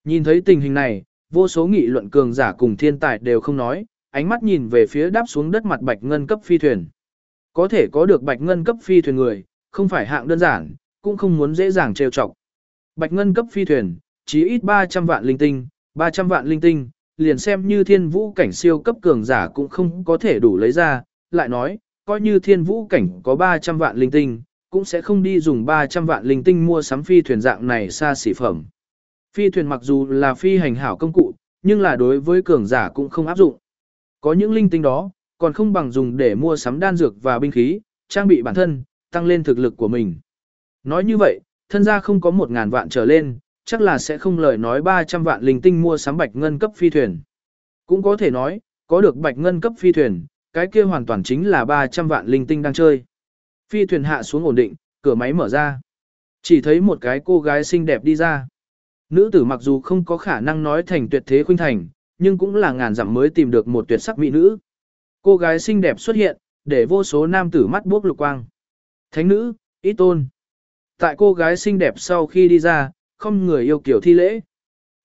Nhìn thấy tình hình này, vô số nghị luận cường giả cùng thiên tài đều không nói, ánh mắt nhìn về phía đáp xuống đất mặt bạch ngân cấp phi thuyền. Có thể có được bạch ngân cấp phi thuyền người, không phải hạng đơn giản, cũng không muốn dễ dàng trêu chọc. Bạch ngân cấp phi thuyền, chỉ ít 300 vạn linh tinh, 300 vạn linh tinh, liền xem như thiên vũ cảnh siêu cấp cường giả cũng không có thể đủ lấy ra, lại nói, coi như thiên vũ cảnh có 300 vạn linh tinh, cũng sẽ không đi dùng 300 vạn linh tinh mua sắm phi thuyền dạng này xa xỉ phẩm. Phi thuyền mặc dù là phi hành hảo công cụ, nhưng là đối với cường giả cũng không áp dụng. Có những linh tinh đó, còn không bằng dùng để mua sắm đan dược và binh khí, trang bị bản thân, tăng lên thực lực của mình. Nói như vậy, thân gia không có 1.000 vạn trở lên, chắc là sẽ không lời nói 300 vạn linh tinh mua sắm bạch ngân cấp phi thuyền. Cũng có thể nói, có được bạch ngân cấp phi thuyền, cái kia hoàn toàn chính là 300 vạn linh tinh đang chơi. Phi thuyền hạ xuống ổn định, cửa máy mở ra. Chỉ thấy một cái cô gái xinh đẹp đi ra. Nữ tử mặc dù không có khả năng nói thành tuyệt thế khuynh thành, nhưng cũng là ngàn dặm mới tìm được một tuyệt sắc mỹ nữ. Cô gái xinh đẹp xuất hiện, để vô số nam tử mắt buốc lục quang. Thánh nữ, ít tôn. Tại cô gái xinh đẹp sau khi đi ra, không người yêu kiểu thi lễ.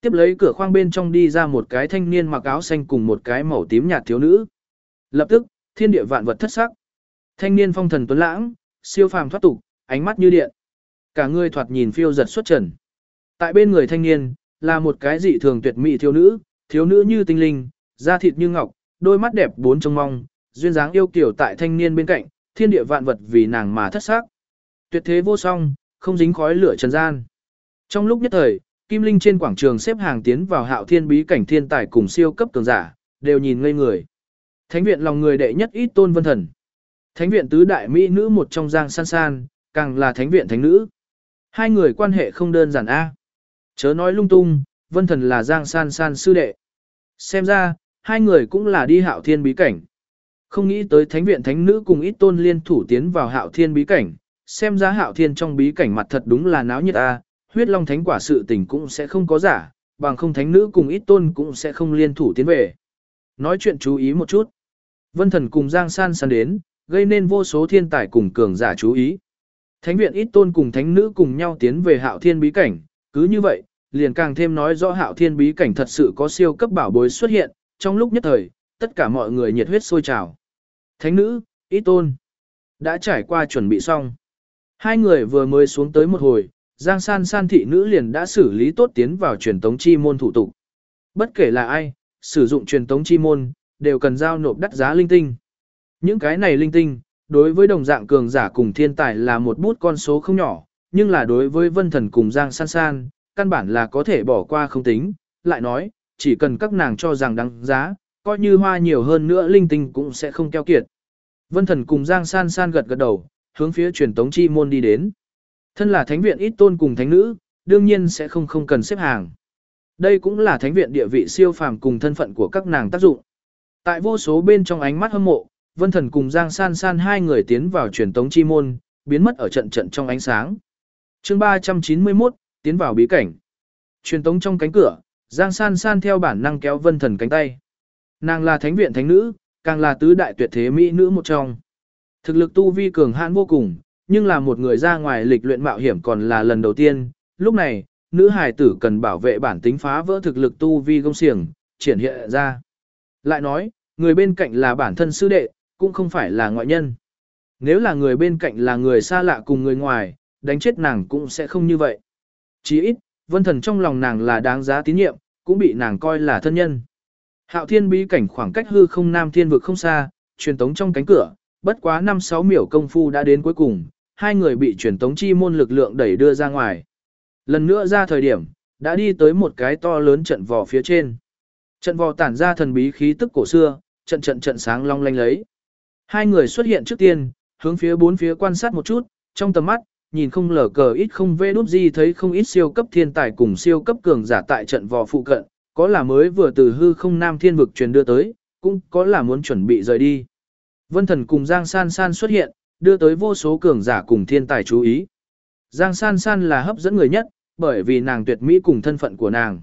Tiếp lấy cửa khoang bên trong đi ra một cái thanh niên mặc áo xanh cùng một cái màu tím nhạt thiếu nữ. Lập tức, thiên địa vạn vật thất sắc. Thanh niên phong thần tuấn lãng, siêu phàm thoát tục, ánh mắt như điện. Cả người thoạt nhìn phiêu giật xuất trần. Tại bên người thanh niên, là một cái dị thường tuyệt mỹ thiếu nữ, thiếu nữ như tinh linh, da thịt như ngọc, đôi mắt đẹp bốn trông mong, duyên dáng yêu kiểu tại thanh niên bên cạnh, thiên địa vạn vật vì nàng mà thất sắc. Tuyệt thế vô song, không dính khói lửa trần gian. Trong lúc nhất thời, Kim Linh trên quảng trường xếp hàng tiến vào hạo thiên bí cảnh thiên tài cùng siêu cấp cường giả, đều nhìn ngây người. Thánh viện lòng người đệ nhất ít tôn vân thần. Thánh viện tứ đại mỹ nữ một trong giang san san, càng là thánh viện thánh nữ. Hai người quan hệ không đơn giản a. Chớ nói lung tung, vân thần là giang san san sư đệ. Xem ra, hai người cũng là đi hạo thiên bí cảnh. Không nghĩ tới thánh viện thánh nữ cùng ít tôn liên thủ tiến vào hạo thiên bí cảnh, xem ra hạo thiên trong bí cảnh mặt thật đúng là náo nhiệt a, huyết long thánh quả sự tình cũng sẽ không có giả, bằng không thánh nữ cùng ít tôn cũng sẽ không liên thủ tiến về. Nói chuyện chú ý một chút. Vân thần cùng Giang San San đến, gây nên vô số thiên tài cùng cường giả chú ý. Thánh viện ít tôn cùng thánh nữ cùng nhau tiến về hạo thiên bí cảnh, cứ như vậy, liền càng thêm nói rõ hạo thiên bí cảnh thật sự có siêu cấp bảo bối xuất hiện, trong lúc nhất thời, tất cả mọi người nhiệt huyết sôi trào. Thánh nữ, ít tôn, đã trải qua chuẩn bị xong. Hai người vừa mới xuống tới một hồi, Giang san san thị nữ liền đã xử lý tốt tiến vào truyền tống chi môn thủ tục. Bất kể là ai, sử dụng truyền tống chi môn, đều cần giao nộp đắt giá linh tinh. Những cái này linh tinh, đối với đồng dạng cường giả cùng thiên tài là một bút con số không nhỏ, nhưng là đối với vân thần cùng Giang san san, căn bản là có thể bỏ qua không tính, lại nói, chỉ cần các nàng cho rằng đáng giá, coi như hoa nhiều hơn nữa linh tinh cũng sẽ không keo kiệt. Vân thần cùng Giang san san gật gật đầu, hướng phía truyền tống chi môn đi đến. Thân là thánh viện ít tôn cùng thánh nữ, đương nhiên sẽ không không cần xếp hàng. đây cũng là thánh viện địa vị siêu phàm cùng thân phận của các nàng tác dụng. Tại vô số bên trong ánh mắt hâm mộ, Vân Thần cùng Giang San San hai người tiến vào truyền tống chi môn, biến mất ở trận trận trong ánh sáng. Chương 391, tiến vào bí cảnh. Truyền tống trong cánh cửa, Giang San San theo bản năng kéo Vân Thần cánh tay. Nàng là thánh viện thánh nữ, càng là tứ đại tuyệt thế mỹ nữ một trong. Thực lực tu vi cường hãn vô cùng, nhưng là một người ra ngoài lịch luyện mạo hiểm còn là lần đầu tiên. Lúc này, nữ hài tử cần bảo vệ bản tính phá vỡ thực lực tu vi công xiềng, triển hiện ra. Lại nói, người bên cạnh là bản thân sư đệ, cũng không phải là ngoại nhân. Nếu là người bên cạnh là người xa lạ cùng người ngoài, đánh chết nàng cũng sẽ không như vậy. Chỉ ít, vân thần trong lòng nàng là đáng giá tín nhiệm, cũng bị nàng coi là thân nhân. Hạo thiên bí cảnh khoảng cách hư không nam thiên vực không xa, truyền tống trong cánh cửa, bất quá 5-6 miểu công phu đã đến cuối cùng, hai người bị truyền tống chi môn lực lượng đẩy đưa ra ngoài. Lần nữa ra thời điểm, đã đi tới một cái to lớn trận vò phía trên. Trận vò tản ra thần bí khí tức cổ xưa, trận trận trận sáng long lanh lấy. Hai người xuất hiện trước tiên, hướng phía bốn phía quan sát một chút, trong tầm mắt, nhìn không lờ cờ ít không vê đút gì thấy không ít siêu cấp thiên tài cùng siêu cấp cường giả tại trận vò phụ cận, có là mới vừa từ hư không nam thiên vực truyền đưa tới, cũng có là muốn chuẩn bị rời đi. Vân thần cùng Giang San San xuất hiện, đưa tới vô số cường giả cùng thiên tài chú ý. Giang San San là hấp dẫn người nhất, bởi vì nàng tuyệt mỹ cùng thân phận của nàng.